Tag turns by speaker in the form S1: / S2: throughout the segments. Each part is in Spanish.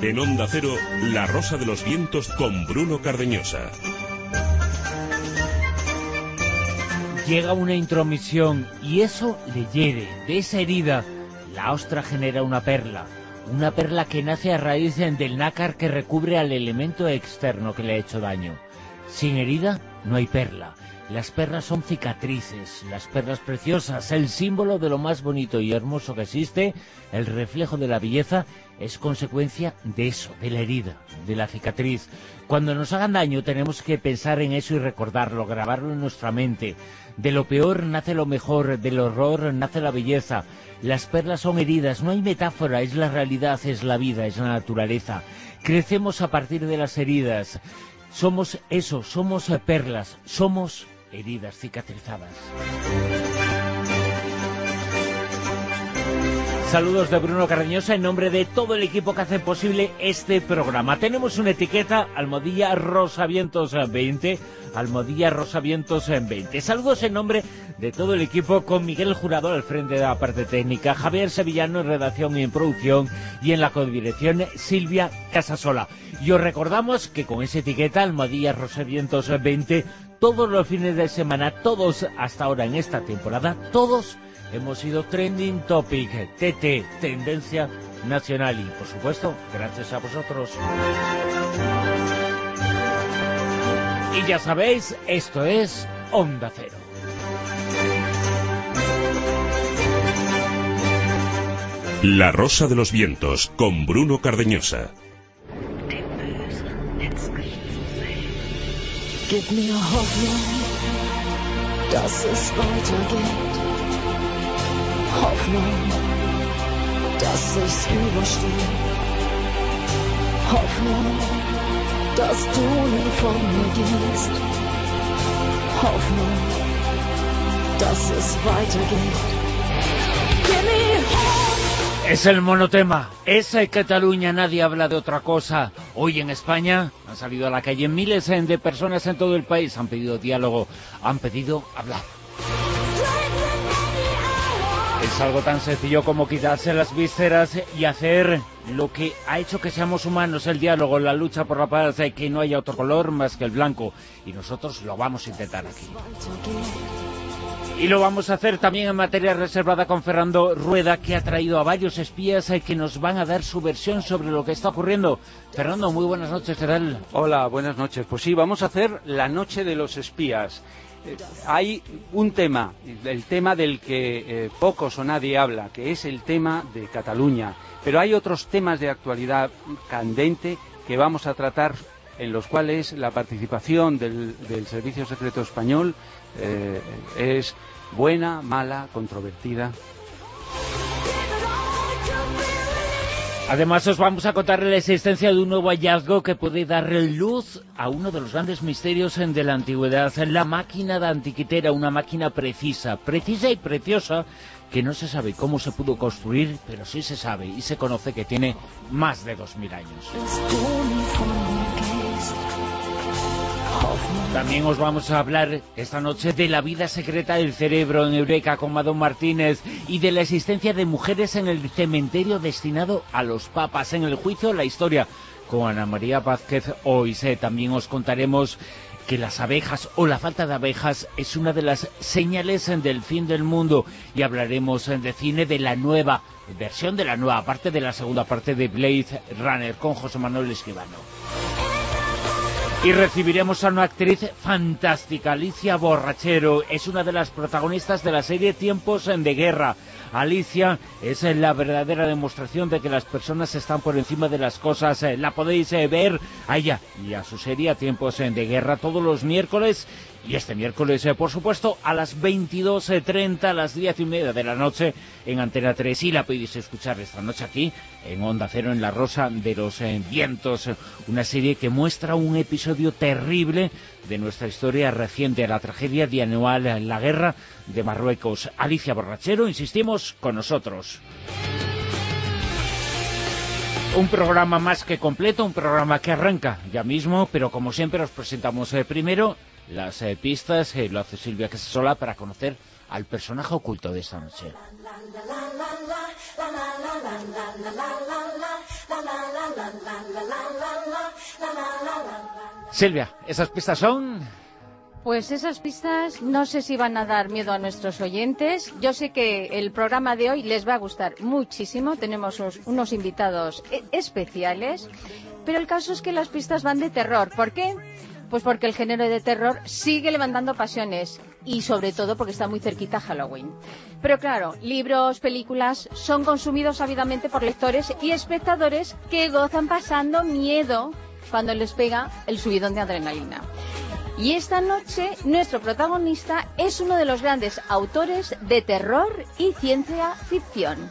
S1: En Onda Cero, La Rosa de los Vientos con Bruno Cardeñosa.
S2: Llega una intromisión y eso le hiere. De esa herida, la ostra genera una perla. Una perla que nace a raíz del nácar que recubre al elemento externo que le ha hecho daño. Sin herida, no hay perla. Las perlas son cicatrices, las perlas preciosas, el símbolo de lo más bonito y hermoso que existe, el reflejo de la belleza, es consecuencia de eso, de la herida, de la cicatriz. Cuando nos hagan daño tenemos que pensar en eso y recordarlo, grabarlo en nuestra mente. De lo peor nace lo mejor, del horror nace la belleza. Las perlas son heridas, no hay metáfora, es la realidad, es la vida, es la naturaleza. Crecemos a partir de las heridas. Somos eso, somos perlas, somos heridas cicatrizadas. Saludos de Bruno Cardeñosa en nombre de todo el equipo que hace posible este programa. Tenemos una etiqueta Almodilla Rosavientos 20, Almodilla Rosavientos 20. Saludos en nombre de todo el equipo con Miguel Jurado al frente de la parte técnica, Javier Sevillano en redacción y en producción y en la codirección Silvia Casasola. Y os recordamos que con esa etiqueta Almodilla Rosavientos 20 todos los fines de semana, todos hasta ahora en esta temporada, todos hemos sido trending topic, TT, tendencia nacional y por supuesto, gracias a vosotros. Y ya sabéis, esto es Onda Cero.
S1: La Rosa de los Vientos con Bruno Cardeñosa.
S3: Dass es weitergeht. Hoffnung, dass ich's überstehe. Hoffnung, dass du nie von mir gehst. Hoffnung, dass es weitergeht. Mir Hoffnung.
S2: Es el monotema, es Cataluña, nadie habla de otra cosa. Hoy en España han salido a la calle miles de personas en todo el país, han pedido diálogo, han pedido hablar. Es algo tan sencillo como quitarse las vísceras y hacer lo que ha hecho que seamos humanos, el diálogo, la lucha por la paz, que no haya otro color más que el blanco. Y nosotros lo vamos a intentar aquí. Y lo vamos a hacer también en materia reservada con Fernando Rueda, que ha traído a varios espías que nos van a dar su versión sobre lo que está ocurriendo. Fernando, muy buenas noches, ¿qué?
S4: Hola, buenas noches. Pues sí, vamos a hacer la noche de los espías. Eh, hay un tema, el tema del que eh, pocos o nadie habla, que es el tema de Cataluña. Pero hay otros temas de actualidad candente que vamos a tratar en los cuales la participación del, Servicio Secreto Español eh, es buena, mala, controvertida.
S2: Además os vamos a contar la existencia de un nuevo hallazgo que puede darle luz a uno de los grandes misterios de la antigüedad, la máquina de antiquitera, una máquina precisa, precisa y preciosa, que no se sabe cómo se pudo construir, pero sí se sabe y se conoce que tiene más de 2.000 años. También os vamos a hablar esta noche de la vida secreta del cerebro en Eureka con Madón Martínez y de la existencia de mujeres en el cementerio destinado a los papas. En el juicio la historia con Ana María Vázquez hoy. También os contaremos que las abejas o la falta de abejas es una de las señales del fin del mundo y hablaremos de cine de la nueva versión de la nueva parte de la segunda parte de Blade Runner con José Manuel Escribano. Y recibiremos a una actriz fantástica, Alicia Borrachero. Es una de las protagonistas de la serie Tiempos de Guerra. Alicia es la verdadera demostración de que las personas están por encima de las cosas. La podéis eh, ver a ella y a su serie Tiempos de Guerra todos los miércoles y este miércoles, eh, por supuesto, a las 22.30, a las 10 y media de la noche en Antena 3. Y la podéis escuchar esta noche aquí, en Onda Cero, en La Rosa de los eh, Vientos. Una serie que muestra un episodio terrible de nuestra historia reciente, la tragedia de anual la guerra de Marruecos. Alicia Borrachero, insistimos, con nosotros. Un programa más que completo, un programa que arranca ya mismo, pero como siempre os presentamos eh, primero las eh, pistas, eh, lo hace Silvia Casasola para conocer al personaje oculto de esta noche. Silvia, esas pistas son...
S5: Pues esas pistas no sé si van a dar miedo a nuestros oyentes. Yo sé que el programa de hoy les va a gustar muchísimo. Tenemos unos invitados e- especiales. Pero el caso es que las pistas van de terror. ¿Por qué? Pues porque el género de terror sigue levantando pasiones y sobre todo porque está muy cerquita Halloween. Pero claro, libros, películas son consumidos ávidamente por lectores y espectadores que gozan pasando miedo cuando les pega el subidón de adrenalina. Y esta noche nuestro protagonista es uno de los grandes autores de terror y ciencia ficción.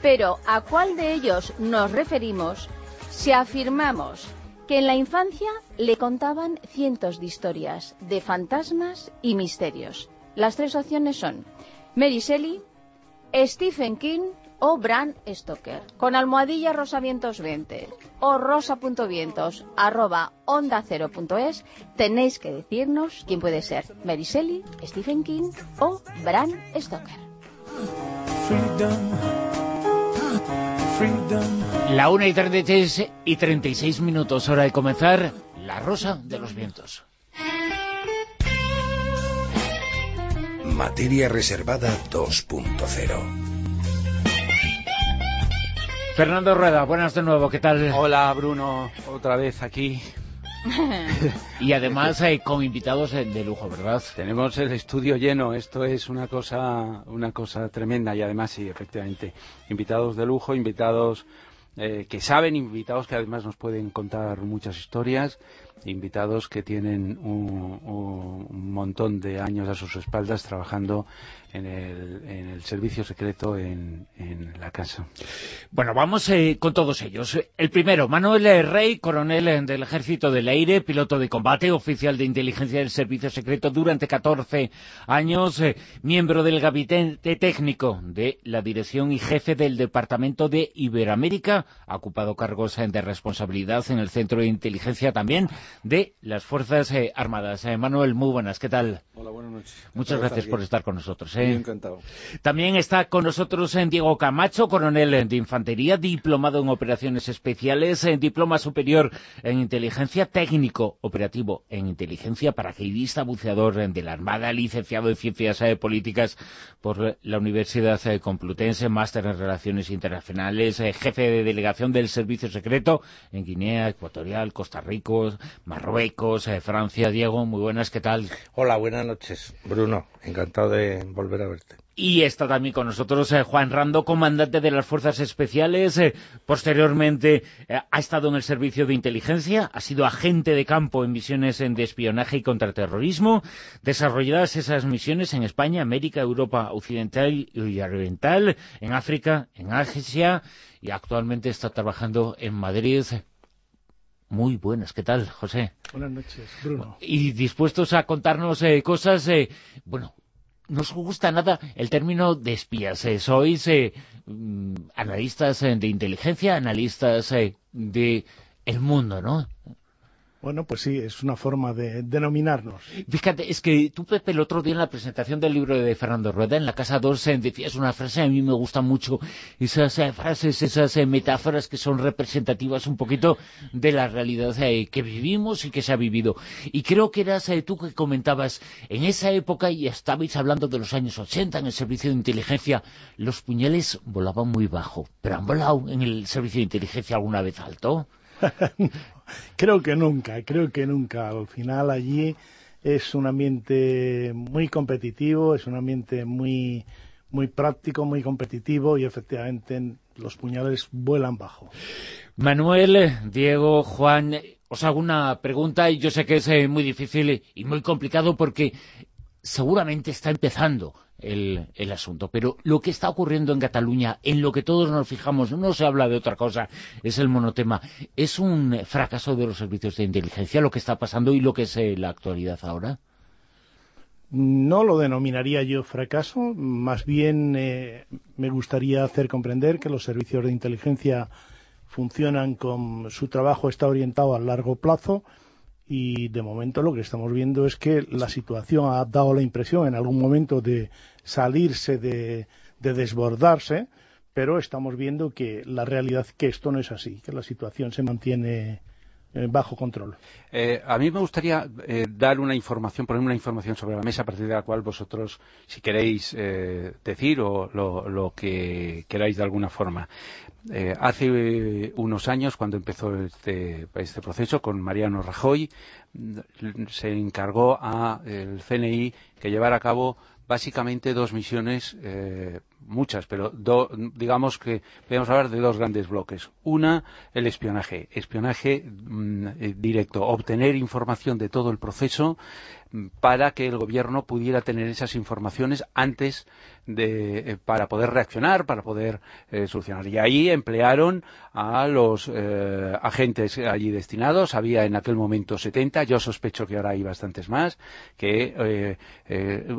S5: Pero ¿a cuál de ellos nos referimos si afirmamos que en la infancia le contaban cientos de historias de fantasmas y misterios? Las tres opciones son Mary Shelley, Stephen King o Bram Stoker. Con almohadilla rosavientos 20 o rosa.vientos arroba onda cero punto es, tenéis que decirnos quién puede ser Mary Shelley, Stephen King o Bram Stoker.
S2: La 1 y 36 y 36 minutos, hora de comenzar La Rosa de los Vientos.
S6: Materia reservada 2.0.
S2: Fernando Rueda, buenas de nuevo, ¿qué tal?
S4: Hola Bruno, otra vez aquí.
S2: y además eh, con invitados eh, de lujo, ¿verdad?
S4: Tenemos el estudio lleno, esto es una cosa, una cosa tremenda y además sí, efectivamente, invitados de lujo, invitados eh, que saben, invitados que además nos pueden contar muchas historias, invitados que tienen un, un montón de años a sus espaldas trabajando en el, en el servicio secreto en, en, la casa.
S2: Bueno, vamos eh, con todos ellos. El primero, Manuel Rey, coronel del Ejército del Aire, piloto de combate, oficial de inteligencia del servicio secreto durante 14 años, eh, miembro del gabinete técnico de la dirección y jefe del Departamento de Iberoamérica, ha ocupado cargos eh, de responsabilidad en el Centro de Inteligencia también de las Fuerzas eh, Armadas. Eh, Manuel, muy buenas, ¿qué tal?
S7: Hola, buenas noches.
S2: Muchas gracias por estar con nosotros.
S7: Muy encantado.
S2: También está con nosotros en Diego Camacho, coronel de Infantería, diplomado en Operaciones Especiales, en Diploma Superior en Inteligencia, técnico operativo en Inteligencia, paracaidista, buceador de la Armada, licenciado en Ciencias Políticas por la Universidad Complutense, máster en Relaciones Internacionales, jefe de delegación del Servicio Secreto en Guinea Ecuatorial, Costa Rica, Marruecos, Francia. Diego, muy buenas, ¿qué tal?
S8: Hola, buenas noches, Bruno. Encantado de volver a verte.
S2: Y está también con nosotros eh, Juan Rando, comandante de las Fuerzas Especiales. Eh, posteriormente eh, ha estado en el servicio de inteligencia, ha sido agente de campo en misiones de espionaje y contraterrorismo. Desarrolladas esas misiones en España, América, Europa Occidental y Oriental, en África, en Asia, y actualmente está trabajando en Madrid. Muy buenas, ¿qué tal, José?
S9: Buenas noches, Bruno.
S2: Y dispuestos a contarnos eh, cosas, eh, bueno, no os gusta nada el término de espías. Eh, sois eh, mm, analistas de inteligencia, analistas de el mundo, ¿no?
S9: Bueno, pues sí, es una forma de denominarnos.
S2: Fíjate, es que tú, Pepe, el otro día en la presentación del libro de Fernando Rueda, en la Casa 2, decías una frase, a mí me gusta mucho, esas eh, frases, esas eh, metáforas que son representativas un poquito de la realidad eh, que vivimos y que se ha vivido. Y creo que eras tú que comentabas, en esa época, y estabais hablando de los años 80 en el servicio de inteligencia, los puñales volaban muy bajo. ¿Pero han volado en el servicio de inteligencia alguna vez alto?
S9: creo que nunca, creo que nunca. Al final allí es un ambiente muy competitivo, es un ambiente muy muy práctico, muy competitivo y efectivamente los puñales vuelan bajo.
S2: Manuel, Diego, Juan, os hago una pregunta y yo sé que es eh, muy difícil y muy complicado porque seguramente está empezando el, asunto. Pero lo que está ocurriendo en Cataluña, en lo que todos nos fijamos, no se habla de otra cosa, es el monotema. ¿Es un fracaso de los servicios de inteligencia lo que está pasando y lo que es eh, la actualidad ahora?
S9: No lo denominaría yo fracaso, más bien eh, me gustaría hacer comprender que los servicios de inteligencia funcionan con su trabajo está orientado a largo plazo y de momento lo que estamos viendo es que la situación ha dado la impresión en algún momento de salirse, de, de desbordarse, pero estamos viendo que la realidad que esto no es así, que la situación se mantiene eh, bajo control.
S4: Eh, a mí me gustaría eh, dar una información, poner una información sobre la mesa a partir de la cual vosotros, si queréis decir o lo, que queráis de alguna forma. Hace unos años, cuando empezó este, este, proceso con Mariano Rajoy, se encargó al CNI que llevara a cabo básicamente dos misiones muchas, pero digamos que podemos hablar de dos grandes bloques. Una, el espionaje. Espionaje mm, eh, directo, obtener información de todo el proceso mm, para que el gobierno pudiera tener esas informaciones antes de, eh, para poder reaccionar, para poder eh, solucionar. Y ahí emplearon a los agentes allí destinados. Había en aquel momento 70, yo sospecho que ahora hay bastantes más, que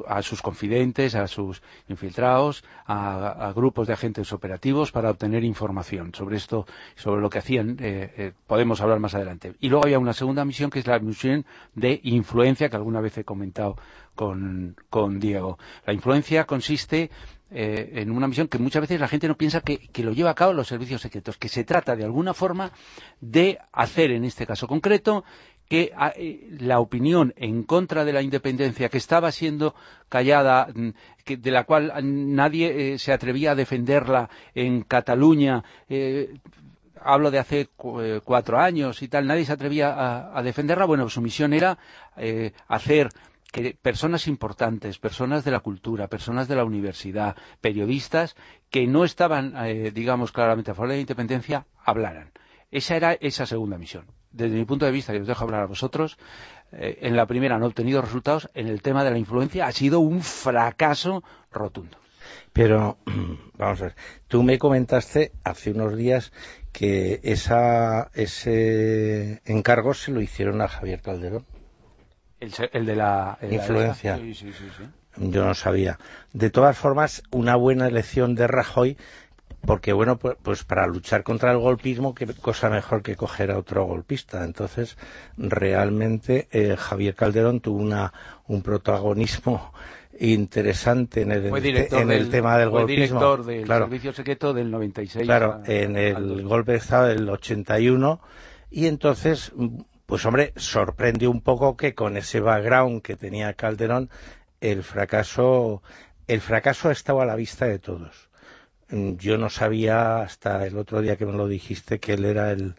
S4: a sus confidentes, a sus infiltrados, a, grupos de agentes operativos para obtener información sobre esto, sobre lo que hacían. Eh, eh, podemos hablar más adelante. Y luego había una segunda misión que es la misión de influencia que alguna vez he comentado con, Diego. La influencia consiste eh, en una misión que muchas veces la gente no piensa que, que, lo lleva a cabo los servicios secretos, que se trata de alguna forma de hacer, en este caso concreto, que ah, eh, la opinión en contra de la independencia que estaba siendo callada, mm, de la cual nadie eh, se atrevía a defenderla en Cataluña, hablo de hace cuatro años y tal, nadie se atrevía a, defenderla, bueno, su misión era hacer que personas importantes, personas de la cultura, personas de la universidad, periodistas, que no estaban, digamos, claramente a favor de la independencia, hablaran. Esa era esa segunda misión desde mi punto de vista, y os dejo hablar a vosotros, eh, en la primera no he obtenido resultados, en el tema de la influencia ha sido un fracaso rotundo.
S8: Pero, vamos a ver, tú me comentaste hace unos días que esa, ese encargo se lo hicieron a Javier Calderón.
S4: El, de la
S8: influencia. sí, sí, sí, Yo no sabía. De todas formas, una buena elección de Rajoy porque bueno, pues, pues, para luchar contra el golpismo, qué cosa mejor que coger a otro golpista. Entonces, realmente eh, Javier Calderón tuvo una, un protagonismo interesante en el, en el tema del fue golpismo.
S4: director del servicio secreto del 96.
S8: Claro, en el golpe de Estado del 81. Y entonces, pues hombre, sorprende un poco que con ese background que tenía Calderón, el fracaso, el fracaso ha estado a la vista de todos. Mm, yo no sabía hasta el otro día que me lo dijiste que él era el,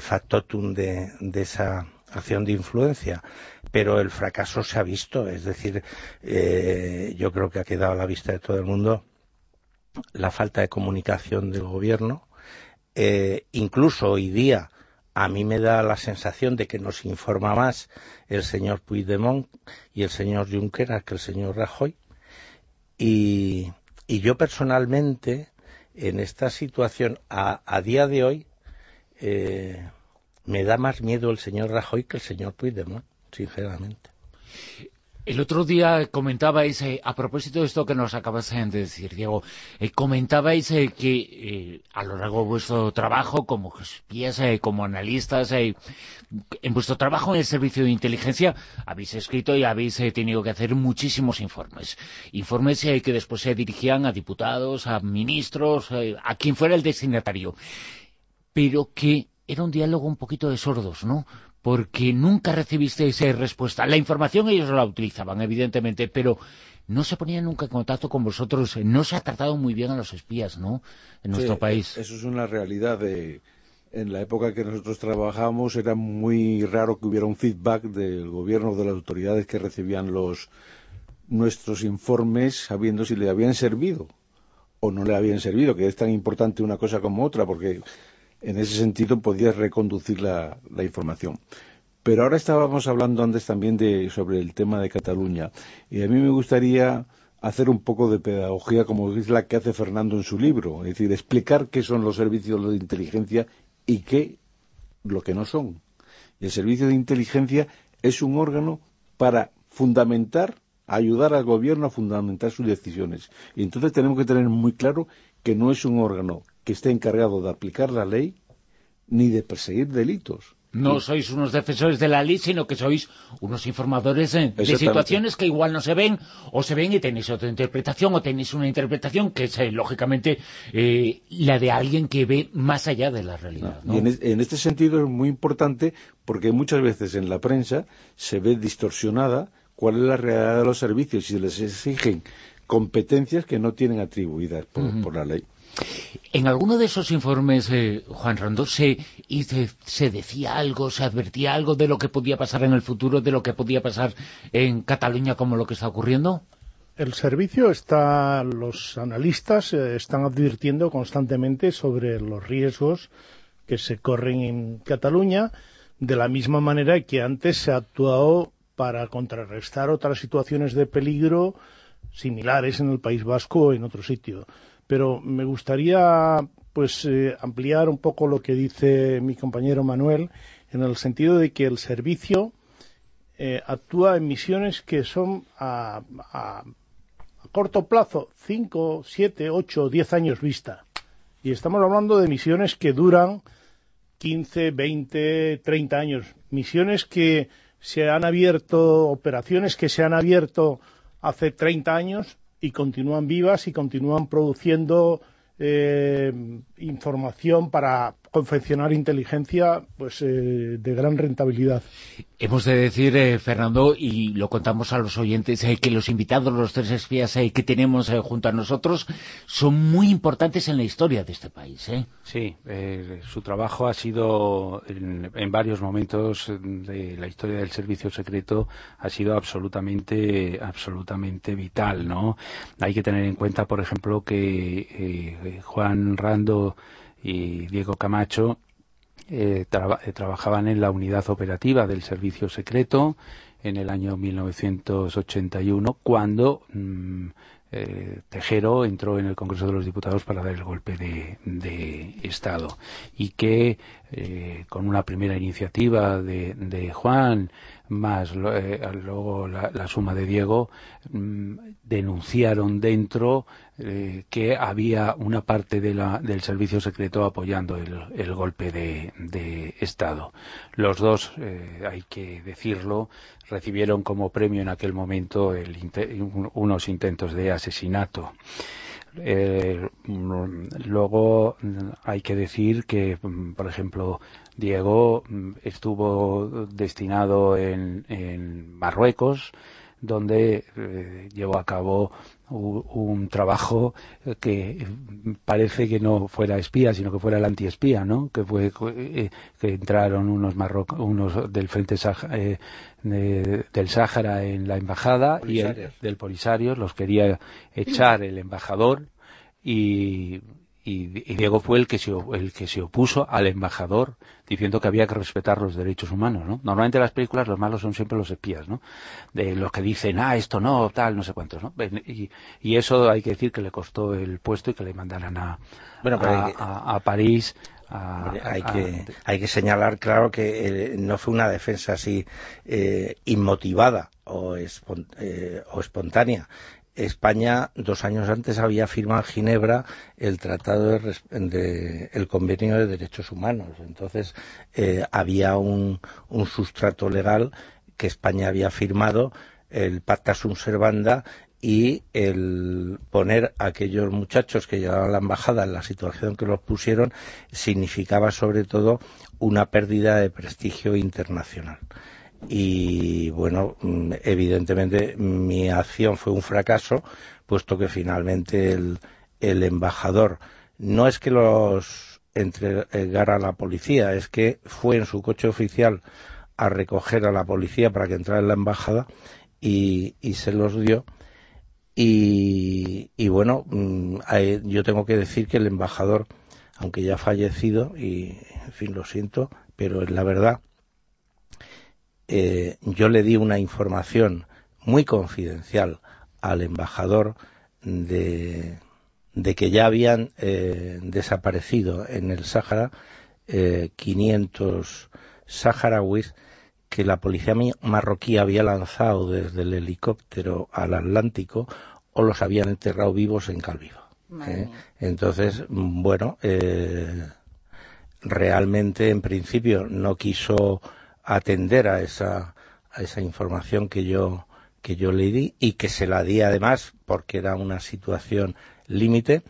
S8: factotum de, esa acción de influencia, pero el fracaso se ha visto, es decir, eh, yo creo que ha quedado a la vista de todo el mundo la falta de comunicación del gobierno, eh, incluso hoy día a mí me da la sensación de que nos informa más el señor Puigdemont y el señor Junqueras que el señor Rajoy, y, y yo personalmente, en esta situación, a, día de hoy, eh, me da más miedo el señor Rajoy que el señor Puigdemont, sinceramente.
S2: El otro día comentabais, eh, a propósito de esto que nos acabas de decir, Diego, eh, comentabais eh, que a lo largo de vuestro trabajo como espías, como analistas, en vuestro trabajo en el servicio de inteligencia habéis escrito y habéis tenido que hacer muchísimos informes. Informes que después se dirigían a diputados, a ministros, a quien fuera el destinatario. Pero que era un diálogo un poquito de sordos, ¿no? Porque nunca recibiste esa respuesta. La información ellos la utilizaban, evidentemente, pero no se ponían nunca en contacto con vosotros. No se ha tratado muy bien a los espías, ¿no?, en nuestro país.
S7: Eso es una realidad. en la época que nosotros trabajábamos era muy raro que hubiera un feedback del gobierno, de las autoridades que recibían los nuestros informes sabiendo si le habían servido o no le habían servido, que es tan importante una cosa como otra, porque en ese sentido podías reconducir la, información. Pero ahora estábamos hablando antes también de, sobre el tema de Cataluña y a mí me gustaría hacer un poco de pedagogía como es la que hace Fernando en su libro, es decir, explicar qué son los servicios de inteligencia y qué lo que no son. Y el servicio de inteligencia es un órgano para fundamentar, ayudar al gobierno a fundamentar sus decisiones. Y entonces tenemos que tener muy claro que no es un órgano que esté encargado de aplicar la ley ni de perseguir delitos.
S2: No sois unos defensores de la ley, sino que sois unos informadores de, situaciones que igual no se ven, o se ven y tenéis otra interpretación, o tenéis una interpretación que es, eh, lógicamente, eh, la de alguien que ve más allá de la realidad.
S7: Y en, este sentido es muy importante porque muchas veces en la prensa se ve distorsionada cuál es la realidad de los servicios y se les exigen competencias que no tienen atribuidas por la ley.
S2: En alguno de esos informes, eh, Juan Rondó, se, se, decía algo, se advertía algo de lo que podía pasar en el futuro, de lo que podía pasar en Cataluña como lo que está ocurriendo.
S9: El servicio está, los analistas eh, están advirtiendo constantemente sobre los riesgos que se corren en Cataluña, de la misma manera que antes se ha actuado para contrarrestar otras situaciones de peligro similares en el País Vasco o en otro sitio pero me gustaría pues eh, ampliar un poco lo que dice mi compañero Manuel en el sentido de que el servicio eh, actúa en misiones que son a, corto plazo, 5, 7, 8, 10 años vista. Y estamos hablando de misiones que duran 15, 20, 30 años. Misiones que se han abierto, operaciones que se han abierto hace 30 años y continúan vivas y continúan produciendo eh, información para confeccionar inteligencia pues eh, de gran rentabilidad.
S2: Hemos de decir, eh, Fernando, y lo contamos a los oyentes, que los invitados, los tres espías que tenemos junto a nosotros, son muy importantes en la historia de este país.
S4: Sí, su trabajo ha sido, en, en, varios momentos de la historia del servicio secreto, ha sido absolutamente, absolutamente vital, ¿no? Hay que tener en cuenta, por ejemplo, que Juan Rando y Diego Camacho eh, eh, trabajaban en la unidad operativa del servicio secreto en el año 1981 cuando mm, eh, Tejero entró en el Congreso de los Diputados para dar el golpe de, Estado. Y que con una primera iniciativa de Juan más eh, luego la, suma de Diego, mm, denunciaron dentro eh, que había una parte de la, del servicio secreto apoyando el, golpe de, Estado. Los dos, eh, hay que decirlo, recibieron como premio en aquel momento unos intentos de asesinato. Luego hay que decir que, mm, por ejemplo, Diego mm, estuvo destinado en, Marruecos, donde eh, llevó a cabo un, trabajo que parece que no fuera espía, sino que fuera el antiespía, ¿no? Que fue eh, que entraron unos unos del frente eh, del Sáhara en la embajada y el, del Polisario los quería echar el embajador y y, Diego fue el que, se, el que se opuso al embajador diciendo que había que respetar los derechos humanos, ¿no? Normalmente en las películas los malos son siempre los espías, ¿no? De los que dicen, ah, esto no, tal, no sé cuántos, ¿no? Y, eso hay que decir que le costó el puesto y que le mandaran a, a, París
S8: hay, que, hay que señalar, claro, que eh, no fue una defensa así eh, inmotivada o, eh, o espontánea. España dos años antes había firmado en Ginebra el tratado de, el convenio de derechos humanos. Entonces eh, había un, sustrato legal que España había firmado el pacta sunt servanda y el poner a aquellos muchachos que llevaban la embajada en la situación que los pusieron significaba sobre todo una pérdida de prestigio internacional y bueno, mm, evidentemente mi acción fue un fracaso, puesto que finalmente el, embajador no es que los entregara a la policía, es que fue en su coche oficial a recoger a la policía para que entrara en la embajada y, y se los dio. Y, y bueno, mm, yo tengo que decir que el embajador, aunque ya ha fallecido, y en fin, lo siento, pero es la verdad, eh, yo le di una información muy confidencial al embajador de, que ya habían eh, desaparecido en el Sáhara 500 eh, saharauis que la policía marroquí había lanzado desde el helicóptero al Atlántico o los habían enterrado vivos en Calviva. Entonces, bueno, realmente, en principio, no quiso atender a esa, a esa información que yo, que yo le di y que se la di además porque era una situación límite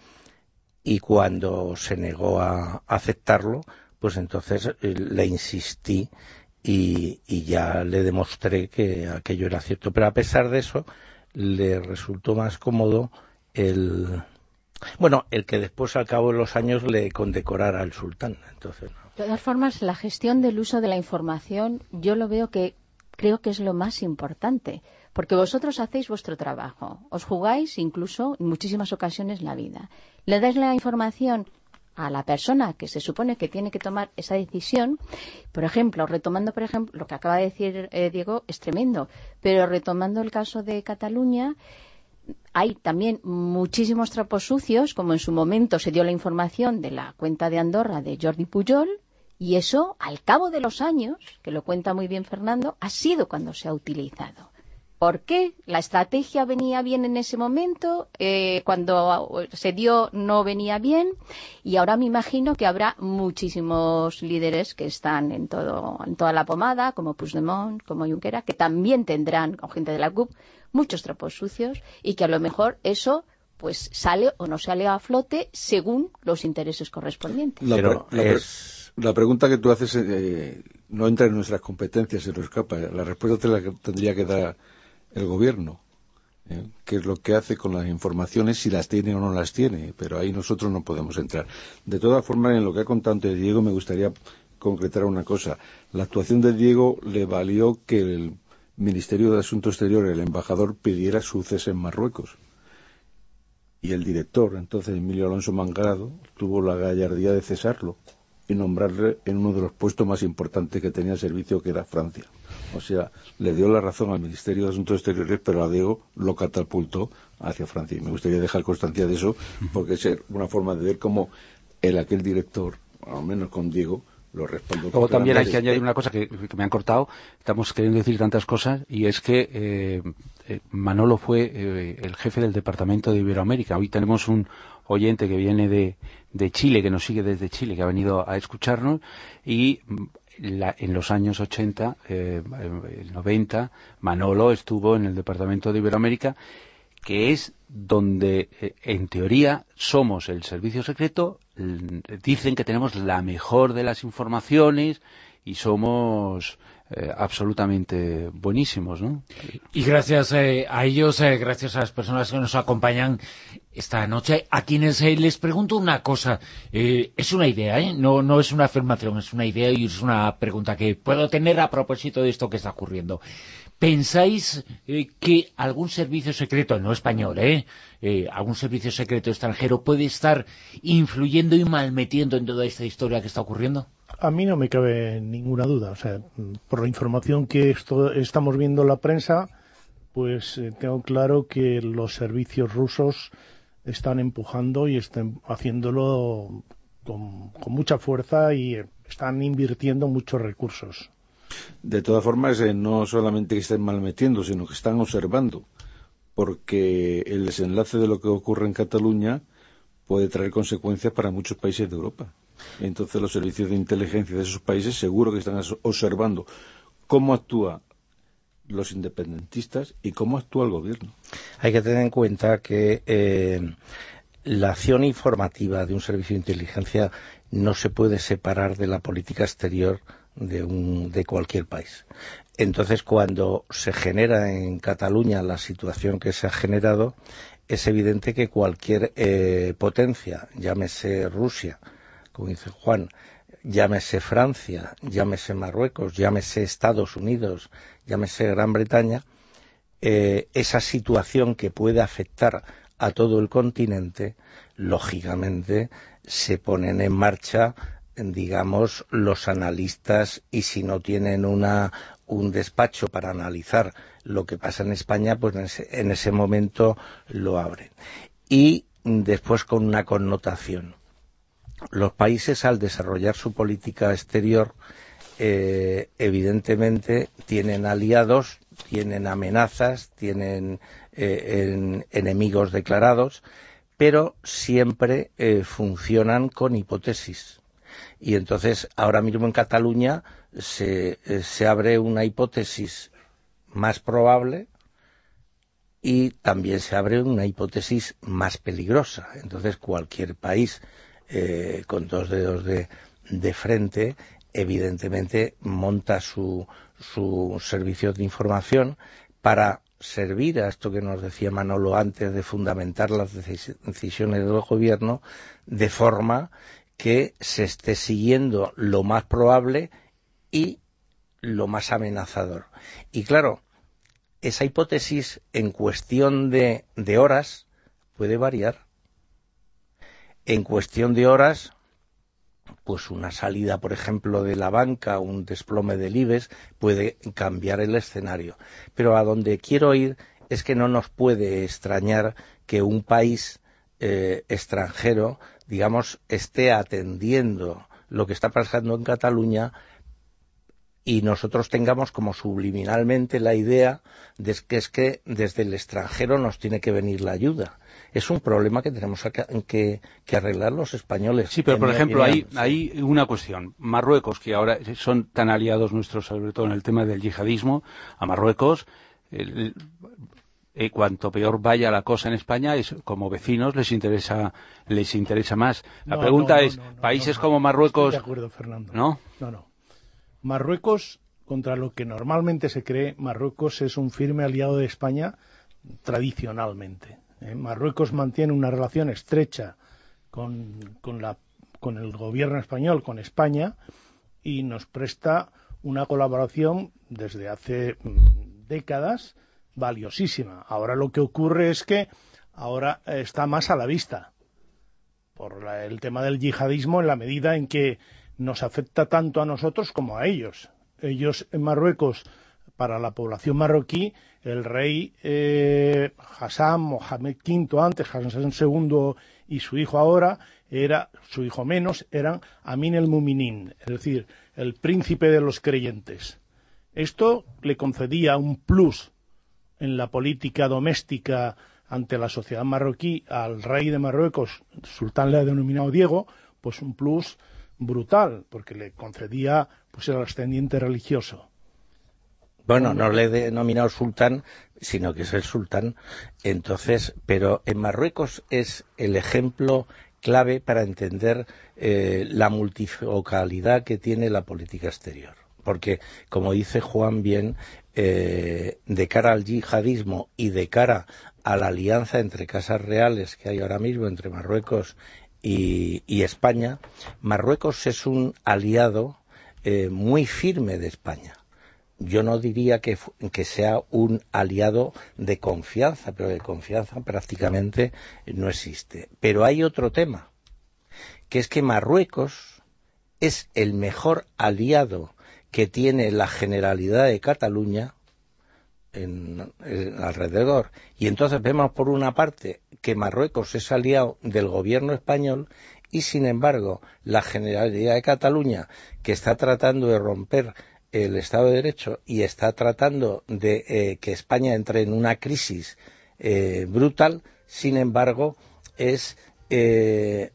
S8: y cuando se negó a aceptarlo, pues entonces eh, le insistí y, ya le demostré que aquello era cierto. Pero a pesar de eso, le resultó más cómodo el, bueno, el que después al cabo de los años le condecorara al sultán. Entonces,
S5: De todas formas, la gestión del uso de la información, yo lo veo que creo que es lo más importante, porque vosotros hacéis vuestro trabajo, os jugáis incluso en muchísimas ocasiones la vida. Le dais la información a la persona que se supone que tiene que tomar esa decisión, por ejemplo, retomando, por ejemplo, lo que acaba de decir eh, Diego, es tremendo, pero retomando el caso de Cataluña, hay también muchísimos trapos sucios, como en su momento se dio la información de la cuenta de Andorra de Jordi Pujol, y eso, al cabo de los años, que lo cuenta muy bien Fernando, ha sido cuando se ha utilizado. ¿Por qué? La estrategia venía bien en ese momento, eh, cuando se dio no venía bien, y ahora me imagino que habrá muchísimos líderes que están en, todo, en toda la pomada, como Puigdemont, como Junquera, que también tendrán, o gente de la CUP, muchos trapos sucios, y que a lo mejor eso pues sale o no sale a flote según los intereses correspondientes.
S7: La, Pero la, es... la pregunta que tú haces eh, no entra en nuestras competencias, se nos escapa. La respuesta te la tendría que dar el gobierno, ¿eh? qué es lo que hace con las informaciones, si las tiene o no las tiene, pero ahí nosotros no podemos entrar. De todas formas, en lo que ha contado antes Diego, me gustaría concretar una cosa. La actuación de Diego le valió que el Ministerio de Asuntos Exteriores, el embajador, pidiera su cese en Marruecos. Y el director, entonces Emilio Alonso Mangrado, tuvo la gallardía de cesarlo y nombrarle en uno de los puestos más importantes que tenía el servicio, que era Francia. O sea, le dio la razón al Ministerio de Asuntos Exteriores, pero a Diego lo catapultó hacia Francia. Y me gustaría dejar constancia de eso, porque es una forma de ver cómo el aquel director, al menos con Diego,
S4: Luego también hay que añadir una cosa que, me han cortado. Estamos queriendo decir tantas cosas y es que eh, eh, Manolo fue eh, el jefe del departamento de Iberoamérica. Hoy tenemos un oyente que viene de, de Chile, que nos sigue desde Chile, que ha venido a escucharnos y en los años 80, eh, 90, Manolo estuvo en el Departamento de Iberoamérica, que es donde, eh, en teoría, somos el servicio secreto, dicen que tenemos la mejor de las informaciones y somos eh, absolutamente buenísimos, ¿no?
S2: Y gracias eh, a ellos, eh, gracias a las personas que nos acompañan esta noche, a quienes les pregunto una cosa, es una idea, no, no es una afirmación, es una idea y es una pregunta que puedo tener a propósito de esto que está ocurriendo. ¿Pensáis que algún servicio secreto, no español, eh, algún servicio secreto extranjero puede estar influyendo y malmetiendo en toda esta historia que está ocurriendo?
S9: A mí no me cabe ninguna duda. O sea, por la información que estamos viendo en la prensa, pues eh, tengo claro que los servicios rusos están empujando y están haciéndolo con mucha fuerza y están invirtiendo muchos recursos.
S7: De todas formas, eh, no solamente que estén malmetiendo, sino que están observando, porque el desenlace de lo que ocurre en Cataluña puede traer consecuencias para muchos países de Europa. Entonces los servicios de inteligencia de esos países seguro que están observando cómo actúan los independentistas y cómo actúa el gobierno.
S8: Hay que tener en cuenta que eh, la acción informativa de un servicio de inteligencia no se puede separar de la política exterior de, un, de cualquier país. Entonces, cuando se genera en Cataluña la situación que se ha generado, es evidente que cualquier eh, potencia, llámese Rusia, como dice Juan, llámese Francia, llámese Marruecos, llámese Estados Unidos, llámese Gran Bretaña, eh, esa situación que puede afectar a todo el continente, lógicamente se ponen en marcha, digamos, los analistas y si no tienen una, un despacho para analizar lo que pasa en España, pues en ese, en ese momento lo abren. Y después con una connotación los países al desarrollar su política exterior eh, evidentemente tienen aliados, tienen amenazas, tienen eh, enemigos declarados, pero siempre eh, funcionan con hipótesis. Y entonces, ahora mismo en Cataluña se, eh, se abre una hipótesis más probable y también se abre una hipótesis más peligrosa. Entonces, cualquier país eh, con dos dedos de, de frente, evidentemente monta su, su servicio de información para servir a esto que nos decía Manolo antes de fundamentar las decisiones del gobierno de forma que se esté siguiendo lo más probable y lo más amenazador. Y claro, esa hipótesis en cuestión de, horas puede variar. En cuestión de horas pues una salida, por ejemplo, de la banca, un desplome del IBEX, puede cambiar el escenario. Pero a donde quiero ir es que no nos puede extrañar que un país eh, extranjero, digamos, esté atendiendo lo que está pasando en Cataluña y nosotros tengamos como subliminalmente la idea de que es que desde el extranjero nos tiene que venir la ayuda es un problema que tenemos que, arreglar los españoles.
S4: Sí, pero por ejemplo, hay, hay una cuestión. Marruecos, que ahora son tan aliados nuestros, sobre todo en el tema del yihadismo, a Marruecos, eh, cuanto peor vaya la cosa en España, es como vecinos les interesa les interesa más. La pregunta es, países como Marruecos...
S9: de acuerdo, Fernando.
S4: ¿No?
S9: No, no. Marruecos, contra lo que normalmente se cree, Marruecos es un firme aliado de España tradicionalmente. Eh, Marruecos mantiene una relación estrecha con, con el gobierno español, con España, y nos presta una colaboración desde hace mm, décadas valiosísima. Ahora lo que ocurre es que ahora está más a la vista por el tema del yihadismo en la medida en que nos afecta tanto a nosotros como a ellos. Ellos en Marruecos para la población marroquí, el rey eh, Hassan Mohamed V antes, Hassan II y su hijo ahora, era su hijo menos, eran Amin el Muminin, es decir, el príncipe de los creyentes. Esto le concedía un plus en la política doméstica ante la sociedad marroquí al rey de Marruecos, sultán le ha denominado Diego, pues un plus brutal, porque le concedía pues el ascendiente religioso.
S8: Bueno, no le he denominado sultán, sino que es el sultán. Entonces, pero en Marruecos es el ejemplo clave para entender eh, la multifocalidad que tiene la política exterior. Porque, como dice Juan bien, eh, de cara al yihadismo y de cara a la alianza entre casas reales que hay ahora mismo entre Marruecos y, España, Marruecos es un aliado eh, muy firme de España yo no diría que, sea un aliado de confianza, pero de confianza prácticamente no existe. Pero hay otro tema, que es que Marruecos es el mejor aliado que tiene la Generalidad de Cataluña en, alrededor. Y entonces vemos por una parte que Marruecos es aliado del gobierno español y sin embargo la Generalidad de Cataluña, que está tratando de romper el Estado de Derecho y está tratando de eh, que España entre en una crisis eh, brutal, sin embargo, es, eh,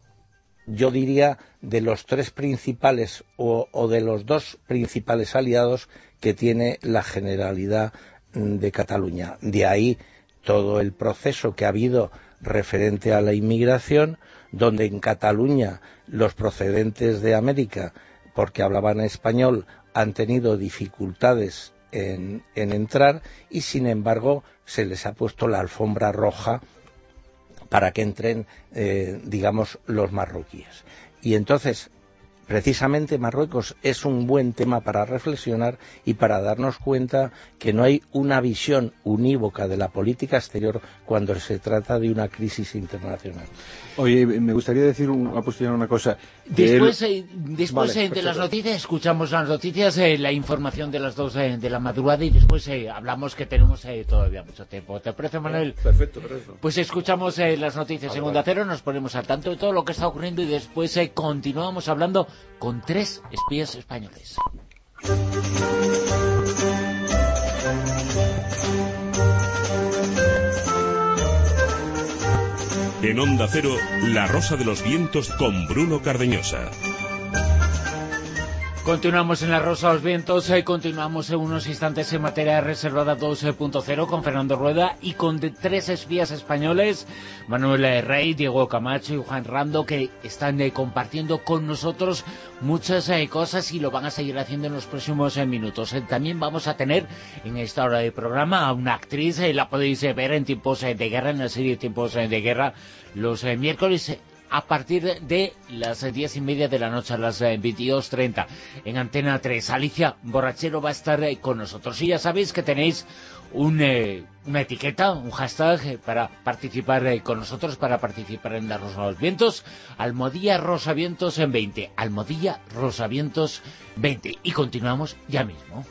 S8: yo diría, de los tres principales o, de los dos principales aliados que tiene la Generalidad de Cataluña. De ahí todo el proceso que ha habido referente a la inmigración, donde en Cataluña los procedentes de América, porque hablaban español, han tenido dificultades en, entrar y sin embargo se les ha puesto la alfombra roja para que entren, eh, digamos, los marroquíes. Y entonces, precisamente Marruecos es un buen tema para reflexionar y para darnos cuenta que no hay una visión unívoca de la política exterior cuando se trata de una crisis internacional.
S7: Oye, me gustaría decir un, una cosa.
S2: Después, eh, después eh, de las noticias, escuchamos las noticias, eh, la información de las dos de la madrugada y después hablamos que tenemos todavía mucho tiempo. ¿Te parece, Manuel?
S7: Perfecto, perfecto.
S2: Pues escuchamos las noticias en Onda Cero, nos ponemos al tanto de todo lo que está ocurriendo y después continuamos hablando con tres espías españoles.
S1: En Onda Cero, La Rosa de los Vientos con Bruno Cardeñosa.
S2: Continuamos en la Rosa de los Vientos, eh, continuamos en unos instantes en materia reservada 2.0 con Fernando Rueda y con tres espías españoles, Manuel Rey, Diego Camacho y Juan Rando, que están eh, compartiendo con nosotros muchas eh, cosas y lo van a seguir haciendo en los próximos minutos. también vamos a tener en esta hora de programa a una actriz, la podéis ver en tiempos de guerra, en la serie Tiempos de Guerra, los miércoles a partir de las diez y media de la noche a las 22.30 eh, en Antena 3. Alicia Borrachero va a estar eh, con nosotros. Y ya sabéis que tenéis eh, una etiqueta, un hashtag para participar con nosotros, para participar en la Rosa de los Vientos. Almodía Rosavientos en 20. Almodía Rosavientos 20. Y continuamos ya mismo.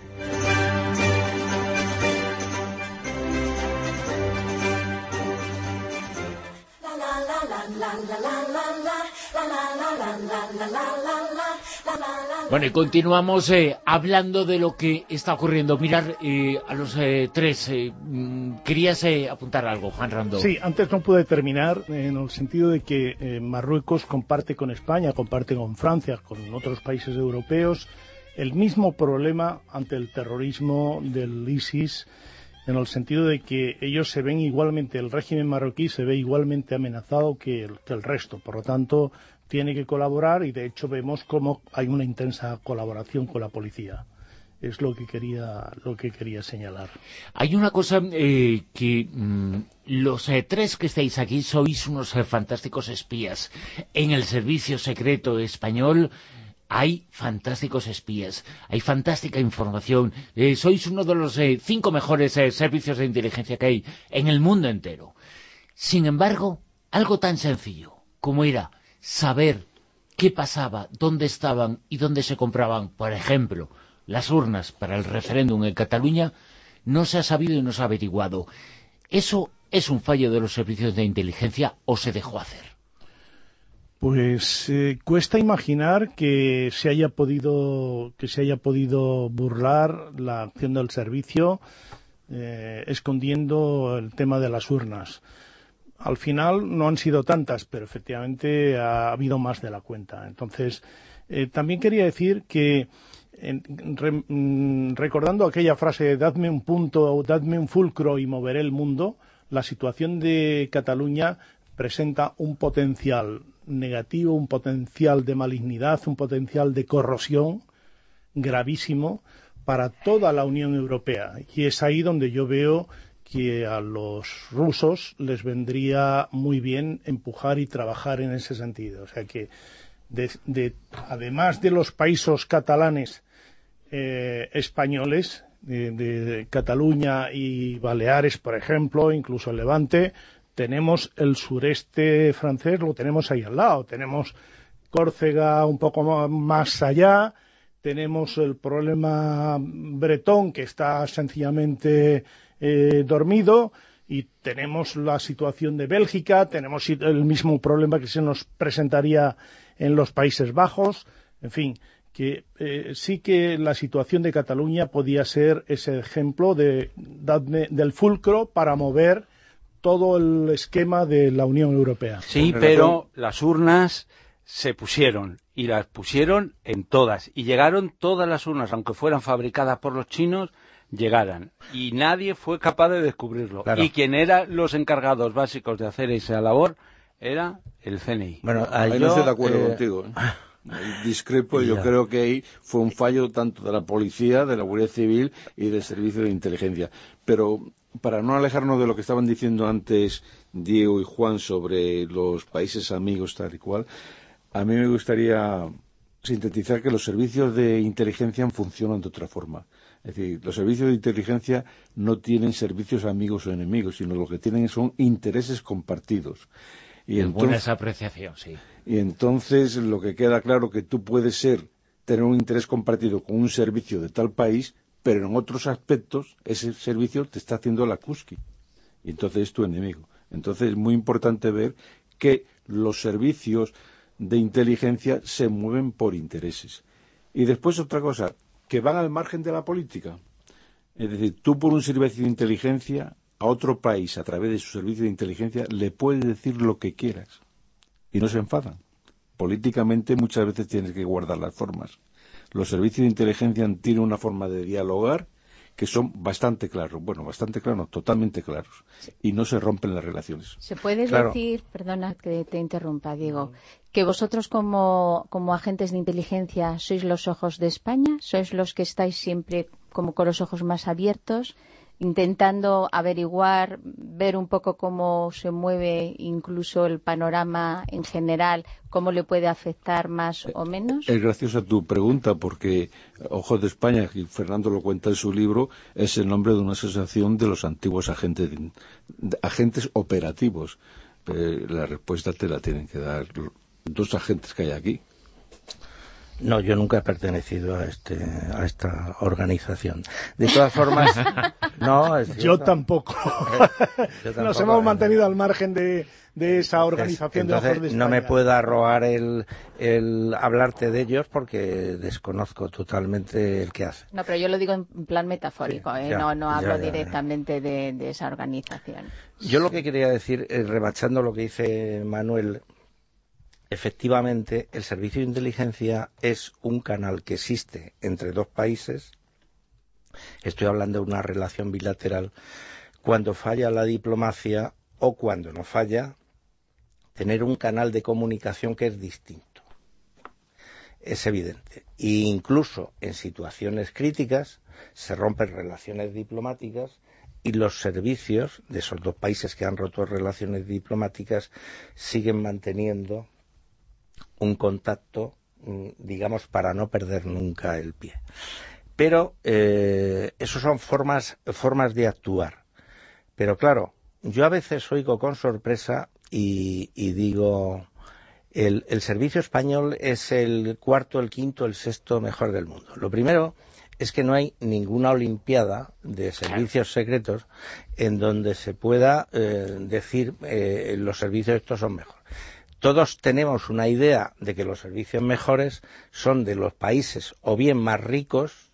S2: Bueno, y continuamos eh, hablando de lo que está ocurriendo. Mirar eh, a los eh, tres. Mm, ¿Querías apuntar algo, Juan Rando?
S9: Sí, antes no pude terminar en el sentido de que Marruecos comparte con España, comparte con Francia, con otros países europeos, el mismo problema ante el terrorismo del ISIS en el sentido de que ellos se ven igualmente, el régimen marroquí se ve igualmente amenazado que el, resto. Por lo tanto, tiene que colaborar y de hecho vemos cómo hay una intensa colaboración con la policía es lo que quería lo que quería señalar.
S2: Hay una cosa eh, que mm, los eh, tres que estáis aquí sois unos eh, fantásticos espías en el servicio secreto español hay fantásticos espías, hay fantástica información, sois uno de los cinco mejores servicios de inteligencia que hay en el mundo entero. Sin embargo, algo tan sencillo como era saber qué pasaba, dónde estaban y dónde se compraban, por ejemplo, las urnas para el referéndum en Cataluña, no se ha sabido y no se ha averiguado. ¿Eso es un fallo de los servicios de inteligencia o se dejó hacer?
S9: Pues eh, cuesta imaginar que se haya podido que se haya podido burlar la acción del servicio eh, escondiendo el tema de las urnas al final no han sido tantas, pero efectivamente ha habido más de la cuenta. Entonces, eh, también quería decir que, mm, recordando aquella frase de dadme un punto, dadme un fulcro y moveré el mundo, la situación de Cataluña presenta un potencial negativo, un potencial de malignidad, un potencial de corrosión gravísimo para toda la Unión Europea. Y es ahí donde yo veo que a los rusos les vendría muy bien empujar y trabajar en ese sentido. O sea que, además de los países catalanes eh, españoles, de, Cataluña y Baleares, por ejemplo, incluso Levante, tenemos el sureste francés, lo tenemos ahí al lado. Tenemos Córcega un poco más allá, tenemos el problema bretón, que está sencillamente eh, dormido. Y tenemos la situación de Bélgica, tenemos el mismo problema que se nos presentaría en los Países Bajos, en fin, que eh, sí que la situación de Cataluña podía ser ese ejemplo de, del fulcro para mover todo el esquema de la Unión Europea.
S4: Sí, pero las urnas se pusieron y las pusieron en todas y llegaron todas las urnas, aunque fueran fabricadas por los chinos, llegaran. Y nadie fue capaz de descubrirlo. Y quien eran los encargados básicos de hacer esa labor era el CNI.
S7: Bueno, ahí no estoy de acuerdo eh, contigo. ¿eh? Discrepo, yo creo que ahí fue un fallo tanto de la policía, de la Guardia Civil y del Servicio de Inteligencia. Pero para no alejarnos de lo que estaban diciendo antes Diego y Juan sobre los países amigos tal y cual, a mí me gustaría sintetizar que los servicios de inteligencia funcionan de otra forma. Es decir, los servicios de inteligencia no tienen servicios amigos o enemigos, sino lo que tienen son intereses compartidos.
S2: Y entonces, buena apreciación, sí.
S7: Y entonces lo que queda claro que tú puedes ser, tener un interés compartido con un servicio de tal país, pero en otros aspectos ese servicio te está haciendo la cusqui. Y entonces es tu enemigo. Entonces es muy importante ver que los servicios de inteligencia se mueven por intereses. Y después otra cosa, que van al margen de la política. Es decir, tú por un servicio de inteligencia a otro país a través de su servicio de inteligencia le puedes decir lo que quieras y no se enfadan. Políticamente muchas veces tienes que guardar las formas. Los servicios de inteligencia tienen una forma de dialogar que son bastante claros, bueno, bastante claros, totalmente claros, y no se rompen las relaciones.
S5: ¿Se puede decir, perdona que te interrumpa, Diego, que vosotros como, como agentes de inteligencia sois los ojos de España? ¿Sois los que estáis siempre como con los ojos más abiertos? Intentando averiguar, ver un poco cómo se mueve incluso el panorama en general, cómo le puede afectar más o menos?
S7: Es graciosa tu pregunta porque Ojos de España, y Fernando lo cuenta en su libro, es el nombre de una asociación de los antiguos agentes, agentes operativos. Eh, la respuesta te la tienen que dar dos agentes que hay aquí.
S8: No, yo nunca he pertenecido a este a esta organización. De todas formas, no.
S9: yo, tampoco. Nos hemos mantenido al margen de, esa organización
S8: entonces, No me puedo arrogar el, el hablarte de ellos porque desconozco totalmente el que hace.
S5: No, pero yo lo digo en plan metafórico, ¿eh? no, no hablo directamente de, esa organización.
S8: Yo lo que quería decir, eh, rebachando lo que dice Manuel, efectivamente, el servicio de inteligencia es un canal que existe entre dos países. Estoy hablando de una relación bilateral. Cuando falla la diplomacia o cuando no falla, tener un canal de comunicación que es distinto. Es evidente. E incluso en situaciones críticas se rompen relaciones diplomáticas y los servicios de esos dos países que han roto relaciones diplomáticas siguen manteniendo un contacto, mm, digamos, para no perder nunca el pie. Pero eh, eso son formas, formas de actuar. Pero claro, yo a veces oigo con sorpresa y, digo, el, el, servicio español es el cuarto, el quinto, el sexto mejor del mundo. Lo primero es que no hay ninguna olimpiada de servicios secretos en donde se pueda eh, decir eh, los servicios estos son mejores todos tenemos una idea de que los servicios mejores son de los países o bien más ricos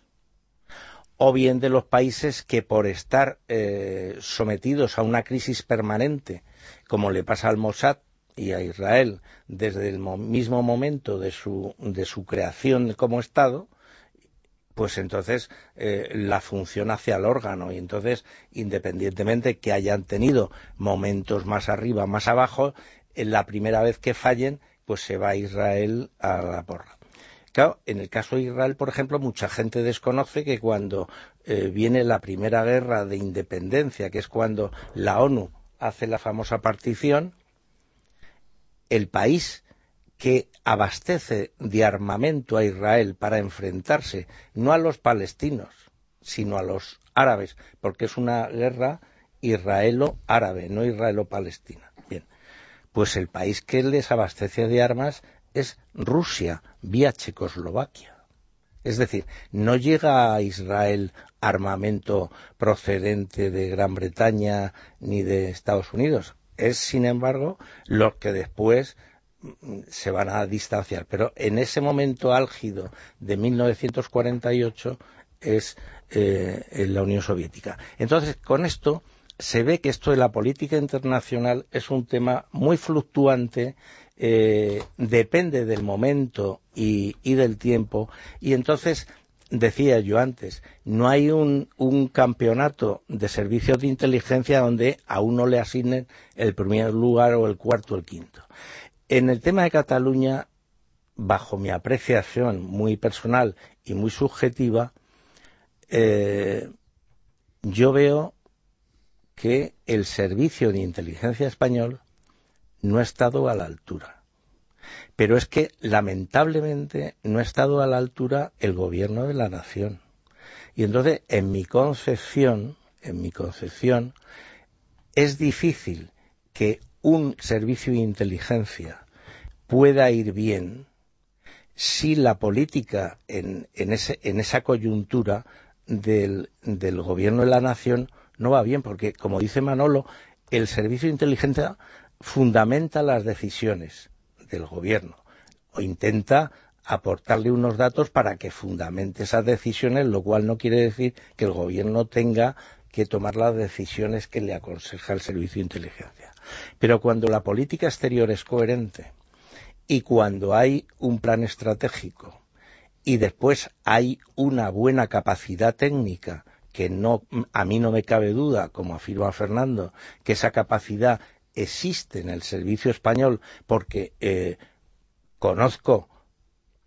S8: o bien de los países que por estar eh, sometidos a una crisis permanente, como le pasa al Mossad y a Israel desde el mismo momento de su, de su creación como Estado, pues entonces eh, la función hacia el órgano. Y entonces independientemente que hayan tenido momentos más arriba, más abajo, la primera vez que fallen, pues se va Israel a la porra. Claro, en el caso de Israel, por ejemplo, mucha gente desconoce que cuando eh, viene la primera guerra de independencia, que es cuando la ONU hace la famosa partición, el país que abastece de armamento a Israel para enfrentarse no a los palestinos, sino a los árabes, porque es una guerra israelo-árabe, no israelo-palestina. Pues el país que les abastece de armas es Rusia, vía Checoslovaquia. Es decir, no llega a Israel armamento procedente de Gran Bretaña ni de Estados Unidos. Es, sin embargo, lo que después mm, se van a distanciar. Pero en ese momento álgido de 1948 es eh, la Unión Soviética. Entonces, con esto se ve que esto de la política internacional es un tema muy fluctuante, eh, depende del momento y, del tiempo, y entonces decía yo antes, no hay un, campeonato de servicios de inteligencia donde a uno le asignen el primer lugar o el cuarto o el quinto. En el tema de Cataluña, bajo mi apreciación muy personal y muy subjetiva, eh, yo veo que el servicio de inteligencia español no ha estado a la altura. Pero es que, lamentablemente, no ha estado a la altura el gobierno de la nación. Y entonces, en mi concepción, en mi concepción, es difícil que un servicio de inteligencia pueda ir bien si la política en, esa coyuntura del gobierno de la nación no va bien, porque, como dice Manolo, el servicio de inteligencia fundamenta las decisiones del gobierno o intenta aportarle unos datos para que fundamente esas decisiones, lo cual no quiere decir que el gobierno tenga que tomar las decisiones que le aconseja el servicio de inteligencia. Pero cuando la política exterior es coherente y cuando hay un plan estratégico y después hay una buena capacidad técnica que no a mí no me cabe duda, como afirma Fernando, que esa capacidad existe en el servicio español porque eh, conozco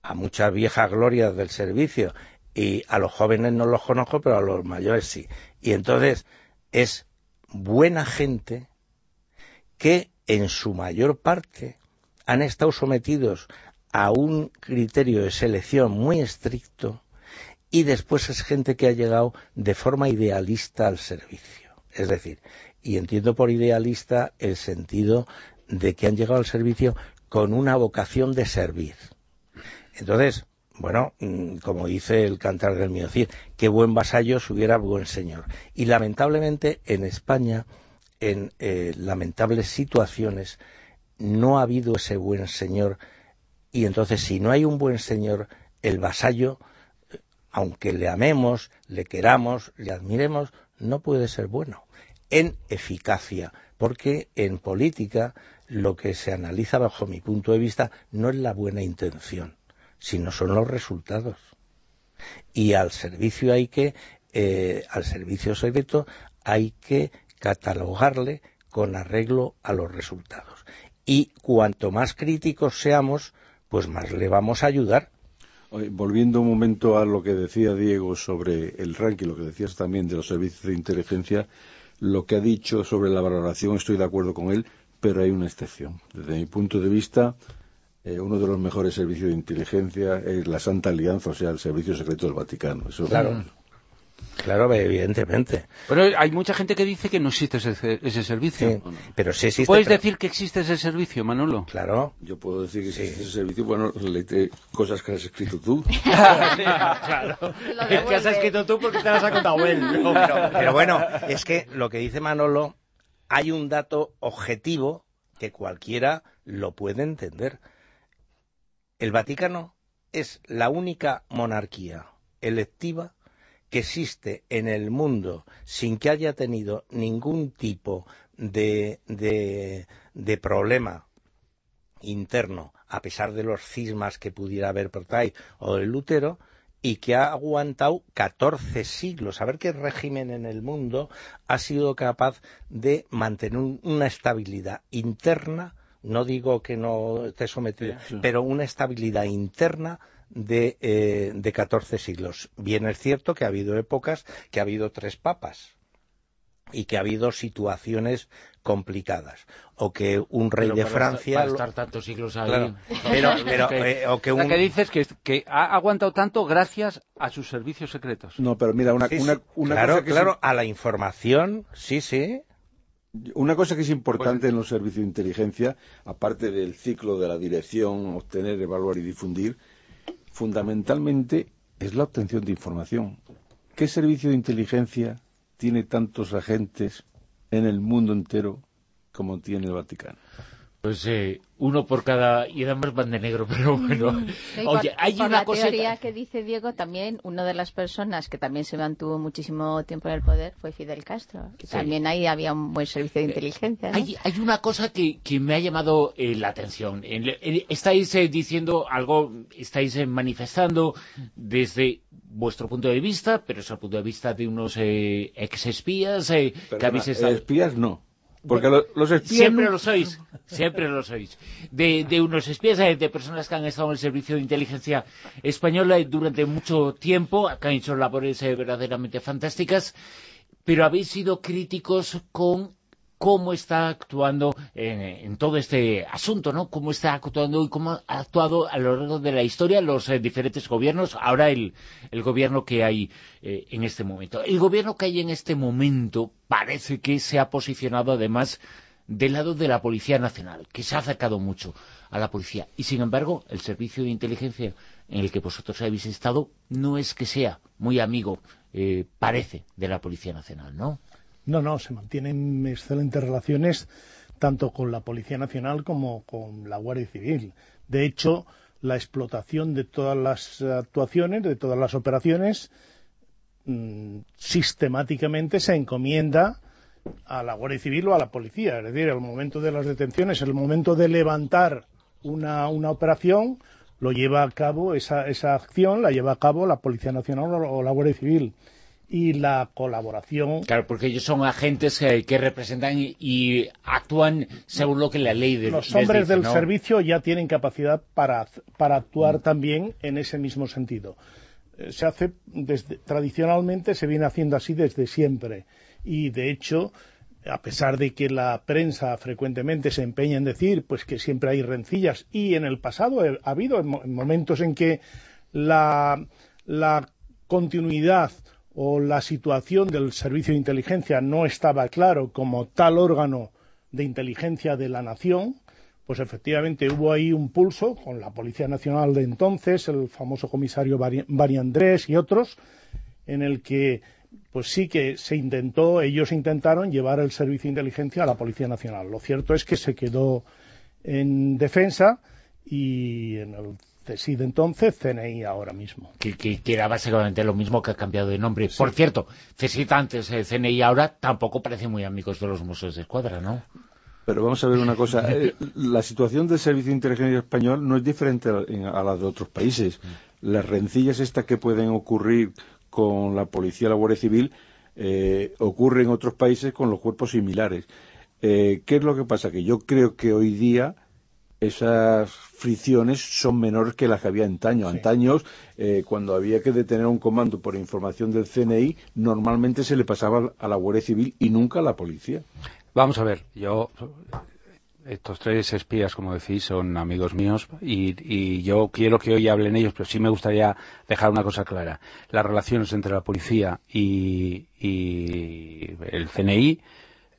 S8: a muchas viejas glorias del servicio y a los jóvenes no los conozco, pero a los mayores sí. Y entonces es buena gente que en su mayor parte han estado sometidos a un criterio de selección muy estricto y después es gente que ha llegado de forma idealista al servicio. Es decir, y entiendo por idealista el sentido de que han llegado al servicio con una vocación de servir. Entonces, bueno, mm, como dice el cantar del mío, decir, qué buen vasallo si hubiera buen señor. Y lamentablemente en España, en eh, lamentables situaciones, no ha habido ese buen señor. Y entonces, si no hay un buen señor, el vasallo, aunque le amemos, le queramos, le admiremos, no puede ser bueno en eficacia, porque en política lo que se analiza bajo mi punto de vista no es la buena intención, sino son los resultados. Y al servicio hay que, eh, al servicio secreto hay que catalogarle con arreglo a los resultados. Y cuanto más críticos seamos, pues más le vamos a ayudar.
S7: Volviendo un momento a lo que decía Diego sobre el ranking, lo que decías también de los servicios de inteligencia, lo que ha dicho sobre la valoración estoy de acuerdo con él, pero hay una excepción. Desde mi punto de vista, eh, uno de los mejores servicios de inteligencia es la Santa Alianza, o sea, el Servicio Secreto del Vaticano.
S8: Claro. Claro, evidentemente.
S4: Pero hay mucha gente que dice que no existe ese, servicio.
S8: pero sí existe.
S4: ¿Puedes decir que existe ese servicio, Manolo?
S8: Claro.
S7: Yo puedo decir que existe ese servicio, bueno, leete cosas que has escrito tú.
S2: claro. Que has escrito tú porque te las ha contado él.
S8: pero bueno, es que lo que dice Manolo, hay un dato objetivo que cualquiera lo puede entender. El Vaticano es la única monarquía electiva que existe en el mundo sin que haya tenido ningún tipo de, de, problema interno, a pesar de los cismas que pudiera haber por ahí o del Lutero, y que ha aguantado 14 siglos. A ver qué régimen en el mundo ha sido capaz de mantener una estabilidad interna, no digo que no esté sometido, pero una estabilidad interna de, eh, de 14 siglos. Bien es cierto que ha habido épocas que ha habido tres papas y que ha habido situaciones complicadas. O que un rey de Francia
S2: estar tantos siglos ahí
S8: pero, pero eh, o que un...
S4: que dices que, que ha aguantado tanto gracias a sus servicios secretos.
S7: No pero mira una, una,
S8: claro claro a la información sí sí.
S7: Una cosa que es importante en los servicios de inteligencia aparte del ciclo de la dirección obtener evaluar y difundir fundamentalmente es la obtención de información. ¿Qué servicio de inteligencia tiene tantos agentes en el mundo entero como tiene el Vaticano?
S2: Pues eh, uno por cada... Y además van de negro, pero bueno.
S5: Mm. Oye, hay una la teoría que dice Diego, también una de las personas que también se mantuvo muchísimo tiempo en el poder fue Fidel Castro. También ahí había un buen servicio de eh, inteligencia.
S2: Hay, una cosa que, me ha llamado eh, la atención. estáis diciendo algo, estáis manifestando desde vuestro punto de vista, pero es el punto de vista de unos ex espías que habéis estado...
S7: Espías no. Porque los espías...
S2: Siempre lo sois, siempre lo sois. De, unos espías, de personas que han estado en el servicio de inteligencia española durante mucho tiempo, que han hecho labores eh, verdaderamente fantásticas, pero habéis sido críticos con cómo está actuando en, todo este asunto, ¿no? Cómo está actuando y cómo ha actuado a lo largo de la historia los eh, diferentes gobiernos, ahora el, gobierno que hay eh, en este momento. El gobierno que hay en este momento parece que se ha posicionado además del lado de la Policía Nacional, que se ha acercado mucho a la policía. Y sin embargo, el servicio de inteligencia en el que vosotros habéis estado no es que sea muy amigo, eh, parece, de la Policía Nacional, ¿no?
S9: No, no, se mantienen excelentes relaciones tanto con la Policía Nacional como con la Guardia Civil. De hecho, la explotación de todas las actuaciones, de todas las operaciones, mm, sistemáticamente se encomienda a la Guardia Civil o a la policía. Es decir, el momento de las detenciones, el momento de levantar una, una operación, lo lleva a cabo, esa, esa acción la lleva a cabo la Policía Nacional o la Guardia Civil y la colaboración.
S2: Claro, porque ellos son agentes que, que representan y, y, actúan según lo que la ley de
S9: Los hombres
S2: dice,
S9: del
S2: ¿no?
S9: servicio ya tienen capacidad para, para actuar mm. también en ese mismo sentido. Eh, se hace desde, tradicionalmente se viene haciendo así desde siempre y de hecho a pesar de que la prensa frecuentemente se empeña en decir pues que siempre hay rencillas y en el pasado ha habido en momentos en que la, la continuidad o la situación del servicio de inteligencia no estaba claro como tal órgano de inteligencia de la nación, pues efectivamente hubo ahí un pulso con la Policía Nacional de entonces, el famoso comisario Bari Andrés y otros, en el que pues sí que se intentó, ellos intentaron llevar el servicio de inteligencia a la Policía Nacional. Lo cierto es que se quedó en defensa y en el CSID entonces, CNI ahora mismo.
S2: Que, que, que, era básicamente lo mismo que ha cambiado de nombre. Sí. Por cierto, CSID antes, eh, CNI ahora, tampoco parece muy amigos de los Mossos de Escuadra, ¿no?
S7: Pero vamos a ver una cosa, eh, la situación del Servicio de Inteligencia Español no es diferente a, a la de otros países. Las rencillas estas que pueden ocurrir con la policía y la Guardia Civil eh, ocurre en otros países con los cuerpos similares. Eh, ¿Qué es lo que pasa? Que yo creo que hoy día esas fricciones son menores que las que había antaño. Sí. Antaños, eh, cuando había que detener un comando por información del CNI, normalmente se le pasaba a la Guardia Civil y nunca a la policía.
S4: Vamos a ver, yo estos tres espías, como decís, son amigos míos y, y, yo quiero que hoy hablen ellos, pero sí me gustaría dejar una cosa clara. Las relaciones entre la policía y, y el CNI,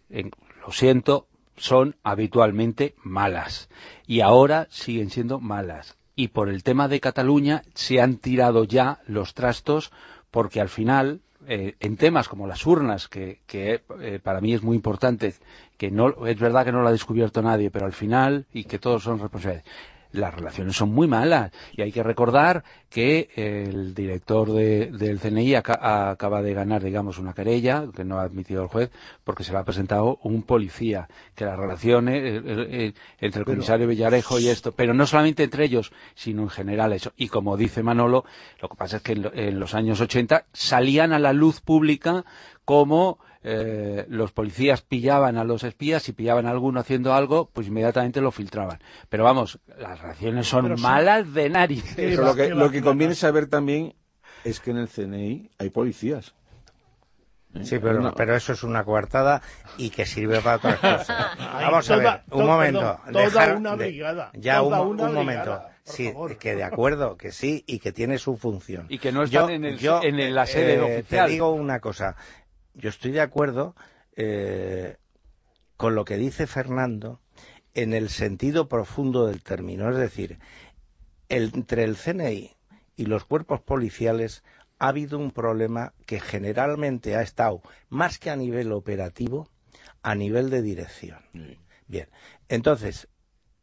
S4: en, lo siento, son habitualmente malas y ahora siguen siendo malas. Y por el tema de Cataluña se han tirado ya los trastos porque al final eh, en temas como las urnas, que, eh, para mí es muy importante, que no es verdad que no lo ha descubierto nadie, pero al final, y que todos son responsables, las relaciones son muy malas. Y hay que recordar que el director de, del CNI aca acaba de ganar, digamos, una querella, que no ha admitido el juez, porque se le ha presentado un policía, que las relaciones eh, eh, entre el comisario pero, Villarejo y esto, pero no solamente entre ellos, sino en general eso. Y como dice Manolo, lo que pasa es que en, en los años 80 salían a la luz pública como eh, los policías pillaban a los espías y pillaban a alguno haciendo algo, pues inmediatamente lo filtraban. Pero vamos, las reacciones son Pero malas de narices.
S7: Pero lo que, lo que conviene saber también es que en el CNI hay policías.
S8: Sí, pero, no. pero eso es una coartada y que sirve para otras cosas. Vamos a ver, un momento.
S9: Toda
S8: dejar,
S9: una brigada.
S8: Ya,
S9: toda
S8: un,
S9: una
S8: un momento. sí,
S9: favor.
S8: que de acuerdo, que sí, y que tiene su función.
S4: Y que no están
S8: yo,
S4: en, el,
S8: yo,
S4: en la sede
S8: eh,
S4: oficial.
S8: Te digo una cosa. Yo estoy de acuerdo eh, con lo que dice Fernando en el sentido profundo del término. Es decir, el, entre el CNI y los cuerpos policiales ha habido un problema que generalmente ha estado, más que a nivel operativo, a nivel de dirección. Sí. Bien, entonces,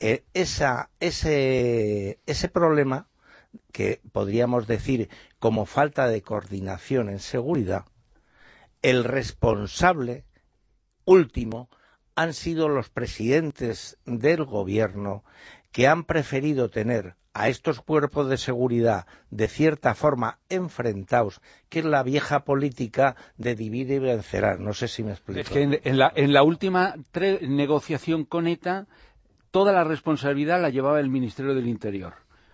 S8: eh, esa, ese, ese problema, que podríamos decir como falta de coordinación en seguridad, el responsable último han sido los presidentes del gobierno que han preferido tener a estos cuerpos de seguridad de cierta forma enfrentados, que es la vieja política de divide y vencerá. No sé si me explico.
S4: Es que en, la, en la, última negociación con ETA, toda la responsabilidad la llevaba el Ministerio del Interior.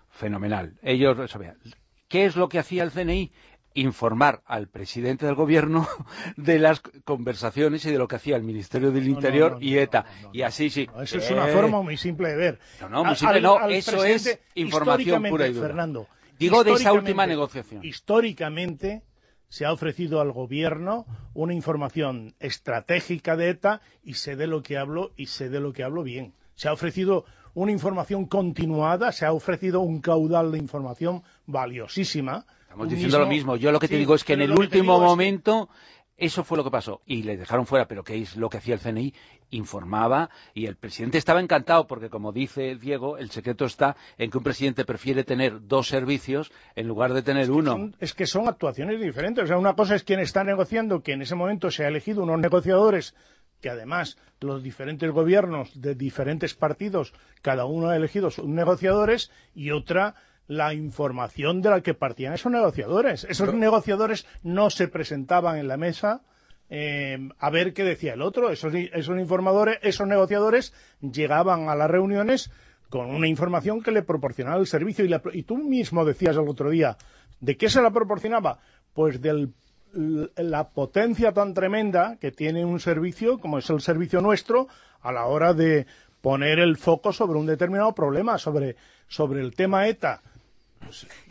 S4: Fenomenal. Ellos sabían. ¿Qué es lo que hacía el CNI? Informar al presidente del gobierno de las conversaciones y de lo que hacía el Ministerio del Interior
S9: no, no,
S4: y ETA. y así sí.
S9: eso es una forma muy simple de ver.
S4: No, no, muy simple, al, no, al eso es información pura y dura.
S9: Fernando,
S4: Digo de esa última negociación.
S9: Históricamente se ha ofrecido al gobierno una información estratégica de ETA y sé de lo que hablo y sé de lo que hablo bien. Se ha ofrecido una información continuada, se ha ofrecido un caudal de información valiosísima
S4: Estamos diciendo mismo, lo mismo. Yo lo que te digo es que en el último momento que... eso fue lo que pasó. Y le dejaron fuera, pero ¿qué es lo que hacía el CNI? Informaba y el presidente estaba encantado porque, como dice Diego, el secreto está en que un presidente prefiere tener dos servicios en lugar de tener
S9: es
S4: uno.
S9: Son, es que son actuaciones diferentes. O sea, una cosa es quien está negociando, que en ese momento se ha elegido unos negociadores que además los diferentes gobiernos de diferentes partidos, cada uno ha elegido sus negociadores, y otra la información de la que partían esos negociadores. Esos negociadores no se presentaban en la mesa eh, a ver qué decía el otro. Esos, esos informadores, esos negociadores llegaban a las reuniones con una información que le proporcionaba el servicio. Y, y tú mismo decías el otro día, ¿de qué se la proporcionaba? Pues de la potencia tan tremenda que tiene un servicio, como es el servicio nuestro, a la hora de poner el foco sobre un determinado problema, sobre, sobre el tema ETA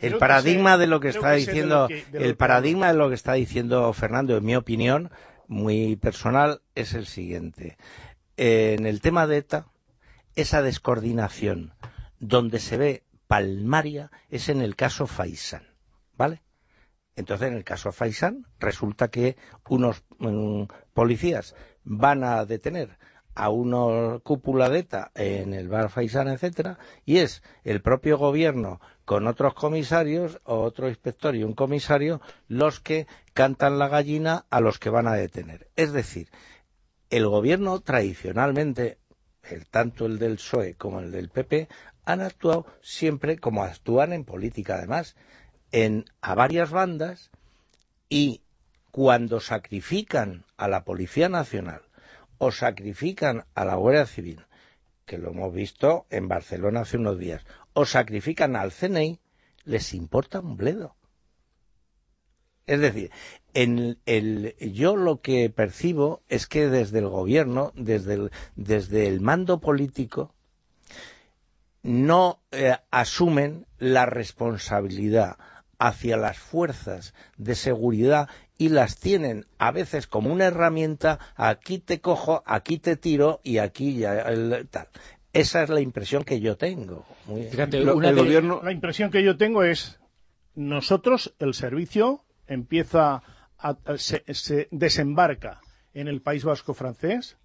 S8: el paradigma de lo que está diciendo, el paradigma de lo que está diciendo Fernando, en mi opinión, muy personal, es el siguiente. en el tema de ETA, esa descoordinación donde se ve palmaria es en el caso Faisán, ¿vale? Entonces, en el caso Faisán, resulta que unos mm, policías van a detener a una cúpula de ETA en el bar Faisán, etcétera, y es el propio gobierno con otros comisarios, o otro inspector y un comisario, los que cantan la gallina a los que van a detener. Es decir, el gobierno tradicionalmente, tanto el del PSOE como el del PP, han actuado siempre como actúan en política, además, en, a varias bandas y cuando sacrifican a la Policía Nacional o sacrifican a la Guardia Civil, que lo hemos visto en Barcelona hace unos días, o sacrifican al CNI, les importa un bledo. Es decir, en el, yo lo que percibo es que desde el gobierno, desde el, desde el mando político, no eh, asumen la responsabilidad hacia las fuerzas de seguridad y las tienen a veces como una herramienta, aquí te cojo, aquí te tiro y aquí ya tal. Esa es la impresión que yo tengo.
S9: La impresión que yo tengo es, nosotros, el servicio empieza, a, se, se desembarca en el País Vasco francés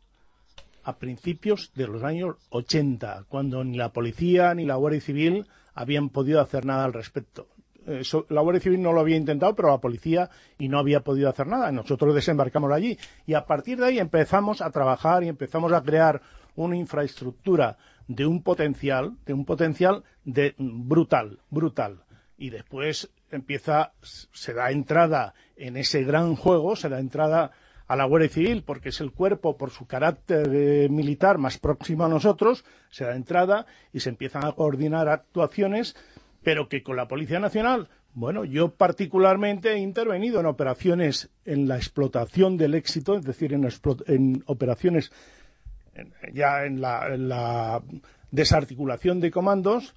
S9: a principios de los años 80, cuando ni la policía ni la Guardia Civil habían podido hacer nada al respecto. Eh, la Guardia Civil no lo había intentado, pero la policía y no había podido hacer nada. Nosotros desembarcamos allí y a partir de ahí empezamos a trabajar y empezamos a crear una infraestructura de un potencial, de un potencial de brutal, brutal. Y después empieza, se da entrada en ese gran juego, se da entrada a la Guardia Civil, porque es el cuerpo, por su carácter eh, militar más próximo a nosotros, se da entrada y se empiezan a coordinar actuaciones pero que con la Policía Nacional, bueno, yo particularmente he intervenido en operaciones en la explotación del éxito, es decir, en, operaciones ya en la, desarticulación de comandos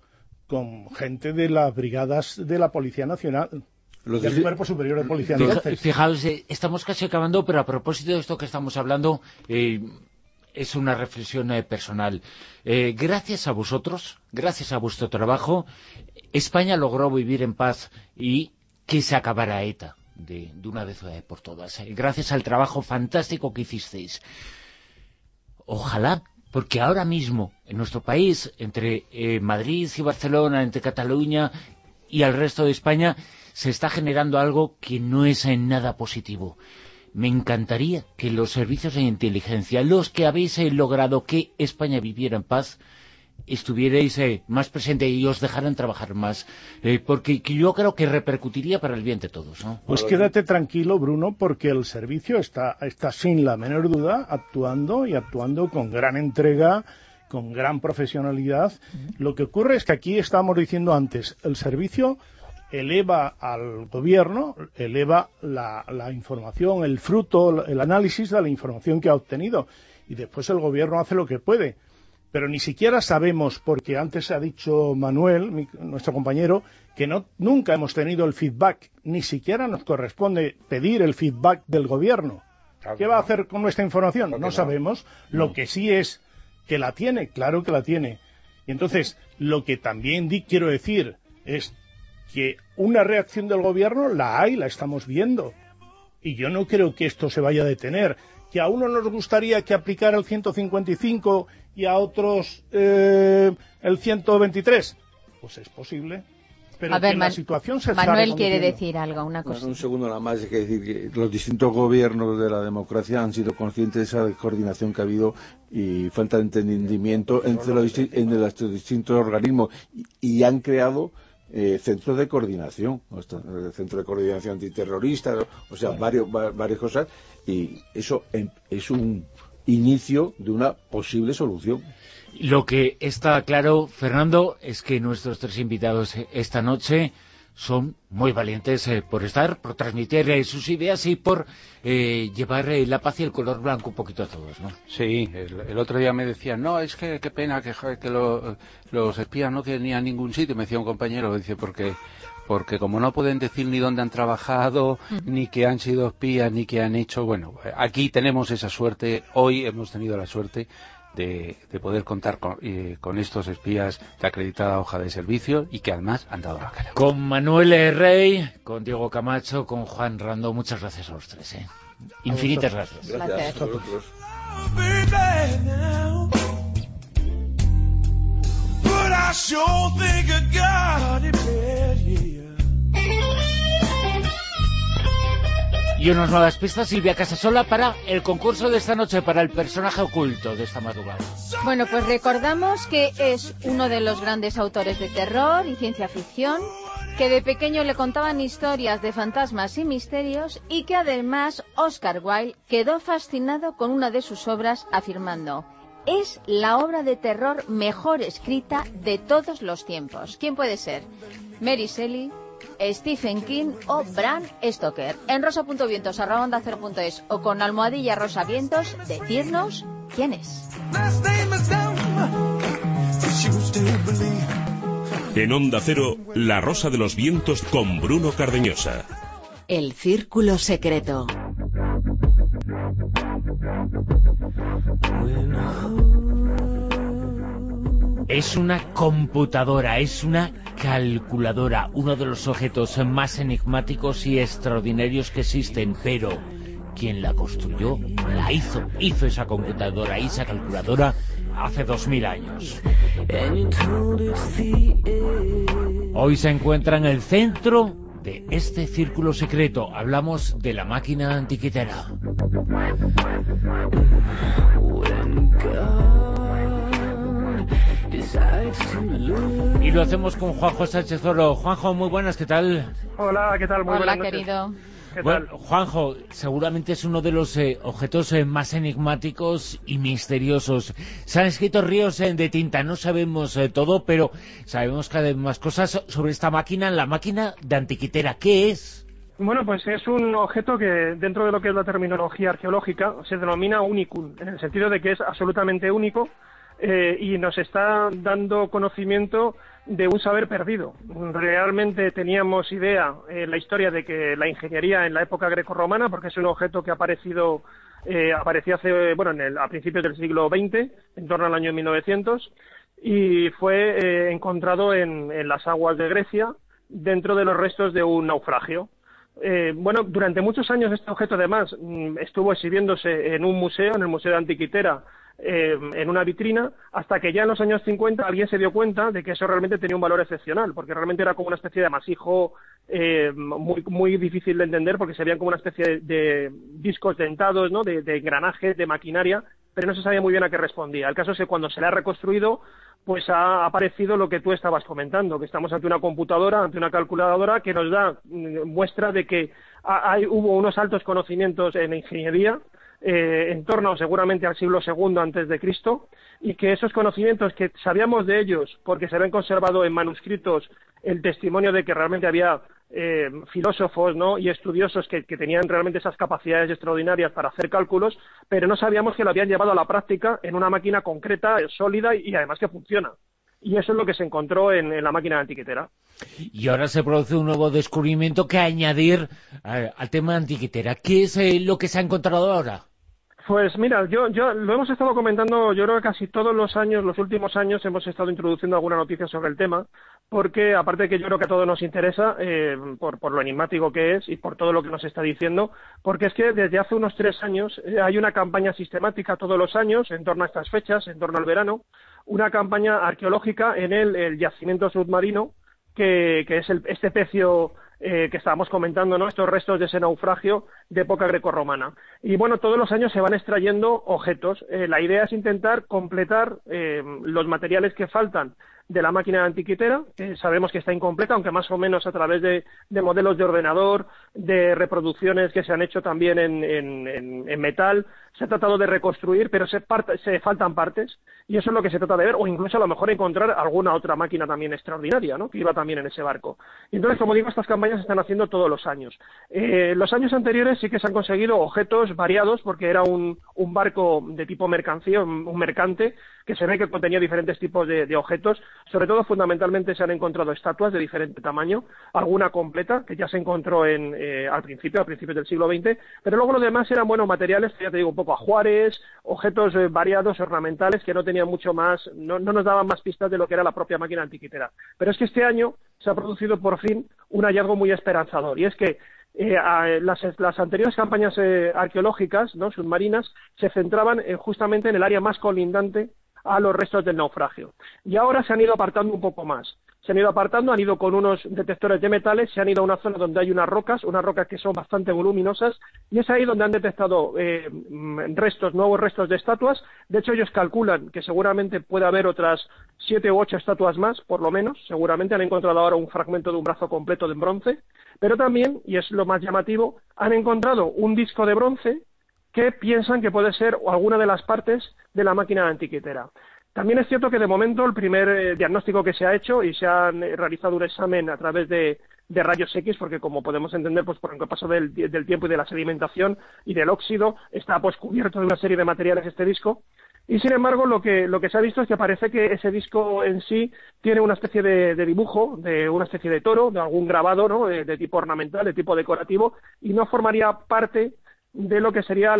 S9: con gente de las brigadas de la Policía Nacional, del Cuerpo Superior de Policía Nacional.
S2: Fijaos, eh, estamos casi acabando, pero a propósito de esto que estamos hablando, eh, es una reflexión eh, personal. Eh, gracias a vosotros, gracias a vuestro trabajo, España logró vivir en paz y que se acabara ETA de, una vez eh, por todas. gracias al trabajo fantástico que hicisteis. Ojalá, porque ahora mismo en nuestro país, entre Madrid y Barcelona, entre Cataluña y el resto de España, se está generando algo que no es en nada positivo. Me encantaría que los servicios de inteligencia, los que habéis eh, logrado que España viviera en paz, estuvierais eh, más presentes y os dejaran trabajar más, eh, porque yo creo que repercutiría para el bien de todos.
S9: Pues quédate tranquilo, Bruno, porque el servicio está, está sin la menor duda actuando y actuando con gran entrega, con gran profesionalidad. Lo que ocurre es que aquí estábamos diciendo antes, el servicio eleva al gobierno, eleva la, información, el fruto, el análisis de la información que ha obtenido. Y después el gobierno hace lo que puede. Pero ni siquiera sabemos, porque antes ha dicho Manuel, nuestro compañero, que no, nunca hemos tenido el feedback. Ni siquiera nos corresponde pedir el feedback del gobierno. ¿Qué va a hacer con nuestra información? No, sabemos. Lo que sí es que la tiene, claro que la tiene. Y entonces, lo que también di, quiero decir es que una reacción del gobierno la hay, la estamos viendo. Y yo no creo que esto se vaya a detener. Que a uno nos gustaría que aplicara el 155 y a otros eh, el 123. Pues es posible. Pero
S5: a
S9: ver, la situación se
S5: Manuel quiere decir algo, una cosa.
S7: un segundo nada más, hay que decir que los distintos gobiernos de la democracia han sido conscientes de esa coordinación que ha habido y falta de entendimiento entre los, distintos organismos y han creado eh, centro de coordinación, el centro de coordinación antiterrorista, o sea, varios, varias cosas, y eso es un inicio de una posible solución.
S2: Lo que está claro, Fernando, es que nuestros tres invitados esta noche son muy valientes eh, por estar, por transmitir eh, sus ideas y por eh, llevar la paz y el color blanco un poquito a todos, ¿no?
S4: Sí, el, otro día me decían, no, es que qué pena que, que los espías no tenían ningún sitio, me decía un compañero, dice, porque porque como no pueden decir ni dónde han trabajado, ni que han sido espías, ni que han hecho, bueno, aquí tenemos esa suerte, hoy hemos tenido la suerte de, poder contar con, estos espías de acreditada hoja de servicio y que además han dado la cara.
S2: Con Manuel Rey, con Diego Camacho, con Juan Rando, muchas gracias a los tres. ¿eh? Infinitas gracias.
S7: Gracias.
S2: Y unas nuevas pistas, Silvia Casasola, para el concurso de esta noche, para el personaje oculto de esta madrugada.
S5: Bueno, pues recordamos que es uno de los grandes autores de terror y ciencia ficción, que de pequeño le contaban historias de fantasmas y misterios y que además Oscar Wilde quedó fascinado con una de sus obras afirmando es la obra de terror mejor escrita de todos los tiempos. ¿Quién puede ser? Mary Shelley, Stephen King o Bram Stoker. En rosa.vientos.es o con almohadilla rosa vientos, decirnos quién es.
S1: En Onda Cero, La Rosa de los Vientos con Bruno Cardeñosa.
S10: El Círculo Secreto.
S2: Es una computadora, es una calculadora, uno de los objetos más enigmáticos y extraordinarios que existen, pero quien la construyó, la hizo, hizo esa computadora, esa calculadora hace dos mil años. Hoy se encuentra en el centro de este círculo secreto. Hablamos de la máquina antiquitera. Y lo hacemos con Juanjo Sánchez Oro. Juanjo, muy buenas, ¿qué tal?
S11: Hola, ¿qué tal? Muy
S5: Hola, querido.
S2: bueno, Juanjo, seguramente es uno de los eh, objetos eh, más enigmáticos y misteriosos. Se han escrito ríos eh, de tinta, no sabemos todo, pero sabemos que hay más cosas sobre esta máquina, la máquina de Antiquitera. ¿Qué es?
S11: Bueno, pues es un objeto que dentro de lo que es la terminología arqueológica se denomina unicum, en el sentido de que es absolutamente único eh, y nos está dando conocimiento de un saber perdido. Realmente teníamos idea en eh, la historia de que la ingeniería en la época grecorromana, porque es un objeto que ha aparecido eh, apareció hace, bueno, en el, a principios del siglo XX, en torno al año 1900, y fue eh, encontrado en, en, las aguas de Grecia dentro de los restos de un naufragio. bueno, durante muchos años este objeto además mm, estuvo exhibiéndose en un museo, en el Museo de Antiquitera, eh, en una vitrina, hasta que ya en los años 50 alguien se dio cuenta de que eso realmente tenía un valor excepcional, porque realmente era como una especie de amasijo eh, muy, muy difícil de entender, porque se veían como una especie de, discos dentados, ¿no? de, de engranajes, de maquinaria, pero no se sabía muy bien a qué respondía. El caso es que cuando se le ha reconstruido, pues ha aparecido lo que tú estabas comentando, que estamos ante una computadora, ante una calculadora que nos da mm, muestra de que hay, hubo unos altos conocimientos en ingeniería, eh, en torno seguramente al siglo II antes de Cristo y que esos conocimientos que sabíamos de ellos porque se habían conservado en manuscritos el testimonio de que realmente había eh, filósofos y estudiosos que, tenían realmente esas capacidades extraordinarias para hacer cálculos, pero no sabíamos que lo habían llevado a la práctica en una máquina concreta, sólida y, además que funciona. Y eso es lo que se encontró en, la máquina antiquitera.
S2: Y ahora se produce un nuevo descubrimiento que añadir eh, al tema de antiquitera. ¿Qué es lo que se ha encontrado ahora?
S11: Pues mira, yo, yo lo hemos estado comentando, yo creo que casi todos los años, los últimos años, hemos estado introduciendo alguna noticia sobre el tema, porque aparte de que yo creo que a todos nos interesa, eh, por, lo enigmático que es y por todo lo que nos está diciendo, porque es que desde hace unos tres años eh, hay una campaña sistemática todos los años en torno a estas fechas, en torno al verano, una campaña arqueológica en el, el yacimiento submarino, que, que es el, este pecio eh, que estábamos comentando, ¿no? Estos restos de ese naufragio de época grecorromana. Y bueno, todos los años se van extrayendo objetos. Eh, la idea es intentar completar eh, los materiales que faltan de la máquina antiquitera, sabemos que está incompleta, aunque más o menos a través de, modelos de ordenador, de reproducciones que se han hecho también en, en, metal, se ha tratado de reconstruir, pero se, se, faltan partes, y eso es lo que se trata de ver, o incluso a lo mejor encontrar alguna otra máquina también extraordinaria, ¿no? que iba también en ese barco. Y entonces, como digo, estas campañas se están haciendo todos los años. Eh, los años anteriores sí que se han conseguido objetos variados, porque era un, un barco de tipo mercancía, un mercante, que se ve que contenía diferentes tipos de, objetos. Sobre todo, fundamentalmente, se han encontrado estatuas de diferente tamaño, alguna completa, que ya se encontró en, eh, al principio, a principios del siglo XX, pero luego lo demás eran, buenos materiales, ya te digo, un poco ajuares, objetos eh, variados, ornamentales, que no tenían mucho más, no, no nos daban más pistas de lo que era la propia máquina antiquitera. Pero es que este año se ha producido por fin un hallazgo muy esperanzador, y es que eh, las, anteriores campañas arqueológicas ¿no? submarinas se centraban justamente en el área más colindante a los restos del naufragio. Y ahora se han ido apartando un poco más. Se han ido apartando, han ido con unos detectores de metales, se han ido a una zona donde hay unas rocas, unas rocas que son bastante voluminosas, y es ahí donde han detectado eh, restos, nuevos restos de estatuas. De hecho, ellos calculan que seguramente puede haber otras siete u ocho estatuas más, por lo menos. Seguramente han encontrado ahora un fragmento de un brazo completo de bronce. Pero también, y es lo más llamativo, han encontrado un disco de bronce que piensan que puede ser alguna de las partes de la máquina antiquitera. También es cierto que de momento el primer eh, diagnóstico que se ha hecho y se ha eh, realizado un examen a través de, rayos X, porque como podemos entender, pues por el paso del, del, tiempo y de la sedimentación y del óxido, está pues cubierto de una serie de materiales este disco. Y sin embargo, lo que, lo que se ha visto es que parece que ese disco en sí tiene una especie de, dibujo, de una especie de toro, de algún grabado, ¿no? de, tipo ornamental, de tipo decorativo, y no formaría parte de lo que sería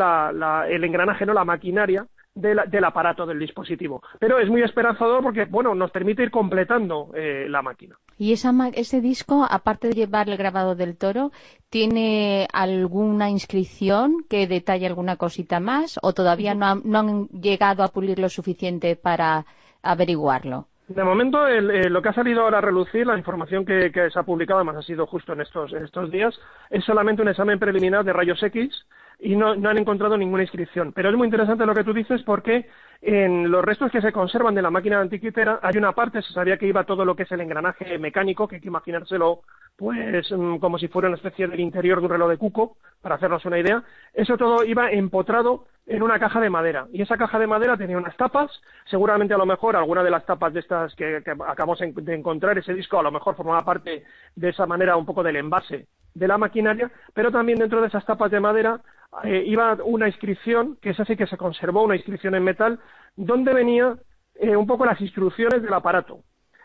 S11: el engranaje, no la maquinaria del aparato del dispositivo. Pero es muy esperanzador porque, bueno, nos permite ir completando eh, la máquina.
S5: ¿Y ese disco, aparte de llevar el grabado del toro, tiene alguna inscripción que detalle alguna cosita más o todavía no, han llegado a pulir lo suficiente para averiguarlo?
S11: De momento, eh, lo que ha salido ahora a relucir, la información que, se ha publicado, además ha sido justo en estos, en estos días, es solamente un examen preliminar de rayos X y no, no, han encontrado ninguna inscripción. Pero es muy interesante lo que tú dices porque en los restos que se conservan de la máquina antiquitera hay una parte, se sabía que iba todo lo que es el engranaje mecánico, que hay que imaginárselo pues mm, como si fuera una especie del interior de un reloj de cuco, para hacernos una idea. Eso todo iba empotrado en una caja de madera. Y esa caja de madera tenía unas tapas, seguramente a lo mejor alguna de las tapas de estas que, acabamos de encontrar, ese disco a lo mejor formaba parte de esa manera un poco del envase de la maquinaria, pero también dentro de esas tapas de madera eh, iba una inscripción, que es así que se conservó, una inscripción en metal, donde venía eh, un poco las instrucciones del aparato.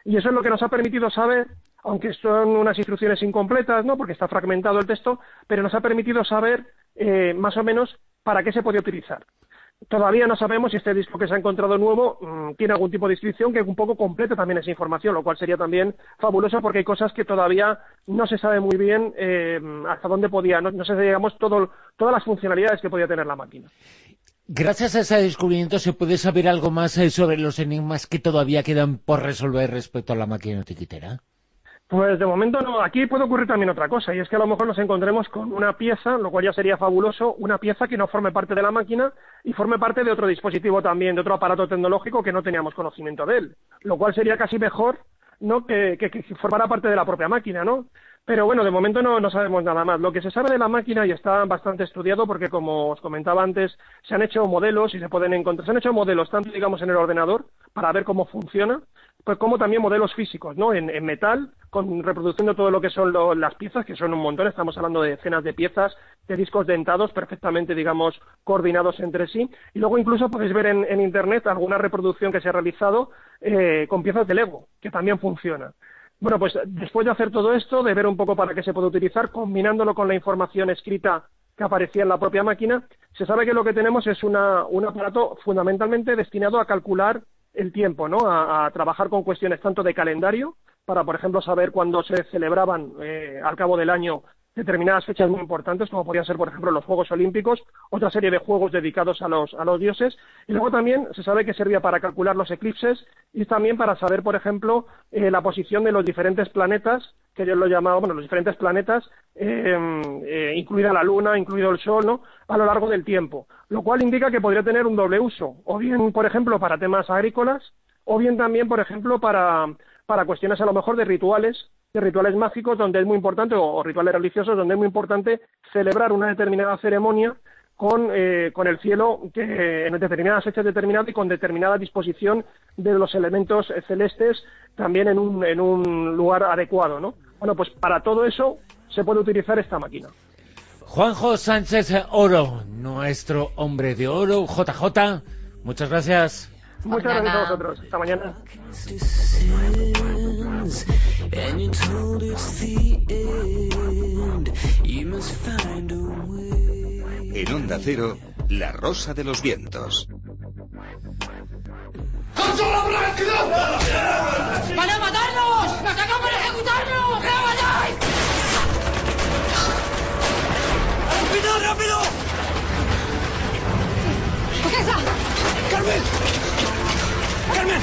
S11: Y eso es lo que nos ha permitido saber, aunque son unas instrucciones incompletas, ¿no? porque está fragmentado el texto, pero nos ha permitido saber eh, más o menos para qué se podía utilizar. Todavía no sabemos si este disco que se ha encontrado nuevo mm, tiene algún tipo de inscripción que un poco complete también esa información, lo cual sería también fabuloso porque hay cosas que todavía no se sabe muy bien eh, hasta dónde podía, no, no sé, digamos, todo, todas las funcionalidades que podía tener la máquina.
S2: Gracias a ese descubrimiento se puede saber algo más eh, sobre los enigmas que todavía quedan por resolver respecto a la máquina tiquitera.
S11: Pues de momento no. Aquí puede ocurrir también otra cosa, y es que a lo mejor nos encontremos con una pieza, lo cual ya sería fabuloso, una pieza que no forme parte de la máquina y forme parte de otro dispositivo también, de otro aparato tecnológico que no teníamos conocimiento de él, lo cual sería casi mejor ¿no? que, que, formara parte de la propia máquina, ¿no? Pero bueno, de momento no, no, sabemos nada más. Lo que se sabe de la máquina y está bastante estudiado porque, como os comentaba antes, se han hecho modelos y se pueden encontrar, se han hecho modelos tanto, digamos, en el ordenador para ver cómo funciona, pues como también modelos físicos, ¿no? En, metal, con, reproduciendo todo lo que son las piezas, que son un montón, estamos hablando de decenas de piezas, de discos dentados perfectamente, digamos, coordinados entre sí. Y luego incluso podéis ver en, Internet alguna reproducción que se ha realizado eh, con piezas de Lego, que también funciona. Bueno, pues después de hacer todo esto, de ver un poco para qué se puede utilizar, combinándolo con la información escrita que aparecía en la propia máquina, se sabe que lo que tenemos es un aparato fundamentalmente destinado a calcular el tiempo, ¿no? A, trabajar con cuestiones tanto de calendario, para, por ejemplo, saber cuándo se celebraban eh, al cabo del año determinadas fechas muy importantes, como podrían ser, por ejemplo, los Juegos Olímpicos, otra serie de juegos dedicados a los, a los dioses, y luego también se sabe que servía para calcular los eclipses y también para saber, por ejemplo, eh, la posición de los diferentes planetas, que yo lo llamaba, bueno, los diferentes planetas, eh, eh, incluida la Luna, incluido el Sol, ¿no?, a lo largo del tiempo, lo cual indica que podría tener un doble uso, o bien, por ejemplo, para temas agrícolas, o bien también, por ejemplo, para, para cuestiones a lo mejor de rituales, de rituales mágicos donde es muy importante, o, rituales religiosos donde es muy importante celebrar una determinada ceremonia con, eh, con el cielo que en determinadas fechas determinadas y con determinada disposición de los elementos eh, celestes también en un, en un lugar adecuado, ¿no? Bueno, pues para todo eso se puede utilizar esta máquina.
S2: Juanjo Sánchez Oro, nuestro hombre de oro, JJ, muchas gracias.
S11: Muchas gracias a vosotros. Hasta mañana.
S3: And you're told it's the end. You must find a way.
S6: En Onda Cero, La Rosa de los Vientos.
S3: ¡Van a matarnos! ¡Nos acaban de ejecutarnos! ¡Rápido, rápido! ¡Carmen! ¡Carmen!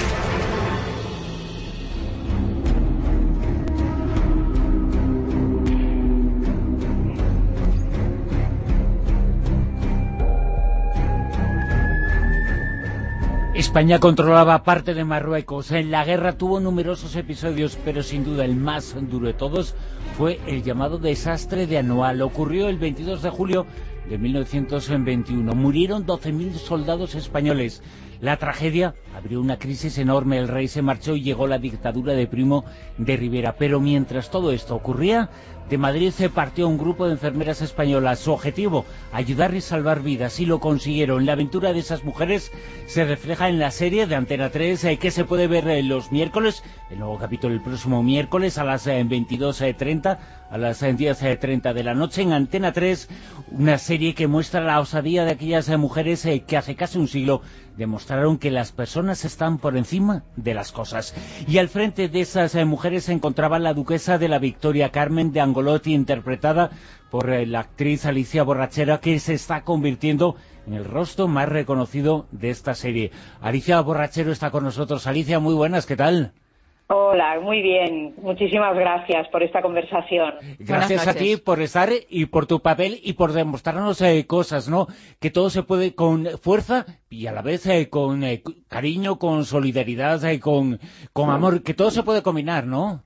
S2: España controlaba parte de Marruecos. En la guerra tuvo numerosos episodios, pero sin duda el más duro de todos fue el llamado desastre de Anual. Ocurrió el 22 de julio de 1921. Murieron 12.000 soldados españoles. La tragedia abrió una crisis enorme. El rey se marchó y llegó la dictadura de Primo de Rivera. Pero mientras todo esto ocurría, de Madrid se partió un grupo de enfermeras españolas. Su objetivo, ayudar y salvar vidas. Y lo consiguieron. La aventura de esas mujeres se refleja en la serie de Antena 3 eh, que se puede ver eh, los miércoles. El nuevo capítulo el próximo miércoles a las eh, 22.30, a las eh, 10.30 de la noche en Antena 3. Una serie que muestra la osadía de aquellas eh, mujeres eh, que hace casi un siglo demostraron que las personas están por encima de las cosas. Y al frente de esas eh, mujeres se encontraba la duquesa de la Victoria, Carmen de Angolotti, interpretada por eh, la actriz Alicia Borrachera, que se está convirtiendo en el rostro más reconocido de esta serie. Alicia Borrachero está con nosotros. Alicia, muy buenas, ¿qué tal?
S12: Hola, muy bien. Muchísimas gracias por esta conversación.
S2: Gracias a ti por estar y por tu papel y por demostrarnos eh, cosas, ¿no? Que todo se puede con fuerza y a la vez eh, con eh, cariño, con solidaridad, eh, con, con amor, que todo se puede combinar, ¿no?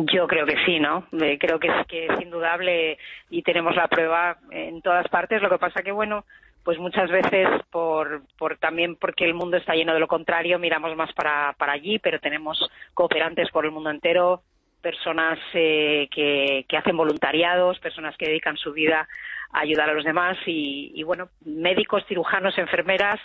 S12: Yo creo que sí, ¿no? Eh, creo que es, que es indudable y tenemos la prueba en todas partes. Lo que pasa que, bueno, pues muchas veces por, por también porque el mundo está lleno de lo contrario, miramos más para, para allí, pero tenemos cooperantes por el mundo entero, personas eh, que, que hacen voluntariados, personas que dedican su vida a ayudar a los demás y, y bueno, médicos, cirujanos, enfermeras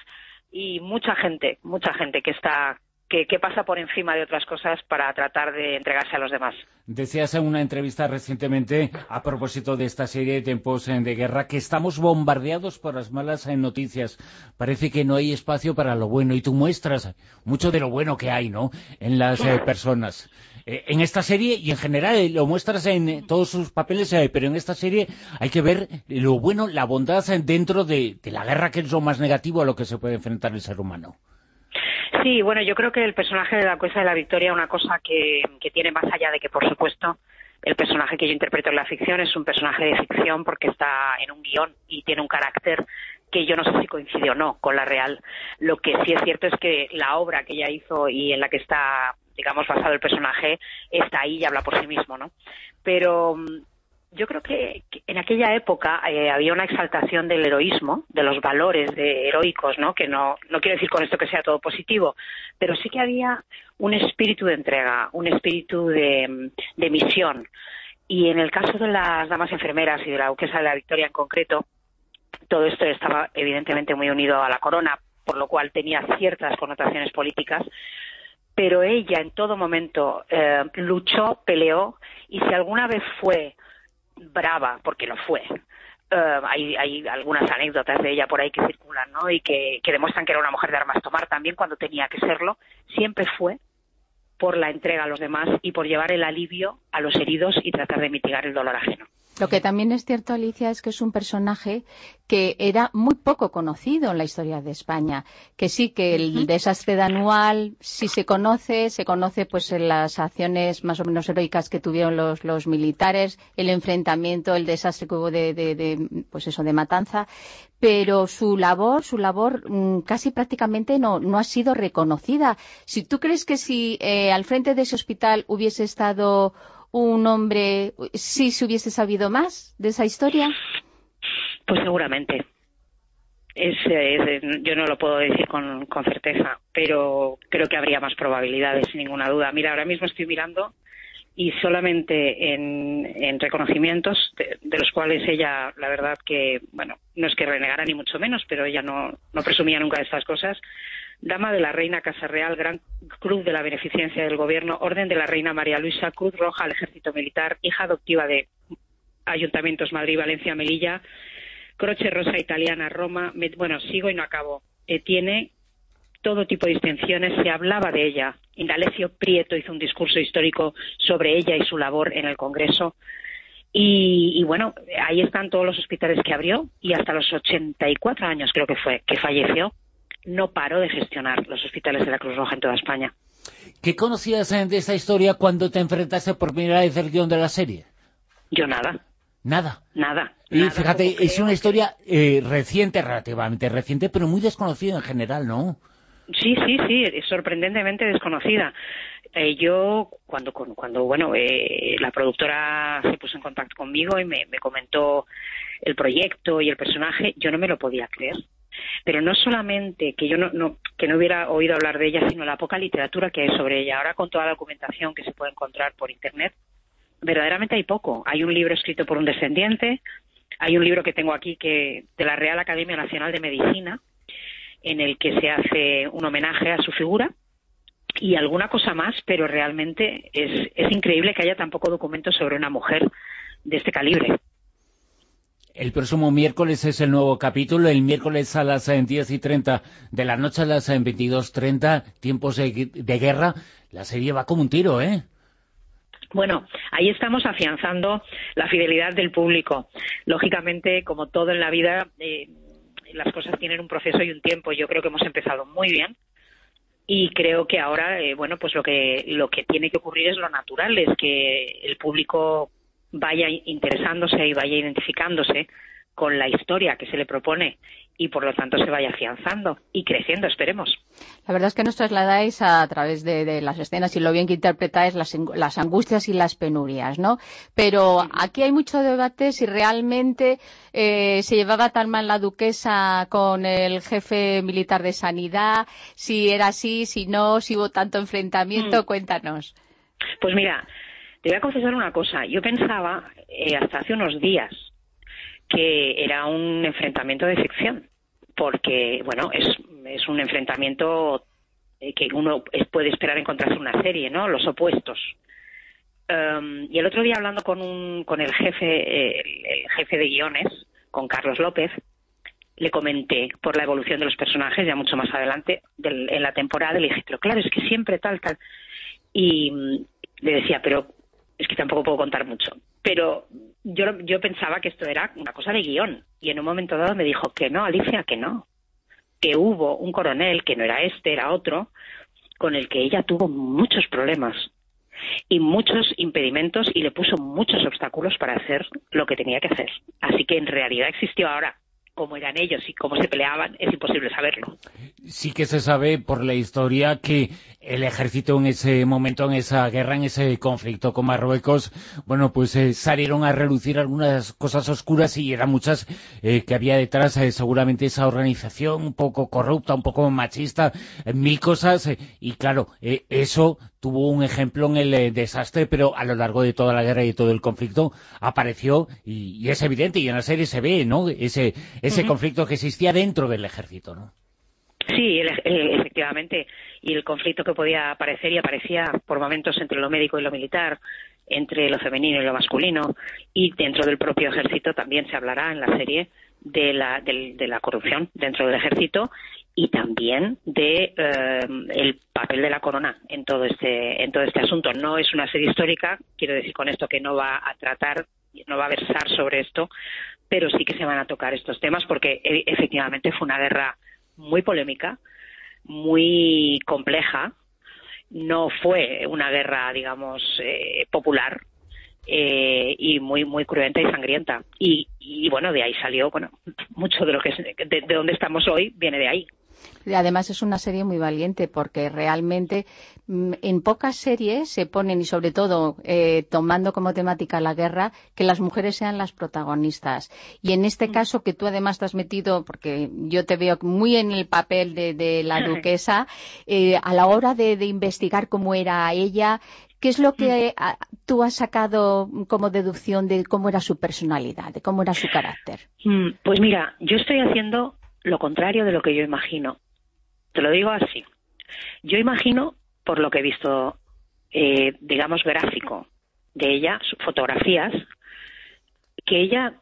S12: y mucha gente, mucha gente que está que, pasa por encima de otras cosas para tratar de entregarse a los demás.
S2: Decías en una entrevista recientemente, a propósito de esta serie de tiempos de guerra, que estamos bombardeados por las malas noticias. Parece que no hay espacio para lo bueno y tú muestras mucho de lo bueno que hay ¿no? en las eh, personas. Eh, en esta serie y en general eh, lo muestras en todos sus papeles, eh, pero en esta serie hay que ver lo bueno, la bondad dentro de, de la guerra, que es lo más negativo a lo que se puede enfrentar el ser humano.
S12: Sí, bueno, yo creo que el personaje de la Cuesta de la Victoria, una cosa que, que tiene más allá de que, por supuesto, el personaje que yo interpreto en la ficción es un personaje de ficción porque está en un guion y tiene un carácter que yo no sé si coincide o no con la real. Lo que sí es cierto es que la obra que ella hizo y en la que está, digamos, basado el personaje está ahí y habla por sí mismo, ¿no? Pero yo creo que, en aquella época eh, había una exaltación del heroísmo, de los valores de heroicos, ¿no? Que no, no quiero decir con esto que sea todo positivo, pero sí que había un espíritu de entrega, un espíritu de, de misión. Y en el caso de las damas enfermeras y de la duquesa de la Victoria en concreto, todo esto estaba evidentemente muy unido a la corona, por lo cual tenía ciertas connotaciones políticas, pero ella en todo momento eh, luchó, peleó, y si alguna vez fue brava, porque lo fue. Uh, hay, hay, algunas anécdotas de ella por ahí que circulan, ¿no? Y que, que, demuestran que era una mujer de armas tomar también cuando tenía que serlo. Siempre fue por la entrega a los demás y por llevar el alivio a los heridos y tratar de mitigar el dolor ajeno.
S5: Lo que también es cierto, Alicia, es que es un personaje que era muy poco conocido en la historia de España. Que sí, que el desastre de Anual sí se conoce, se conoce pues en las acciones más o menos heroicas que tuvieron los, los militares, el enfrentamiento, el desastre que hubo de, de, de, pues eso, de matanza, pero su labor, su labor mm, casi prácticamente no, no ha sido reconocida. Si tú crees que si eh, al frente de ese hospital hubiese estado un hombre, sí se hubiese sabido más de esa historia.
S12: Pues seguramente. Es, yo no lo puedo decir con, certeza, pero creo que habría más probabilidades, sin ninguna duda. Mira, ahora mismo estoy mirando y solamente en, en reconocimientos, de, de los cuales ella, la verdad que, bueno, no es que renegara ni mucho menos, pero ella no, no presumía nunca de estas cosas. Dama de la Reina Casa Real, Gran Cruz de la Beneficencia del Gobierno, Orden de la Reina María Luisa, Cruz Roja al Ejército Militar, hija adoptiva de Ayuntamientos Madrid, Valencia, Melilla, Croce Rosa Italiana, Roma, me- bueno, sigo y no acabo. Eh, tiene todo tipo de distinciones, se hablaba de ella. Indalecio Prieto hizo un discurso histórico sobre ella y su labor en el Congreso. Y, y bueno, ahí están todos los hospitales que abrió y hasta los 84 años creo que fue que falleció, no paró de gestionar los hospitales de la Cruz Roja en toda España.
S2: ¿Qué conocías eh, de esta historia cuando te enfrentaste por primera vez al guion de la serie?
S12: Yo nada,
S2: Nada.
S12: nada.
S2: Y
S12: nada,
S2: fíjate, es una historia eh, reciente, relativamente reciente, pero muy desconocida en general, ¿no?
S12: Sí, sí, sí, es sorprendentemente desconocida. Eh, yo, cuando, cuando bueno, eh, la productora se puso en contacto conmigo y me, me comentó el proyecto y el personaje, yo no me lo podía creer. Pero no solamente que yo no, no, que no hubiera oído hablar de ella, sino la poca literatura que hay sobre ella. Ahora con toda la documentación que se puede encontrar por Internet, verdaderamente hay poco. Hay un libro escrito por un descendiente, hay un libro que tengo aquí que de la Real Academia Nacional de Medicina, en el que se hace un homenaje a su figura y alguna cosa más, pero realmente es, es increíble que haya tan poco documento sobre una mujer de este calibre.
S2: El próximo miércoles es el nuevo capítulo, el miércoles a las eh, 10 y 30 de la noche a las eh, 22.30, tiempos de, gu- de guerra, la serie va como un tiro, ¿eh?
S12: Bueno, ahí estamos afianzando la fidelidad del público. Lógicamente, como todo en la vida, eh, las cosas tienen un proceso y un tiempo. Yo creo que hemos empezado muy bien y creo que ahora, eh, bueno, pues lo que lo que tiene que ocurrir es lo natural, es que el público vaya interesándose y vaya identificándose con la historia que se le propone y por lo tanto se vaya afianzando y creciendo, esperemos.
S5: La verdad es que nos trasladáis a, través de, de las escenas y lo bien que interpretáis las, las angustias y las penurias, ¿no? Pero aquí hay mucho debate si realmente eh, se llevaba tan mal la duquesa con el jefe militar de sanidad, si era así, si no, si hubo tanto enfrentamiento.
S12: Mm.
S5: Cuéntanos.
S12: Pues mira, te voy a confesar una cosa. Yo pensaba eh, hasta hace unos días que era un enfrentamiento de ficción, porque, bueno, es, un enfrentamiento eh, que uno puede esperar encontrarse en una serie, ¿no? Los opuestos. Um, y el otro día hablando con, un, con el jefe, el, el jefe de guiones, con Carlos López, le comenté por la evolución de los personajes, ya mucho más adelante del- en la temporada, le dije, pero claro, es que siempre tal, tal. Y mm, le decía, pero es que tampoco puedo contar mucho. Pero yo, yo pensaba que esto era una cosa de guion. Y en un momento dado me dijo que no, Alicia, que no. Que hubo un coronel, que no era este, era otro, con el que ella tuvo muchos problemas y muchos impedimentos y le puso muchos obstáculos para hacer lo que tenía que hacer. Así que en realidad existió ahora. Cómo eran ellos y cómo se peleaban, es imposible saberlo.
S2: Sí que se sabe por la historia que el ejército en ese momento, en esa guerra, en ese conflicto con Marruecos, bueno, pues eh, salieron a relucir algunas cosas oscuras y eran muchas eh, que había detrás eh, seguramente esa organización un poco corrupta, un poco machista, eh, mil cosas eh, y claro, eh, eso tuvo un ejemplo en el eh, desastre, pero a lo largo de toda la guerra y todo el conflicto apareció y, y es evidente y en la serie se ve, ¿no? Ese, ese conflicto que existía dentro del ejército, ¿no?
S12: Sí, el- el- efectivamente. Y el conflicto que podía aparecer y aparecía por momentos entre lo médico y lo militar, entre lo femenino y lo masculino, y dentro del propio ejército también se hablará en la serie de la, de la corrupción dentro del ejército y también de eh, el papel de la corona en todo este en todo este asunto. No es una serie histórica, quiero decir con esto que no va a tratar no va a versar sobre esto, pero sí que se van a tocar estos temas porque e- efectivamente fue una guerra muy polémica, muy compleja, no fue una guerra, digamos, eh, popular eh, y muy muy cruenta y sangrienta. Y, y bueno, de ahí salió, bueno, mucho de lo que es, de, de donde estamos hoy viene de ahí.
S5: Además es una serie muy valiente porque realmente mm, en pocas series se ponen, y sobre todo eh, tomando como temática la guerra, que las mujeres sean las protagonistas. Y en este caso que tú además te has metido, porque yo te veo muy en el papel de, de la duquesa, eh, a la hora de, de investigar cómo era ella, ¿Qué es lo que ah, tú has sacado como deducción de cómo era su personalidad, de cómo era su carácter?
S12: Mm, Pues mira, yo estoy haciendo lo contrario de lo que yo imagino. Te lo digo así. Yo imagino, por lo que he visto, eh, digamos, gráfico de ella, fotografías, que ella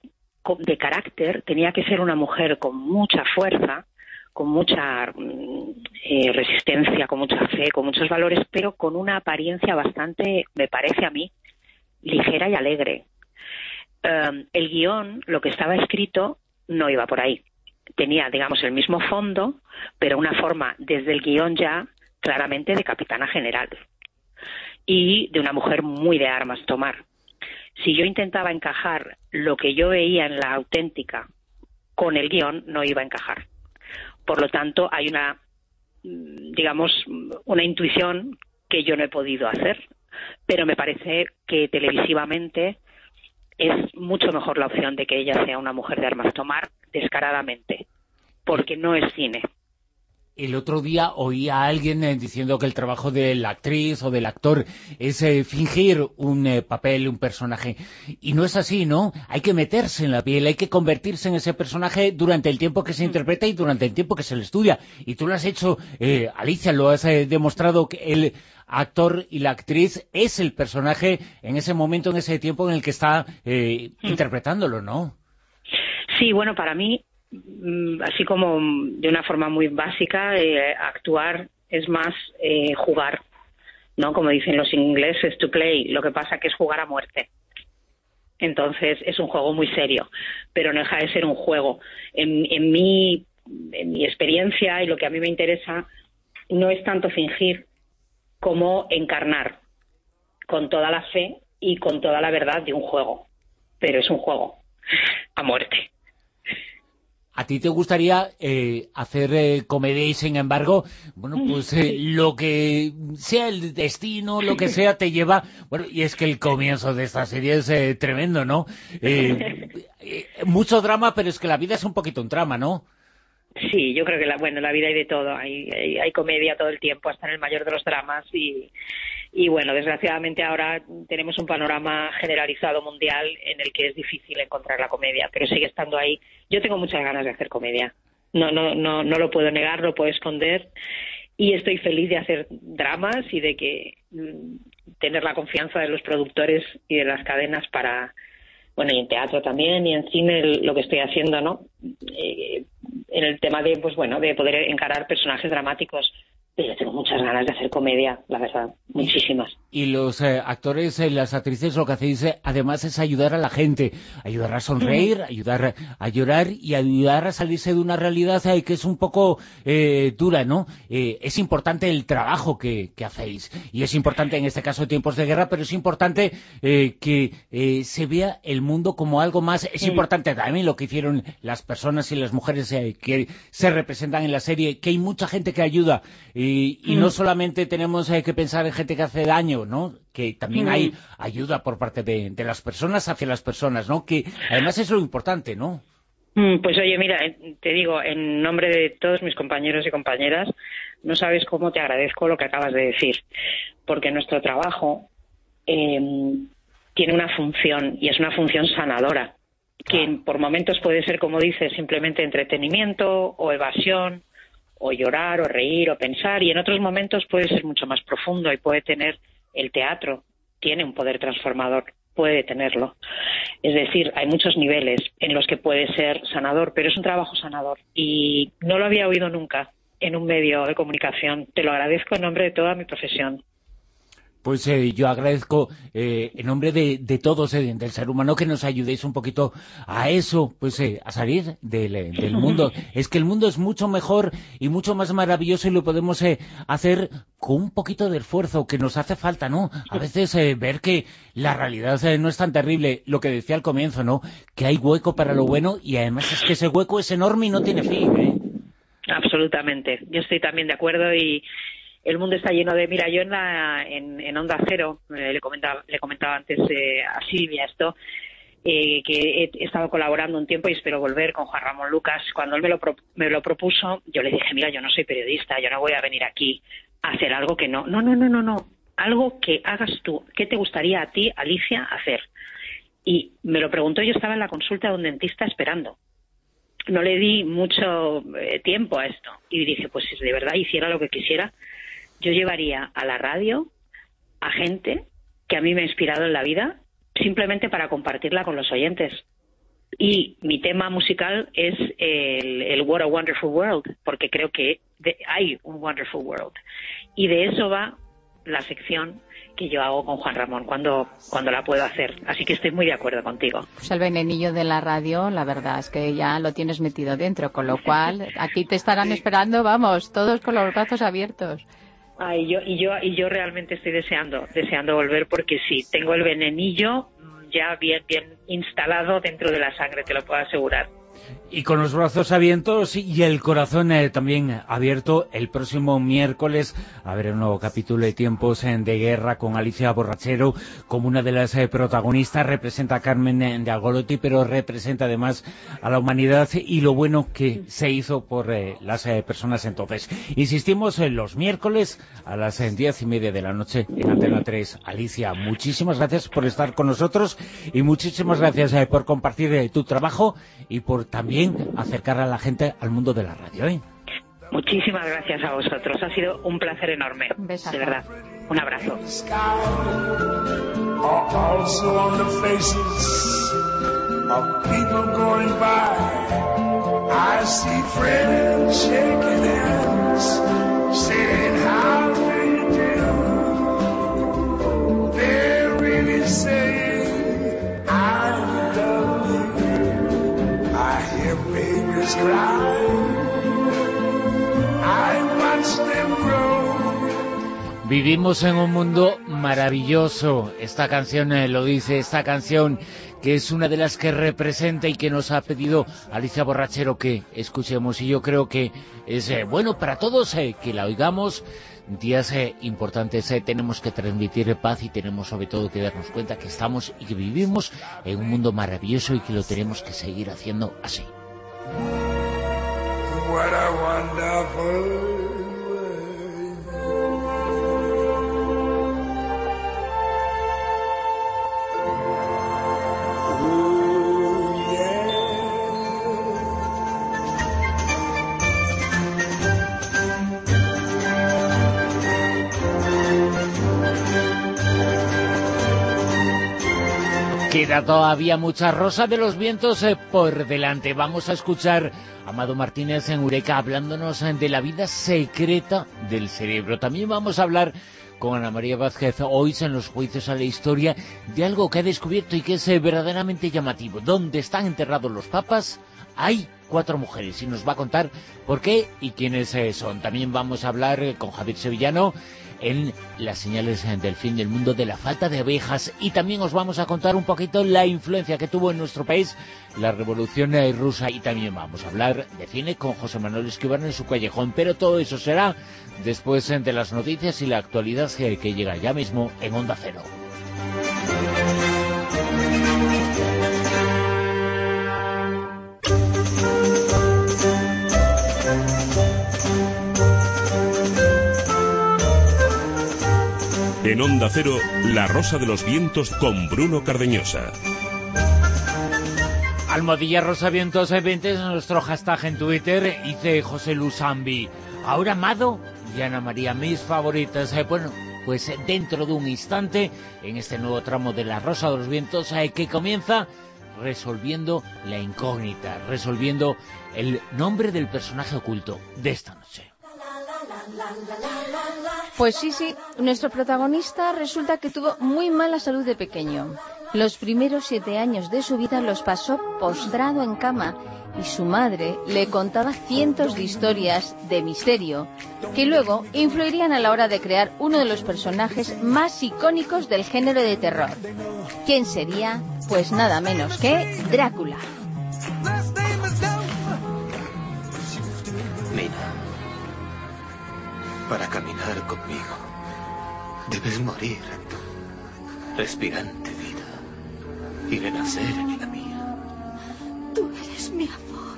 S12: de carácter tenía que ser una mujer con mucha fuerza, con mucha mm, eh, resistencia, con mucha fe, con muchos valores, pero con una apariencia bastante, me parece a mí, ligera y alegre. Um, el guion, lo que estaba escrito, no iba por ahí. Tenía, digamos, el mismo fondo, pero una forma desde el guion ya claramente de capitana general y de una mujer muy de armas tomar. Si yo intentaba encajar lo que yo veía en la auténtica con el guion, no iba a encajar. Por lo tanto, hay una, mm, digamos, una intuición que yo no he podido hacer, pero me parece que televisivamente es mucho mejor la opción de que ella sea una mujer de armas tomar descaradamente, porque no es cine.
S2: El otro día oí a alguien eh, diciendo que el trabajo de la actriz o del actor es eh, fingir un eh, papel, un personaje. Y no es así, ¿no? Hay que meterse en la piel, hay que convertirse en ese personaje durante el tiempo que se interpreta y durante el tiempo que se le estudia. Y tú lo has hecho, eh, Alicia, lo has demostrado que el actor y la actriz es el personaje en ese momento, en ese tiempo en el que está eh, interpretándolo, ¿no?
S12: Sí, bueno, para mí, mm, así como de una forma muy básica, eh, actuar es más eh, jugar, ¿no? Como dicen los ingleses, to play. Lo que pasa que es jugar a muerte. Entonces es un juego muy serio, pero no deja de ser un juego. En, en, mi, en mi experiencia y lo que a mí me interesa no es tanto fingir como encarnar con toda la fe y con toda la verdad de un juego. Pero es un juego a muerte.
S2: ¿A ti te gustaría eh, hacer eh, comedia y, sin embargo, bueno, pues eh, lo que sea el destino, lo que sea, te lleva... Bueno, y es que el comienzo de esta serie es eh, tremendo, ¿no? Eh, mucho drama, pero es que la vida es un poquito un drama, ¿no?
S12: Sí, yo creo que la, bueno, en la vida hay de todo, hay, hay, hay comedia todo el tiempo, hasta en el mayor de los dramas y, y bueno, desgraciadamente ahora tenemos un panorama generalizado mundial en el que es difícil encontrar la comedia, pero sigue estando ahí. Yo tengo muchas ganas de hacer comedia, no, no, no, no lo puedo negar, lo puedo esconder. Y estoy feliz de hacer dramas y de que mm, tener la confianza de los productores y de las cadenas para bueno y en teatro también y en cine lo que estoy haciendo no Eh, en el tema de pues bueno de poder encarar personajes dramáticos pero tengo muchas ganas de hacer comedia la verdad muchísimas
S2: Y los eh, actores y las actrices lo que hacéis eh, además es ayudar a la gente, ayudar a sonreír, ayudar a llorar y ayudar a salirse de una realidad eh, que es un poco eh, dura, ¿no? Eh, es importante el trabajo que, que hacéis y es importante en este caso tiempos de guerra, pero es importante eh, que eh, se vea el mundo como algo más. Es importante también lo que hicieron las personas y las mujeres eh, que se representan en la serie, que hay mucha gente que ayuda y, y no
S12: Mm.
S2: solamente tenemos eh, que pensar en gente que hace daño, ¿no? Que también
S12: Mm.
S2: hay ayuda por parte de, de las personas hacia las personas, ¿no? Que además es lo importante, ¿no?
S12: Mm, Pues oye, mira, eh, te digo, en nombre de todos mis compañeros y compañeras, no sabes cómo te agradezco lo que acabas de decir, porque nuestro trabajo eh, tiene una función y es una función sanadora, que por momentos puede ser, como dices, simplemente entretenimiento o evasión, o llorar, o reír, o pensar, y en otros momentos puede ser mucho más profundo y puede tener el teatro, tiene un poder transformador, puede tenerlo. Es decir, hay muchos niveles en los que puede ser sanador, pero es un trabajo sanador y no lo había oído nunca en un medio de comunicación. Te lo agradezco en nombre de toda mi profesión.
S2: Pues eh, yo agradezco eh, en nombre de, de todos, eh, del ser humano, que nos ayudéis un poquito a eso, pues eh, a salir del, eh, del mundo. es que el mundo es mucho mejor y mucho más maravilloso y lo podemos eh, hacer con un poquito de esfuerzo que nos hace falta, ¿no? A veces eh, ver que la realidad no es tan terrible, lo que decía al comienzo, ¿no? Que hay hueco para lo bueno y además es que ese hueco es enorme y no tiene fin, ¿eh?
S12: Absolutamente. Yo estoy también de acuerdo y el mundo está lleno de... Mira, yo en, la, en, Onda Cero, eh, le, comentaba, le comentaba antes eh, a Silvia esto, eh, que he estado colaborando un tiempo y espero volver con Juan Ramón Lucas. Cuando él me lo, pro- me lo propuso, yo le dije, mira, yo no soy periodista, yo no voy a venir aquí a hacer algo que no... No, no, no, no, no. Algo que hagas tú. ¿Qué te gustaría a ti, Alicia, hacer? Y me lo preguntó, yo estaba en la consulta de un dentista esperando no le di mucho eh, tiempo a esto y dije, pues si de verdad hiciera lo que quisiera, yo llevaría a la radio a gente que a mí me ha inspirado en la vida simplemente para compartirla con los oyentes. Y mi tema musical es el, el What a Wonderful World, porque creo que de- hay un Wonderful World. Y de eso va la sección que yo hago con Juan Ramón cuando, cuando la puedo hacer. Así que estoy muy de acuerdo contigo.
S5: Pues el venenillo de la radio, la verdad es que ya lo tienes metido dentro, con lo cual aquí te estarán esperando, vamos, todos con los brazos abiertos.
S12: Ay, yo, y yo y yo realmente estoy deseando deseando volver porque sí tengo el venenillo mm, ya bien bien instalado dentro de la sangre te lo puedo asegurar
S2: Y con los brazos abiertos y el corazón eh, también abierto, el próximo miércoles habrá un nuevo capítulo de Tiempos eh, de Guerra con Alicia Borrachero como una de las eh, protagonistas. Representa a Carmen eh, de Agolotti, pero representa además a la humanidad y lo bueno que se hizo por eh, las eh, personas entonces. Insistimos en los miércoles a las diez y media de la noche en Antena 3. Alicia, muchísimas gracias por estar con nosotros y muchísimas gracias por compartir tu trabajo y por también acercar a la gente al mundo de la radio. ¿eh?
S12: muchísimas gracias a vosotros ha sido un placer enorme de verdad un abrazo
S2: Vivimos en un mundo maravilloso. Esta canción eh, lo dice, esta canción que es una de las que representa y que nos ha pedido Alicia Borrachero que escuchemos. Y yo creo que es eh, bueno para todos eh, que la oigamos. Días importantes, tenemos que transmitir paz y tenemos sobre todo que darnos cuenta que estamos y que vivimos en un mundo maravilloso y que lo tenemos que seguir haciendo así.
S3: What a wonderful
S2: Queda todavía mucha rosa de los vientos eh, por delante. Vamos a escuchar a Amado Martínez en Eureka hablándonos eh, de la vida secreta del cerebro. También vamos a hablar con Ana María Vázquez hoy en los juicios a la historia de algo que ha descubierto y que es eh, verdaderamente llamativo. ¿Dónde están enterrados los papas? Hay cuatro mujeres y nos va a contar por qué y quiénes son. También vamos a hablar con Javier Sevillano en las señales del fin del mundo de la falta de abejas. Y también os vamos a contar un poquito la influencia que tuvo en nuestro país la revolución eh, rusa. Y también vamos a hablar de cine con José Manuel Escribano en su callejón, pero todo eso será después eh, de las noticias y la actualidad eh, que llega ya mismo en Onda Cero.
S1: En Onda Cero, La Rosa de los Vientos con Bruno Cardeñosa.
S2: Almohadilla Rosavientos 20 es nuestro hashtag en Twitter, dice José Luzambi. Ahora Amado y Ana María, mis favoritas. Eh, bueno, pues eh, dentro de un instante, en este nuevo tramo de La Rosa de los Vientos, eh, que comienza resolviendo la incógnita, resolviendo el nombre del personaje oculto de esta noche.
S5: Pues sí, sí, nuestro protagonista resulta que tuvo muy mala salud de pequeño. Los primeros siete años de su vida los pasó postrado en cama y su madre le contaba cientos de historias de misterio que luego influirían a la hora de crear uno de los personajes más icónicos del género de terror. ¿Quién sería? Pues nada menos que Drácula.
S13: Nina, para caminar conmigo, debes morir respirante vida y renacer en la mía.
S14: Tú eres mi amor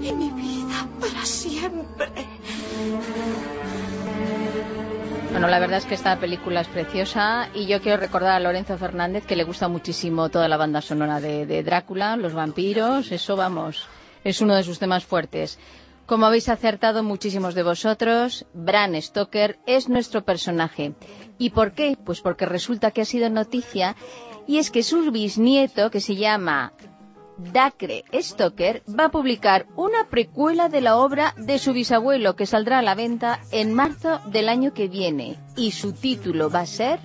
S14: y mi vida para siempre.
S5: Bueno, la verdad es que esta película es preciosa y yo quiero recordar a Lorenzo Fernández que le gusta muchísimo toda la banda sonora de, de Drácula, los vampiros, eso vamos, es uno de sus temas fuertes. Como habéis acertado muchísimos de vosotros, Bram Stoker es nuestro personaje. ¿Y por qué? Pues porque resulta que ha sido noticia y es que su bisnieto, que se llama Dacre Stoker, va a publicar una precuela de la obra de su bisabuelo que saldrá a la venta en marzo del año que viene y su título va a ser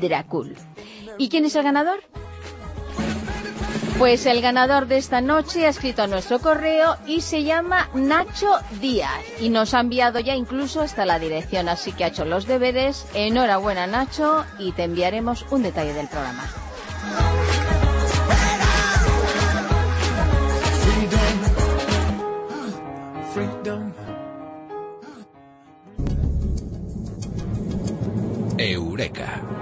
S5: Dracul. ¿Y quién es el ganador? Pues el ganador de esta noche ha escrito a nuestro correo y se llama Nacho Díaz y nos ha enviado ya incluso hasta la dirección, así que ha hecho los deberes. Enhorabuena Nacho y te enviaremos un detalle del programa.
S1: Eureka.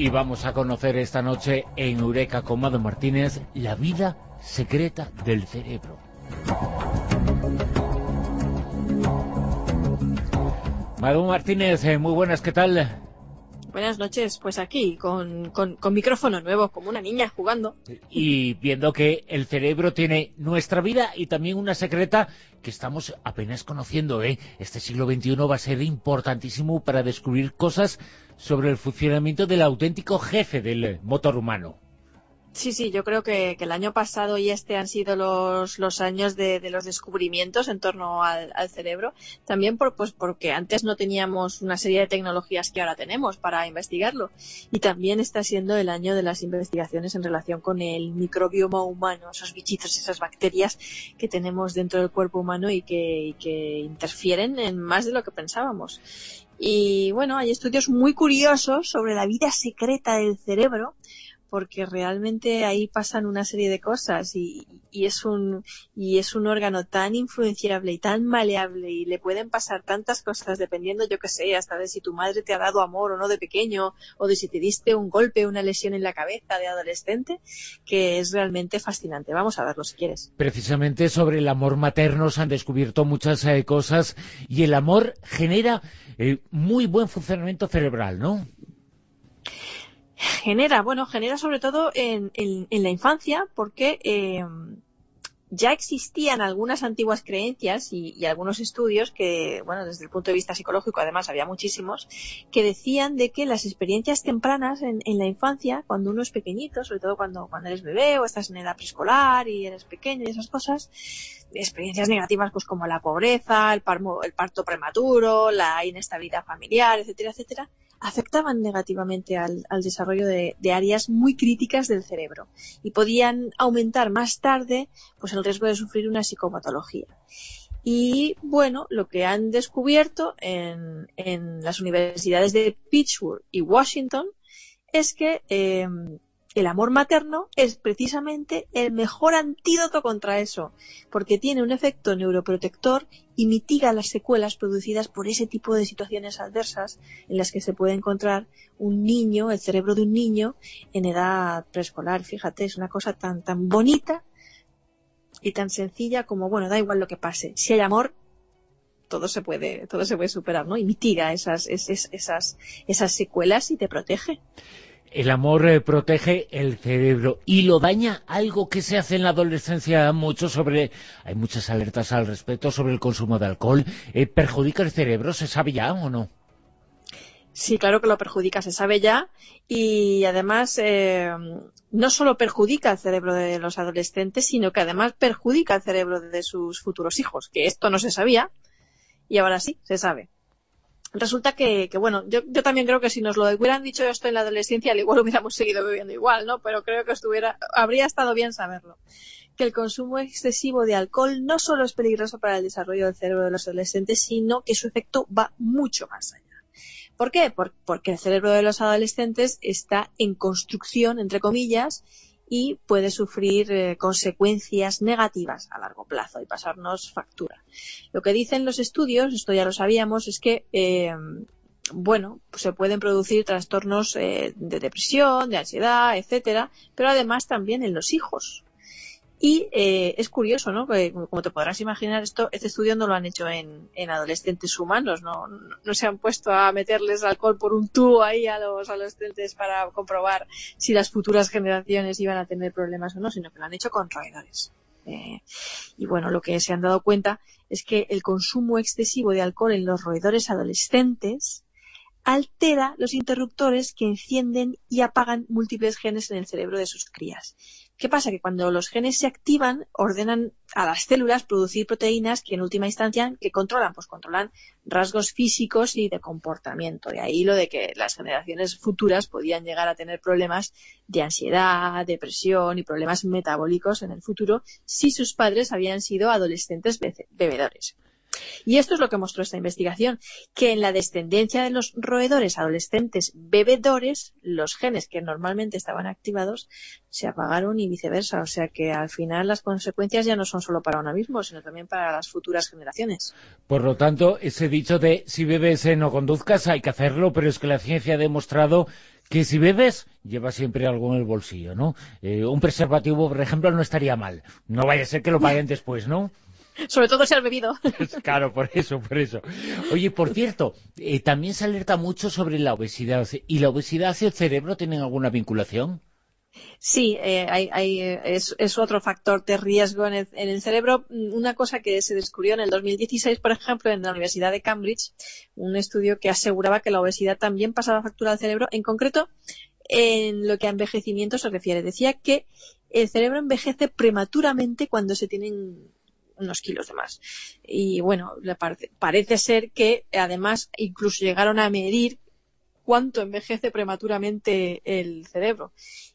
S2: Y vamos a conocer esta noche en Eureka con Mado Martínez la vida secreta del cerebro. Mado Martínez, eh, muy buenas, ¿qué tal?
S15: Buenas noches, pues aquí, con, con, con, micrófono nuevo, como una niña jugando.
S2: Y viendo que el cerebro tiene nuestra vida y también una secreta que estamos apenas conociendo, ¿eh? Este siglo XXI va a ser importantísimo para descubrir cosas sobre el funcionamiento del auténtico jefe del motor humano.
S15: Sí, sí, yo creo que, el año pasado y este han sido los, los años de, los descubrimientos en torno al, cerebro. También por, pues porque antes no teníamos una serie de tecnologías que ahora tenemos para investigarlo. Y también está siendo el año de las investigaciones en relación con el microbioma humano, esos bichitos, esas bacterias que tenemos dentro del cuerpo humano y que interfieren en más de lo que pensábamos. Y bueno, hay estudios muy curiosos sobre la vida secreta del cerebro porque realmente ahí pasan una serie de cosas y, y, es un y es un órgano tan influenciable y tan maleable y le pueden pasar tantas cosas dependiendo yo que sé hasta de si tu madre te ha dado amor o no de pequeño o de si te diste un golpe una lesión en la cabeza de adolescente que es realmente fascinante vamos a verlo si quieres
S2: precisamente sobre el amor materno se han descubierto muchas eh, cosas y el amor genera eh, muy buen funcionamiento cerebral ¿no?
S15: Genera, bueno, genera sobre todo en, la infancia porque eh, ya existían algunas antiguas creencias y, y, algunos estudios que, bueno, desde el punto de vista psicológico además había muchísimos, que decían de que las experiencias tempranas en, en la infancia, cuando uno es pequeñito, sobre todo cuando, cuando eres bebé o estás en edad preescolar y eres pequeño y esas cosas, experiencias negativas pues como la pobreza, el, parmo, el parto prematuro, la inestabilidad familiar, etcétera, etcétera, afectaban negativamente al, desarrollo de, áreas muy críticas del cerebro y podían aumentar más tarde pues el riesgo de sufrir una psicopatología. Y bueno, lo que han descubierto en, en las universidades de Pittsburgh y Washington es que eh, el amor materno es precisamente el mejor antídoto contra eso, porque tiene un efecto neuroprotector y mitiga las secuelas producidas por ese tipo de situaciones adversas en las que se puede encontrar un niño, el cerebro de un niño, en edad preescolar. Fíjate, es una cosa tan, tan bonita y tan sencilla como, bueno, da igual lo que pase. Si hay amor, todo se puede, todo se puede superar, ¿no? Y mitiga esas, esas, esas, esas secuelas y te protege.
S2: El amor eh, protege el cerebro y lo daña algo que se hace en la adolescencia mucho sobre... Hay muchas alertas al respecto sobre el consumo de alcohol. Eh, ¿Perjudica el cerebro? ¿Se sabe ya o no?
S15: Sí, claro que lo perjudica, se sabe ya. Y además, eh, no solo perjudica el cerebro de los adolescentes, sino que además perjudica el cerebro de sus futuros hijos, que esto no se sabía y ahora sí, se sabe. Resulta que, que bueno, yo, yo, también creo que si nos lo hubieran dicho esto en la adolescencia, al igual hubiéramos seguido bebiendo igual, ¿no? Pero creo que estuviera, habría estado bien saberlo. Que el consumo excesivo de alcohol no solo es peligroso para el desarrollo del cerebro de los adolescentes, sino que su efecto va mucho más allá. ¿Por qué? porque el cerebro de los adolescentes está en construcción, entre comillas, y puede sufrir eh, consecuencias negativas a largo plazo y pasarnos factura. Lo que dicen los estudios, esto ya lo sabíamos, es que eh, bueno, pues se pueden producir trastornos eh, de depresión, de ansiedad, etcétera, pero además también en los hijos. Y eh, es curioso, ¿no? Como te podrás imaginar, esto, este estudio no lo han hecho en, en adolescentes humanos, ¿no? ¿no? se han puesto a meterles alcohol por un tubo ahí a los adolescentes para comprobar si las futuras generaciones iban a tener problemas o no, sino que lo han hecho con roedores. Eh, y bueno, lo que se han dado cuenta es que el consumo excesivo de alcohol en los roedores adolescentes altera los interruptores que encienden y apagan múltiples genes en el cerebro de sus crías. ¿Qué pasa? Que cuando los genes se activan, ordenan a las células producir proteínas que en última instancia, que controlan? Pues controlan rasgos físicos y de comportamiento. De ahí lo de que las generaciones futuras podían llegar a tener problemas de ansiedad, depresión y problemas metabólicos en el futuro si sus padres habían sido adolescentes bebedores. Y esto es lo que mostró esta investigación, que en la descendencia de los roedores adolescentes bebedores, los genes que normalmente estaban activados se apagaron y viceversa. O sea que al final las consecuencias ya no son solo para uno mismo, sino también para las futuras generaciones.
S2: Por lo tanto, ese dicho de si bebes eh, no conduzcas, hay que hacerlo, pero es que la ciencia ha demostrado que si bebes, lleva siempre algo en el bolsillo, ¿no? Eh, un preservativo, por ejemplo, no estaría mal. No vaya a ser que lo paguen después, ¿no?
S15: Sobre todo si has bebido.
S2: claro, por eso, por eso. Oye, por cierto, eh, también se alerta mucho sobre la obesidad. ¿Y la obesidad y el cerebro tienen alguna vinculación?
S15: Sí, eh, hay, hay, es, es, otro factor de riesgo en el, en el, cerebro. Una cosa que se descubrió en el 2016, por ejemplo, en la Universidad de Cambridge, un estudio que aseguraba que la obesidad también pasaba factura al cerebro, en concreto en lo que a envejecimiento se refiere. Decía que el cerebro envejece prematuramente cuando se tienen unos kilos de más. Y bueno, parece ser que además incluso llegaron a medir cuánto envejece prematuramente el cerebro.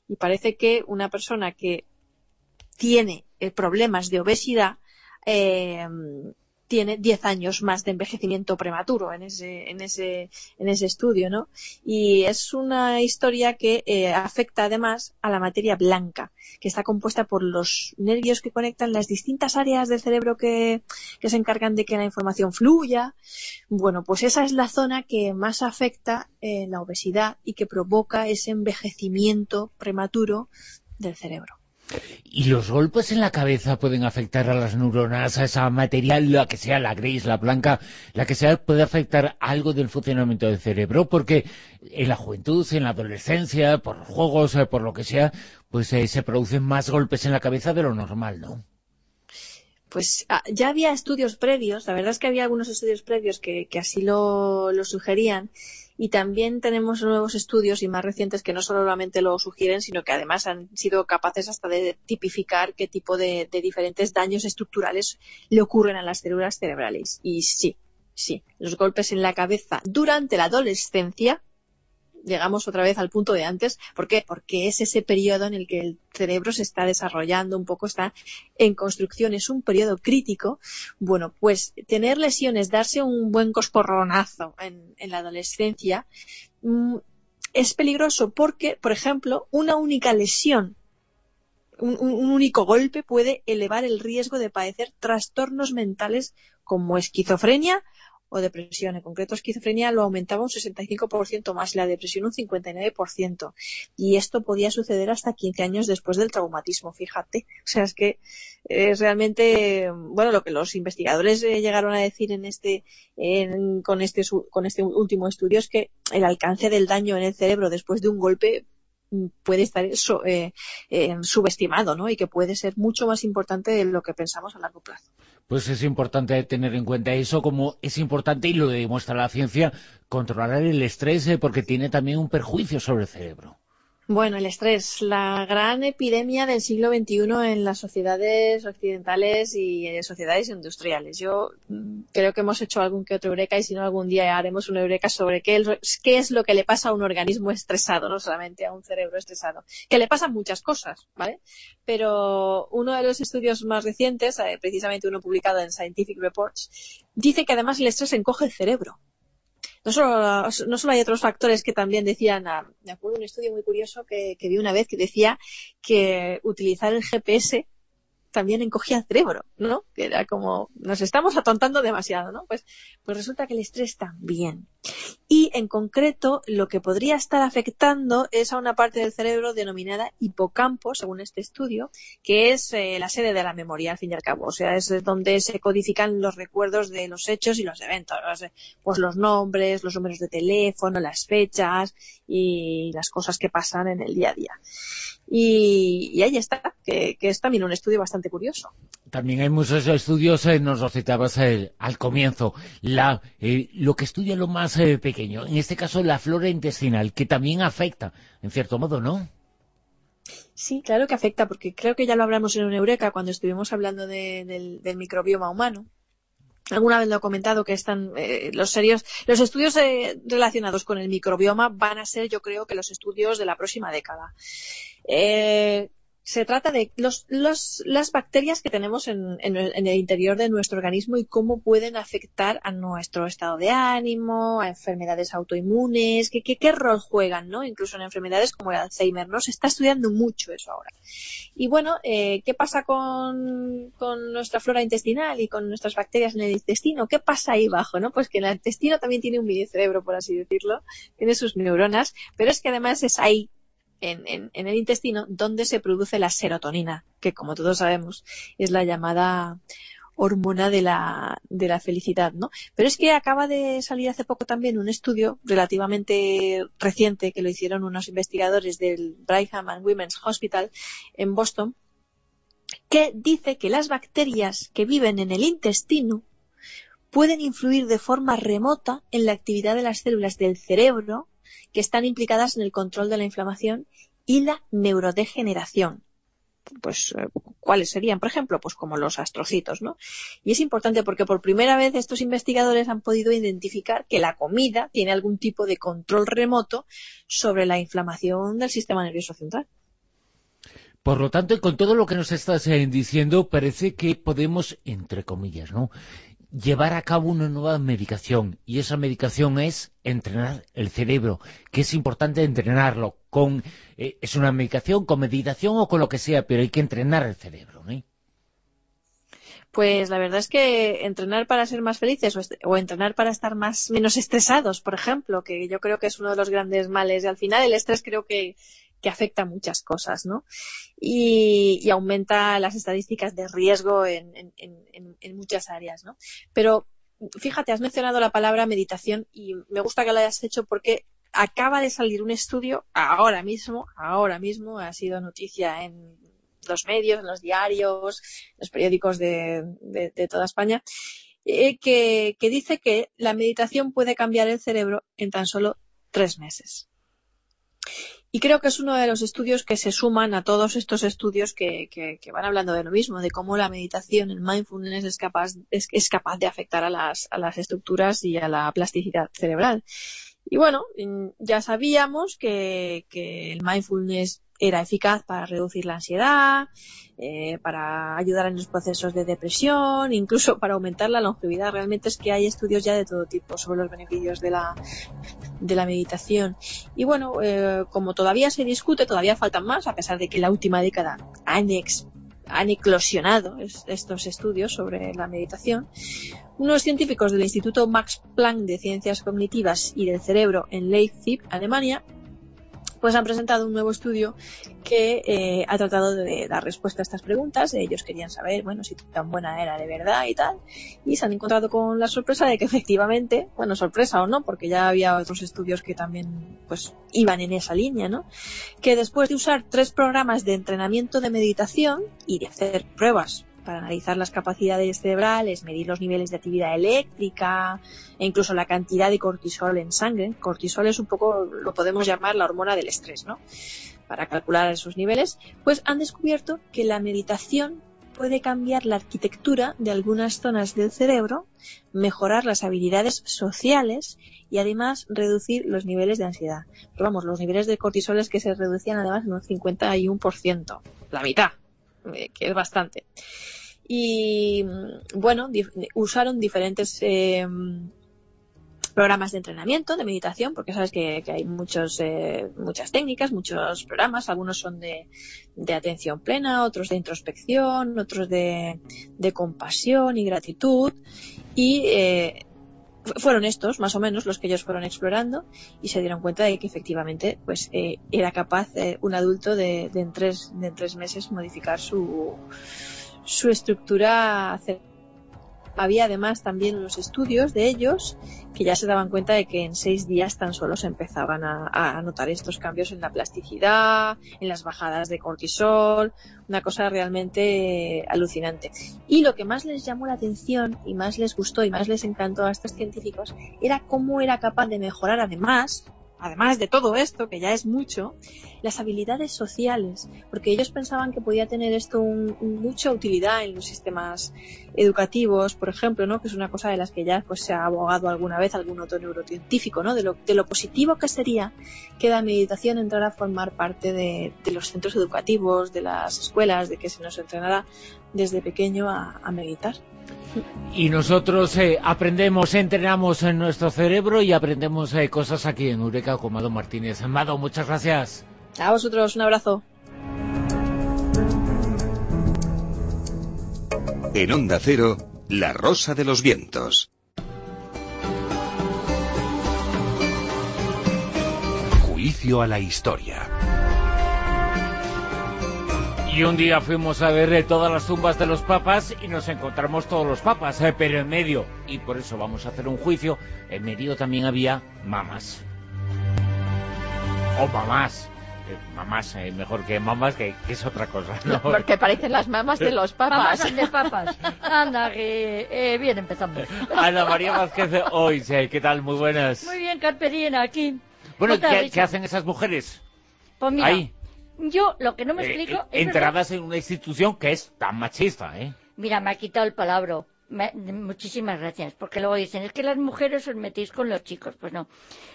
S15: Y parece que una persona que tiene eh, problemas de obesidad eh, tiene 10 años más de envejecimiento prematuro en ese, en ese, en ese estudio, ¿no? Y es una historia que eh, afecta además a la materia blanca, que está compuesta por los nervios que conectan las distintas áreas del cerebro que, que se encargan de que la información fluya. Bueno, pues esa es la zona que más afecta eh, la obesidad y que provoca ese envejecimiento prematuro del cerebro.
S2: ¿Y los golpes en la cabeza pueden afectar a las neuronas, a esa material, la que sea, la gris, la blanca, la que sea, puede afectar algo del funcionamiento del cerebro? Porque en la juventud, en la adolescencia, por juegos, eh, por lo que sea, pues eh, se producen más golpes en la cabeza de lo normal, ¿no?
S15: Pues ah, ya había estudios previos, la verdad es que había algunos estudios previos que, que así lo, lo sugerían, y también tenemos nuevos estudios y más recientes que no solamente lo sugieren, sino que además han sido capaces hasta de tipificar qué tipo de, diferentes daños estructurales le ocurren a las células cerebrales. Y sí, sí, los golpes en la cabeza durante la adolescencia llegamos otra vez al punto de antes. ¿Por qué? Porque es ese periodo en el que el cerebro se está desarrollando un poco, está en construcción, es un periodo crítico. Bueno, pues tener lesiones, darse un buen cosporronazo en, la adolescencia mmm, es peligroso porque, por ejemplo, una única lesión un, único golpe puede elevar el riesgo de padecer trastornos mentales como esquizofrenia o depresión. En concreto, esquizofrenia lo aumentaba un 65% más, la depresión un 59%. Y esto podía suceder hasta 15 años después del traumatismo, fíjate. O sea, es que es realmente, bueno, lo que los investigadores eh, llegaron a decir en este, en, con este, con este último estudio es que el alcance del daño en el cerebro después de un golpe puede estar so, eh, eh, subestimado, ¿no? Y que puede ser mucho más importante de lo que pensamos a largo plazo.
S2: Pues es importante tener en cuenta eso, como es importante, y lo demuestra la ciencia, controlar el estrés, eh, porque tiene también un perjuicio sobre el cerebro.
S15: Bueno, el estrés, la gran epidemia del siglo XXI en las sociedades occidentales y en sociedades industriales. Yo mm, creo que hemos hecho algún que otro eureka y si no algún día haremos una eureka sobre qué, qué es lo que le pasa a un organismo estresado, no solamente a un cerebro estresado. Que le pasan muchas cosas, ¿vale? Pero uno de los estudios más recientes, eh, precisamente uno publicado en Scientific Reports, dice que además el estrés encoge el cerebro no solo, no solo hay otros factores que también decían, ah, me acuerdo un estudio muy curioso que, que vi una vez que decía que utilizar el GPS también encogía el cerebro, ¿no? Que era como, nos estamos atontando demasiado, ¿no? Pues, pues resulta que el estrés también. Y en concreto, lo que podría estar afectando es a una parte del cerebro denominada hipocampo, según este estudio, que es eh, la sede de la memoria, al fin y al cabo. O sea, es donde se codifican los recuerdos de los hechos y los eventos. Pues los nombres, los números de teléfono, las fechas y las cosas que pasan en el día a día. Y, ahí está, que, es también un estudio bastante curioso.
S2: También hay muchos estudios, eh, nos lo citabas eh, al comienzo, la, eh, lo que estudia lo más pequeño, en este caso la flora intestinal, que también afecta, en cierto modo, ¿no?
S15: Sí, claro que afecta, porque creo que ya lo hablamos en un Eureka cuando estuvimos hablando del, microbioma humano. Alguna vez lo he comentado que están los serios, los estudios relacionados con el microbioma van a ser, yo creo, que los estudios de la próxima década. Eh, se trata de los, las bacterias que tenemos en, el interior de nuestro organismo y cómo pueden afectar a nuestro estado de ánimo, a enfermedades autoinmunes, qué, qué, rol juegan, ¿no? Incluso en enfermedades como el Alzheimer, ¿no? Se está estudiando mucho eso ahora. Y bueno, eh, ¿qué pasa con, con nuestra flora intestinal y con nuestras bacterias en el intestino? ¿Qué pasa ahí abajo, no? Pues que el intestino también tiene un mini cerebro, por así decirlo, tiene sus neuronas, pero es que además es ahí en, el intestino donde se produce la serotonina, que como todos sabemos es la llamada hormona de la, de la felicidad, ¿no? Pero es que acaba de salir hace poco también un estudio relativamente reciente que lo hicieron unos investigadores del Brigham and Women's Hospital en Boston, que dice que las bacterias que viven en el intestino pueden influir de forma remota en la actividad de las células del cerebro que están implicadas en el control de la inflamación y la neurodegeneración. Pues, eh, ¿cuáles serían? Por ejemplo, pues como los astrocitos, ¿no? Y es importante porque por primera vez estos investigadores han podido identificar que la comida tiene algún tipo de control remoto sobre la inflamación del sistema nervioso central.
S2: Por lo tanto, con todo lo que nos estás eh, diciendo, parece que podemos, entre comillas, ¿no?, llevar a cabo una nueva medicación y esa medicación es entrenar el cerebro, que es importante entrenarlo. con eh, Es una medicación con meditación o con lo que sea, pero hay que entrenar el cerebro, ¿no?
S15: Pues la verdad es que entrenar para ser más felices o, entrenar para estar más menos estresados, por ejemplo, que yo creo que es uno de los grandes males. Y al final el estrés creo que que afecta muchas cosas, ¿no? Y, aumenta las estadísticas de riesgo en, muchas áreas, ¿no? Pero fíjate, has mencionado la palabra meditación y me gusta que lo hayas hecho porque acaba de salir un estudio ahora mismo, ahora mismo, ha sido noticia en los medios, en los diarios, en los periódicos de, toda España, eh, que, dice que la meditación puede cambiar el cerebro en tan solo tres meses. Y creo que es uno de los estudios que se suman a todos estos estudios que, van hablando de lo mismo, de cómo la meditación, el mindfulness es capaz, es, capaz de afectar a las, a las estructuras y a la plasticidad cerebral. Y bueno, ya sabíamos que, que el mindfulness era eficaz para reducir la ansiedad, eh, para ayudar en los procesos de depresión, incluso para aumentar la longevidad. Realmente es que hay estudios ya de todo tipo sobre los beneficios de la, de la meditación. Y bueno, eh, como todavía se discute, todavía faltan más, a pesar de que la última década han, han eclosionado estos estudios sobre la meditación. Unos científicos del Instituto Max Planck de Ciencias Cognitivas y del Cerebro en Leipzig, Alemania, pues han presentado un nuevo estudio que eh, ha tratado de dar respuesta a estas preguntas. Ellos querían saber, bueno, si tan buena era de verdad y tal. Y se han encontrado con la sorpresa de que efectivamente, bueno, sorpresa o no, porque ya había otros estudios que también, pues, iban en esa línea, ¿no? Que después de usar tres programas de entrenamiento de meditación y de hacer pruebas para analizar las capacidades cerebrales, medir los niveles de actividad eléctrica e incluso la cantidad de cortisol en sangre. Cortisol es un poco, lo podemos llamar la hormona del estrés, ¿no? para calcular esos niveles, pues han descubierto que la meditación puede cambiar la arquitectura de algunas zonas del cerebro, mejorar las habilidades sociales y además reducir los niveles de ansiedad. Vamos, los niveles de cortisol es que se reducían además en un 51%, la mitad, eh, que es bastante. Y mm, bueno, usaron diferentes eh, programas de entrenamiento, de meditación, porque sabes que, hay muchos, eh, muchas técnicas, muchos programas, algunos son de, atención plena, otros de introspección, otros de, compasión y gratitud, y eh, fueron estos, más o menos, los que ellos fueron explorando y se dieron cuenta de que efectivamente pues eh, era capaz un adulto de, en tres, de en tres meses modificar su, su estructura había además también unos estudios de ellos que ya se daban cuenta de que en seis días tan solo se empezaban a, notar estos cambios en la plasticidad, en las bajadas de cortisol, una cosa realmente alucinante. Y lo que más les llamó la atención y más les gustó y más les encantó a estos científicos era cómo era capaz de mejorar además además de todo esto, que ya es mucho, las habilidades sociales, porque ellos pensaban que podía tener esto mucha utilidad en los sistemas educativos, por ejemplo, ¿no? que es una cosa de las que ya pues, se ha abogado alguna vez algún otro neurocientífico, ¿no? de, lo, de lo positivo que sería que la meditación entrara a formar parte de, los centros educativos, de las escuelas, de que se nos entrenara desde pequeño a meditar.
S2: Y nosotros eh, aprendemos, entrenamos en nuestro cerebro y aprendemos eh, cosas aquí en Eureka con Mado Martínez. Mado, muchas gracias.
S15: A vosotros, un abrazo.
S6: En Onda Cero, La Rosa de los Vientos. Juicio a la historia.
S2: Y un día fuimos a ver eh, todas las tumbas de los papas y nos encontramos todos los papas, eh, pero en medio, y por eso vamos a hacer un juicio, en medio también había mamás. O mamás. Eh, mamás, mejor que mamás, que, es otra cosa, ¿no?
S5: Porque parecen las mamás de los papas.
S16: Mamás de papas. Anda, que bien empezamos.
S2: Ana María Vázquez hoy, ¿qué tal? Muy buenas.
S16: Muy bien, Carperina, aquí.
S2: Bueno, ¿qué, hacen esas mujeres?
S16: Pues mira, Ahí. Yo lo que no me eh, explico
S2: eh, es... Entradas en una institución que es tan machista, ¿eh?
S16: Mira, me ha quitado el palabra. Muchísimas gracias, porque luego dicen, es que las mujeres os metéis con los chicos. Pues no.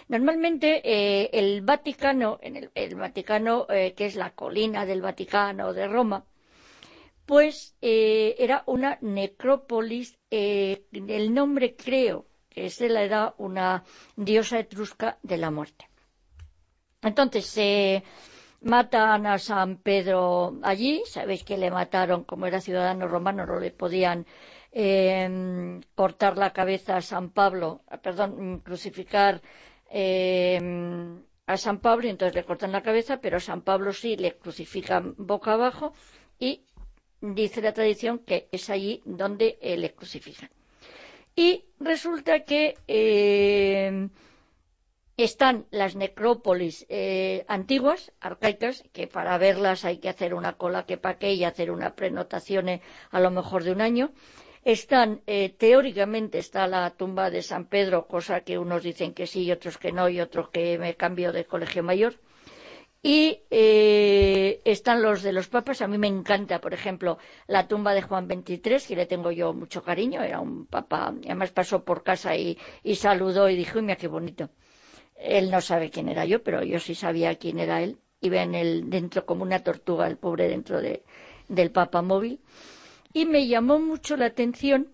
S16: Normalmente eh, el Vaticano, en el, Vaticano, que es la colina del Vaticano de Roma, pues era una necrópolis, el nombre creo que se le da una diosa etrusca de la muerte. Entonces, Matan a San Pedro allí, sabéis que le mataron, como era ciudadano romano, no le podían em, cortar la cabeza a San Pablo, perdón, crucificar em, a San Pablo, y entonces le cortan la cabeza, pero a San Pablo sí le crucifican boca abajo y dice la tradición que es allí donde eh, le crucifican. Y resulta que em, están las necrópolis eh, antiguas, arcaicas, que para verlas hay que hacer una cola que paque y hacer una prenotación eh, a lo mejor de un año. Están, eh, teóricamente está la tumba de San Pedro, cosa que unos dicen que sí otros que no, y otros que me cambio de colegio mayor. Y están los de los papas. A mí me encanta, por ejemplo, la tumba de Juan XXIII, que le tengo yo mucho cariño. Era un papa, además pasó por casa y, y saludó y dijo, mira qué bonito. Él no sabe quién era yo, pero yo sí sabía quién era él. Y ven él dentro como una tortuga, el pobre dentro de, del Papa móvil. Y me llamó mucho la atención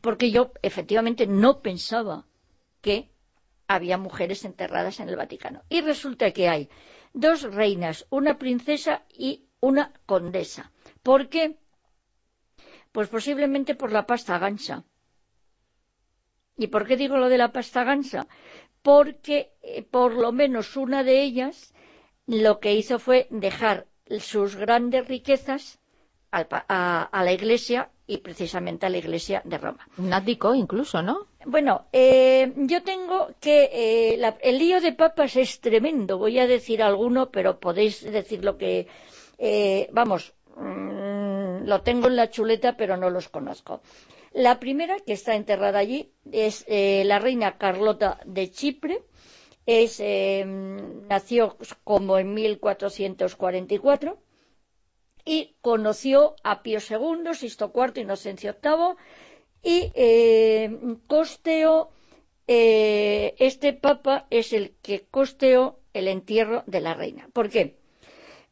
S16: porque yo efectivamente no pensaba que había mujeres enterradas en el Vaticano. Y resulta que hay dos reinas, una princesa y una condesa. ¿Por qué? Pues posiblemente por la pasta gansa. ¿Y por qué digo lo de la pasta gansa? porque eh, por lo menos una de ellas lo que hizo fue dejar sus grandes riquezas a, la Iglesia y precisamente a la Iglesia de Roma.
S5: Un ático incluso, ¿no?
S16: Bueno, eh, yo tengo que eh, el lío de papas es tremendo. Voy a decir alguno, pero podéis decir lo que vamos. Mm, lo tengo en la chuleta, pero no los conozco. La primera que está enterrada allí es eh, la reina Carlota de Chipre, es, eh, nació como en 1444 y conoció a Pío II, Sisto IV, Inocencio VIII y eh, costeó, eh, este papa es el que costeó el entierro de la reina. ¿Por qué?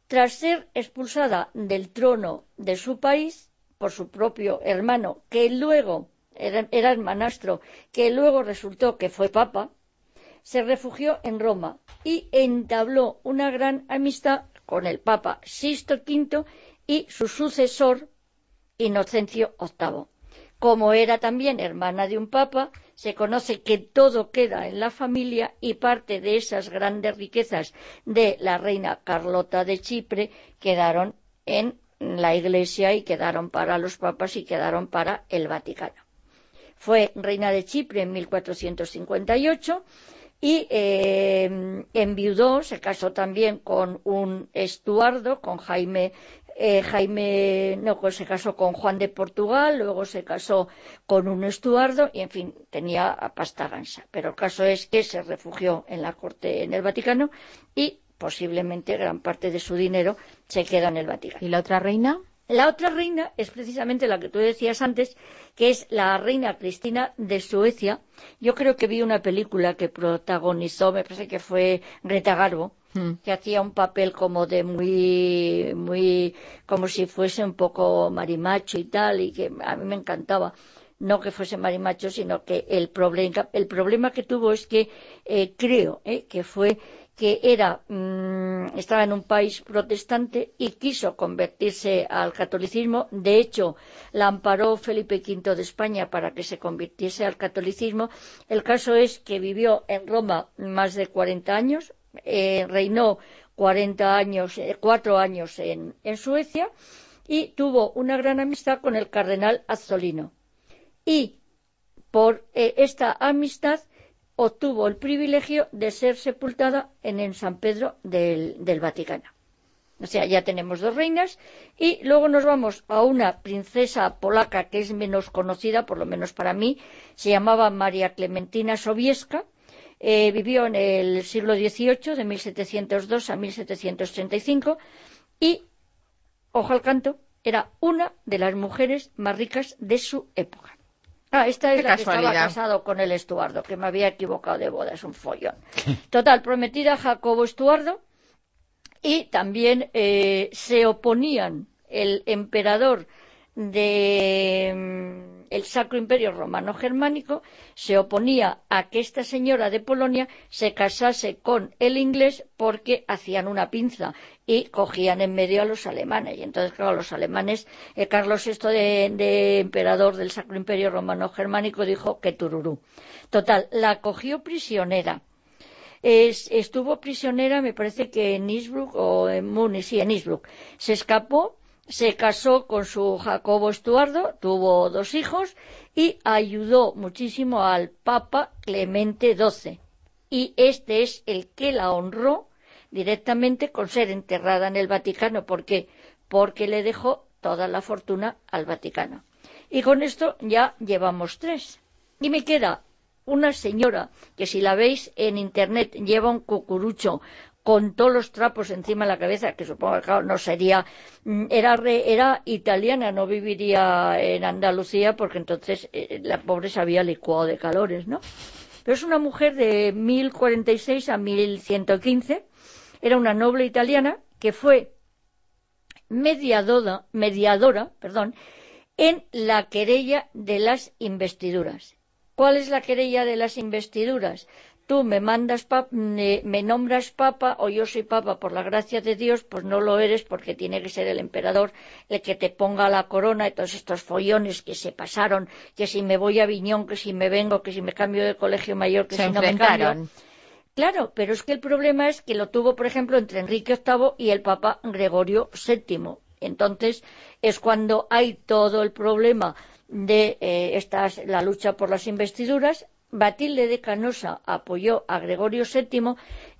S16: Tras ser expulsada del trono de su país por su propio hermano, que luego era, era hermanastro, que luego resultó que fue papa, se refugió en Roma y entabló una gran amistad con el Papa Sisto V y su sucesor Inocencio VIII. Como era también hermana de un papa, se conoce que todo queda en la familia y parte de esas grandes riquezas de la reina Carlota de Chipre quedaron en la Iglesia y quedaron para los papas y quedaron para el Vaticano. Fue reina de Chipre en 1458 y eh, enviudó, se casó también con un estuardo, con Jaime eh, Jaime no, pues se casó con Juan de Portugal, luego se casó con un estuardo y, en fin, tenía pasta gansa. Pero el caso es que se refugió en la corte en el Vaticano y posiblemente gran parte de su dinero se quedó en el Vaticano.
S5: ¿Y la otra reina?
S16: La otra reina es precisamente la que tú decías antes, que es la reina Cristina de Suecia. Yo creo que vi una película que protagonizó, me parece que fue Greta Garbo, que hacía un papel como de muy, muy, como si fuese un poco marimacho y tal, y que a mí me encantaba no que fuese marimacho, sino que el problema, el problema que tuvo es que eh, creo eh, que fue que era, mm, estaba en un país protestante y quiso convertirse al catolicismo. De hecho, la amparó Felipe V de España para que se convirtiese al catolicismo. El caso es que vivió en Roma más de 40 años, eh, reinó 40 años, eh, cuatro años en, Suecia y tuvo una gran amistad con el cardenal Azzolino. Y por eh, esta amistad obtuvo el privilegio de ser sepultada en el San Pedro del, Vaticano. O sea, ya tenemos dos reinas y luego nos vamos a una princesa polaca que es menos conocida, por lo menos para mí, se llamaba María Clementina Sobieska, eh, vivió en el siglo XVIII, de 1702 a 1735, y, ojo al canto, era una de las mujeres más ricas de su época. Ah, esta es la que estaba casado con el Estuardo, que me había equivocado de boda, es un follón. Total, prometida a Jacobo Estuardo y también eh, se oponían el emperador de mm, el Sacro Imperio Romano Germánico se oponía a que esta señora de Polonia se casase con el inglés porque hacían una pinza y cogían en medio a los alemanes. Y entonces, claro, los alemanes, eh, Carlos VI de, emperador del Sacro Imperio Romano Germánico dijo que tururú. Total, la cogió prisionera. estuvo prisionera, me parece que en Innsbruck o en Múnich, sí, en Innsbruck. Se escapó se casó con su Jacobo Estuardo, tuvo dos hijos y ayudó muchísimo al Papa Clemente XII. Y este es el que la honró directamente con ser enterrada en el Vaticano. ¿Por qué? Porque le dejó toda la fortuna al Vaticano. Y con esto ya llevamos tres. Y me queda una señora que si la veis en internet lleva un cucurucho con todos los trapos encima de la cabeza, que supongo que no sería, mm, era, era italiana, no viviría en Andalucía porque entonces eh, la pobre se había licuado de calores, ¿no? Pero es una mujer de 1046 a 1115, era una noble italiana que fue mediadora, mediadora perdón, en la querella de las investiduras. ¿Cuál es la querella de las investiduras? Tú me mandas me, nombras papa o yo soy papa por la gracia de Dios, pues no lo eres porque tiene que ser el emperador el que te ponga la corona y todos estos follones que se pasaron, que si me voy a Viñón, que si me vengo, que si me cambio de colegio mayor, que si no me cambio. Claro, pero es que el problema es que lo tuvo, por ejemplo, entre Enrique VIII y el Papa Gregorio VII. Entonces es cuando hay todo el problema de eh, la lucha por las investiduras Batilde de Canosa apoyó a Gregorio VII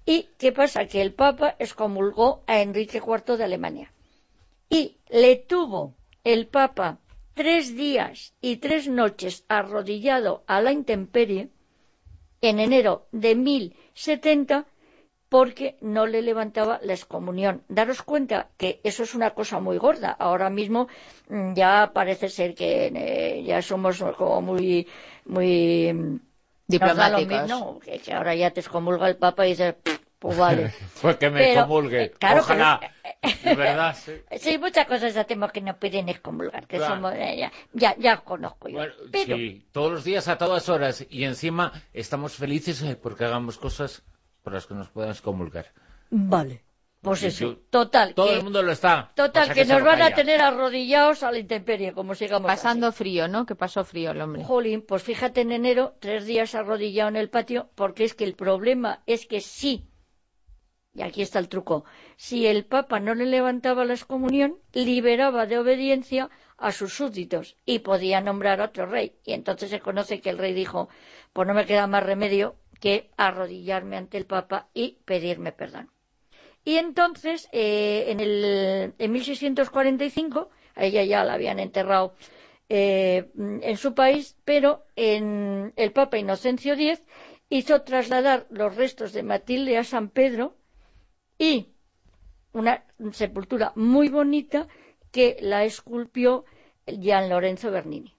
S16: y ¿qué pasa? Que el Papa excomulgó a Enrique IV de Alemania. Y le tuvo el Papa tres días y tres noches arrodillado a la intemperie en enero de 1070 porque no le levantaba la excomunión. Daros cuenta que eso es una cosa muy gorda. Ahora mismo mm, ya parece ser que eh, ya somos como muy muy mm,
S5: Diplomáticos.
S16: No, que, que ahora ya te excomulga el Papa y dices, pues vale.
S2: Pues que me
S16: Pero,
S2: comulgue.
S16: eh, claro,
S2: Ojalá.
S16: pero-
S2: De verdad, sí.
S16: Sí, muchas cosas hacemos que nos piden excomulgar, que
S2: Claro.
S16: somos, eh, ya, ya, ya os conozco yo. Pero,
S2: Sí, todos los días, a todas horas. Y encima estamos felices eh, porque hagamos cosas por las que nos puedan excomulgar.
S16: vale, pues eso,
S2: yo-
S16: total.
S2: Todo
S16: que,
S2: el mundo lo está.
S16: Total, que, nos van a tener arrodillados a la intemperie, como sigamos
S5: Pasando frío, ¿no? Que pasó frío el hombre.
S16: Jolín, pues fíjate en enero, tres días arrodillado en el patio, porque es que el problema es que sí, y aquí está el truco, si el Papa no le levantaba la excomunión, liberaba de obediencia a sus súbditos y podía nombrar otro rey. Y entonces se conoce que el rey dijo, pues no me queda más remedio que arrodillarme ante el Papa y pedirme perdón. Y entonces, eh, en, el, en 1645, a ella ya la habían enterrado eh, en su país, pero en el Papa Inocencio X hizo trasladar los restos de Matilde a San Pedro y una sepultura muy bonita que la esculpió Gian Lorenzo Bernini.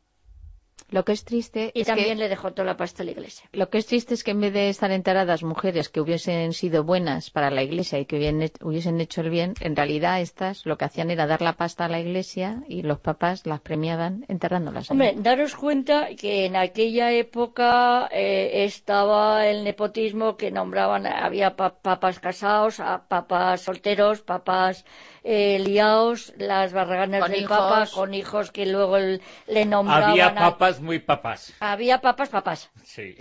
S5: Lo que es triste
S16: Y
S5: es
S16: también
S5: que
S16: le dejó toda la pasta a la iglesia.
S5: Lo que es triste es que en vez de estar enterradas mujeres que hubiesen sido buenas para la iglesia y que hubien- hubiesen hecho el bien, en realidad estas lo que hacían era dar la pasta a la iglesia y los papás las premiaban enterrándolas.
S16: Hombre, daros cuenta que en aquella época eh, estaba el nepotismo que nombraban, había pa- papas casados, a papas solteros, papas eh, liados, las barraganas
S5: Con
S16: del
S5: hijos.
S16: papa con hijos que luego el- le nombraban.
S2: Había
S16: a-
S2: papas muy papas.
S16: Había papas, papas.
S2: Sí.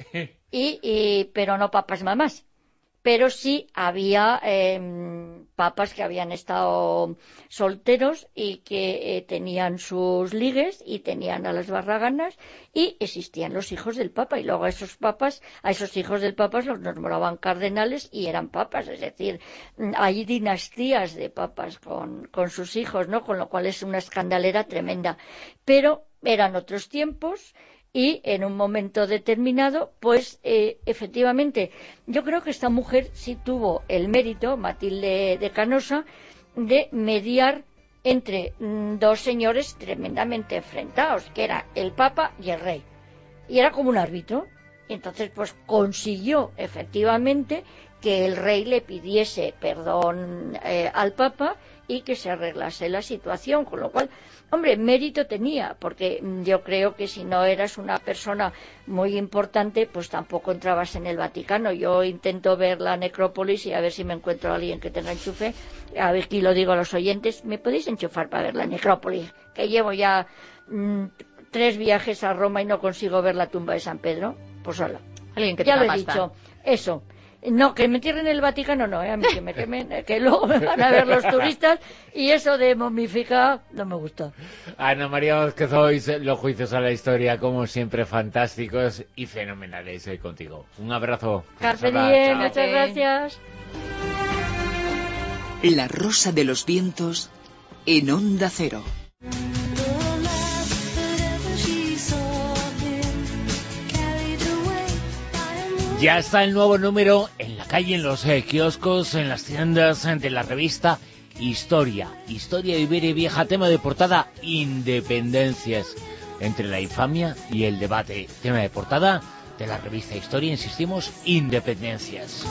S16: y, y- pero no papas mamás. Pero sí había em, papas que habían estado solteros y que eh, tenían sus ligues y tenían a las barraganas y existían los hijos del papa y luego a esos papas, a esos hijos del papa los nombraban cardenales y eran papas, es decir, mm, hay dinastías de papas con, con sus hijos, ¿no? Con lo cual es una escandalera tremenda. Pero eran otros tiempos y en un momento determinado, pues eh, efectivamente, yo creo que esta mujer sí tuvo el mérito, Matilde de Canosa, de mediar entre mm, dos señores tremendamente enfrentados, que era el Papa y el Rey. Y era como un árbitro. Y entonces, pues consiguió efectivamente que el rey le pidiese perdón eh, al Papa y que se arreglase la situación, con lo cual, hombre, mérito tenía, porque mm, yo creo que si no eras una persona muy importante, pues tampoco entrabas en el Vaticano. Yo intento ver la necrópolis y a ver si me encuentro a alguien que tenga enchufe. A ver, aquí lo digo a los oyentes, ¿me podéis enchufar para ver la necrópolis? Que llevo ya mm, tres viajes a Roma y no consigo ver la tumba de San Pedro. Pues sola.
S5: Alguien que
S16: ya lo he
S5: pasta.
S16: dicho. Eso. No, que me entierren en el Vaticano no, ¿eh? A mí que me quemen, eh, que luego me van a ver los turistas y eso de momificar no me gusta.
S2: Ana María Vázquez hoy, los juicios a la historia, como siempre, fantásticos y fenomenales eh, contigo. Un abrazo.
S16: Carpe diem, muchas gracias.
S10: La rosa de los vientos en onda cero.
S2: Ya está el nuevo número en la calle, en los eh, kioscos, en las tiendas de la revista Historia. Historia Iberia Vieja, tema de portada, independencias. Entre la infamia y el debate. Tema de portada de la revista Historia, insistimos, independencias.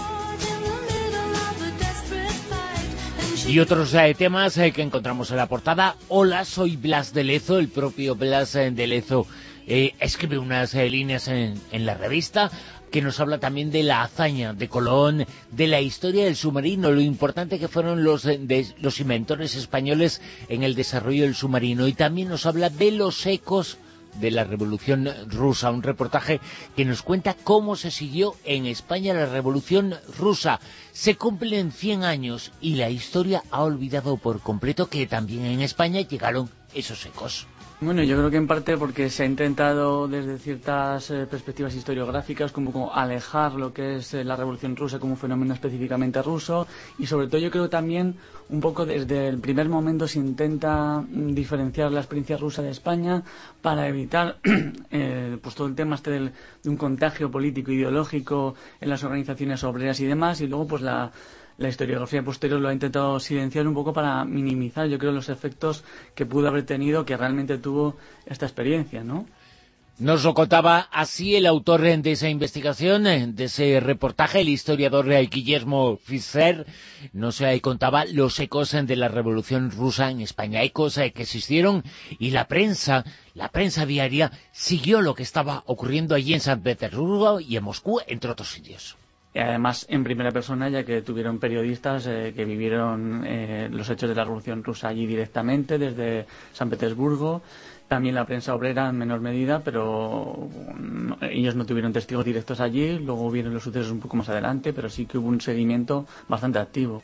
S2: Y otros eh, temas eh, que encontramos en la portada. Hola, soy Blas de Lezo, el propio Blas de Lezo escribe unas líneas en la revista que nos habla también de la hazaña de Colón, de la historia del submarino, lo importante que fueron los, eh, los inventores españoles en el desarrollo del submarino y también nos habla de los ecos de la Revolución Rusa, un reportaje que nos cuenta cómo se siguió en España la Revolución Rusa. Se cumplen 100 años y la historia ha olvidado por completo que también en España llegaron esos ecos.
S17: Bueno, yo creo que en parte porque se ha intentado desde ciertas eh, perspectivas historiográficas como, alejar lo que es eh, la Revolución Rusa como un fenómeno específicamente ruso y sobre todo yo creo también un poco desde el primer momento se intenta mm, diferenciar la experiencia rusa de España para evitar eh, pues todo el tema este de un contagio político ideológico en las organizaciones obreras y demás y luego pues la la historiografía posterior lo ha intentado silenciar un poco para minimizar, yo creo, los efectos que pudo haber tenido, que realmente tuvo esta experiencia, ¿no?
S2: Nos lo contaba así el autor de esa investigación, de ese reportaje, el historiador Guillermo Fischer, nos contaba los ecos de la Revolución Rusa en España, ecos que existieron y la prensa, la prensa diaria, siguió lo que estaba ocurriendo allí en San Petersburgo y en Moscú, entre otros sitios
S17: además en primera persona, ya que tuvieron periodistas eh, que vivieron eh, los hechos de la Revolución Rusa allí directamente, desde San Petersburgo, también la prensa obrera en menor medida, pero ellos no tuvieron testigos directos allí, luego vieron los sucesos un poco más adelante, pero sí que hubo un seguimiento bastante activo.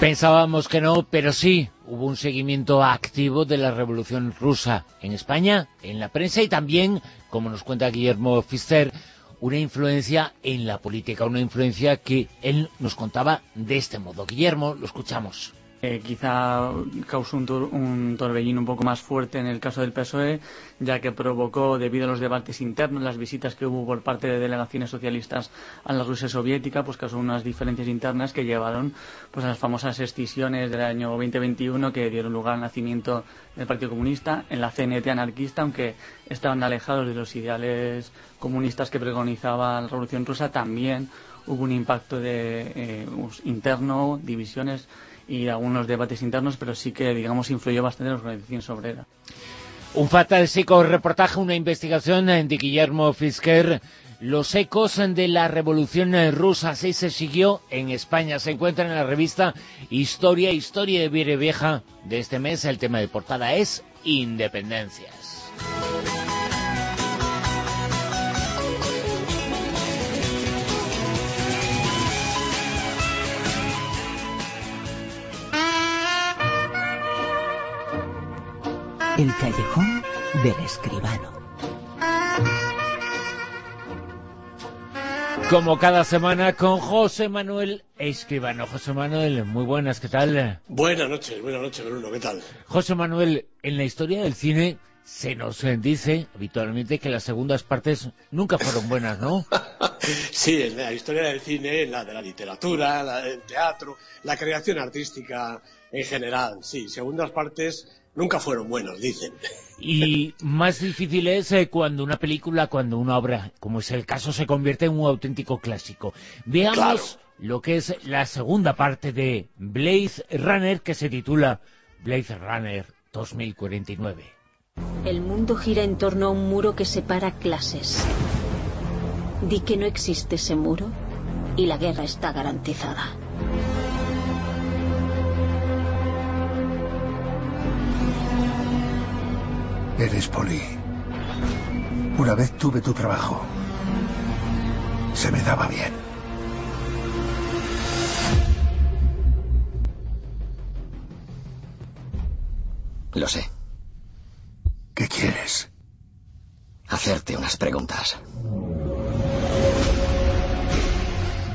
S2: Pensábamos que no, pero sí, hubo un seguimiento activo de la Revolución Rusa en España, en la prensa y también, como nos cuenta Guillermo Fister, una influencia en la política, una influencia que él nos contaba de este modo. Guillermo, lo escuchamos.
S17: Eh, quizá causó un, torbellino un poco más fuerte en el caso del PSOE, ya que provocó, debido a los debates internos, las visitas que hubo por parte de delegaciones socialistas a la Rusia soviética, pues causó unas diferencias internas que llevaron pues, a las famosas excisiones del año 2021 que dieron lugar al nacimiento del Partido Comunista, en la CNT anarquista, aunque estaban alejados de los ideales comunistas que pregonizaba la Revolución Rusa, también hubo un impacto de, eh, interno, divisiones y algunos debates internos, pero sí que, digamos, influyó bastante en la organización obrera.
S2: Un fantástico reportaje, una investigación de Guillermo Fisker, los ecos de la revolución rusa, así se siguió en España. Se encuentra en la revista Historia, Historia de Vieja de este mes. El tema de portada es Independencias.
S18: El callejón del escribano.
S2: Como cada semana con José Manuel Escribano. José Manuel, muy buenas, ¿qué tal?
S19: Buenas noches, buenas noches, Bruno, ¿qué tal?
S2: José Manuel, en la historia del cine se nos dice habitualmente que las segundas partes nunca fueron buenas, ¿no?
S19: sí, en la historia del cine, en la de la literatura, la del teatro, la creación artística en general, sí, segundas partes nunca fueron buenos, dicen.
S2: Y más difícil es eh, cuando una película, cuando una obra, como es el caso, se convierte en un auténtico clásico. Veamos lo que es la segunda parte de Blade Runner, que se titula Blade Runner 2049.
S20: El mundo gira en torno a un muro que separa clases. Di que no existe ese muro y la guerra está garantizada.
S21: Eres Poli. Una vez tuve tu trabajo. Se me daba bien.
S22: Lo sé.
S21: ¿Qué quieres?
S22: Hacerte unas preguntas.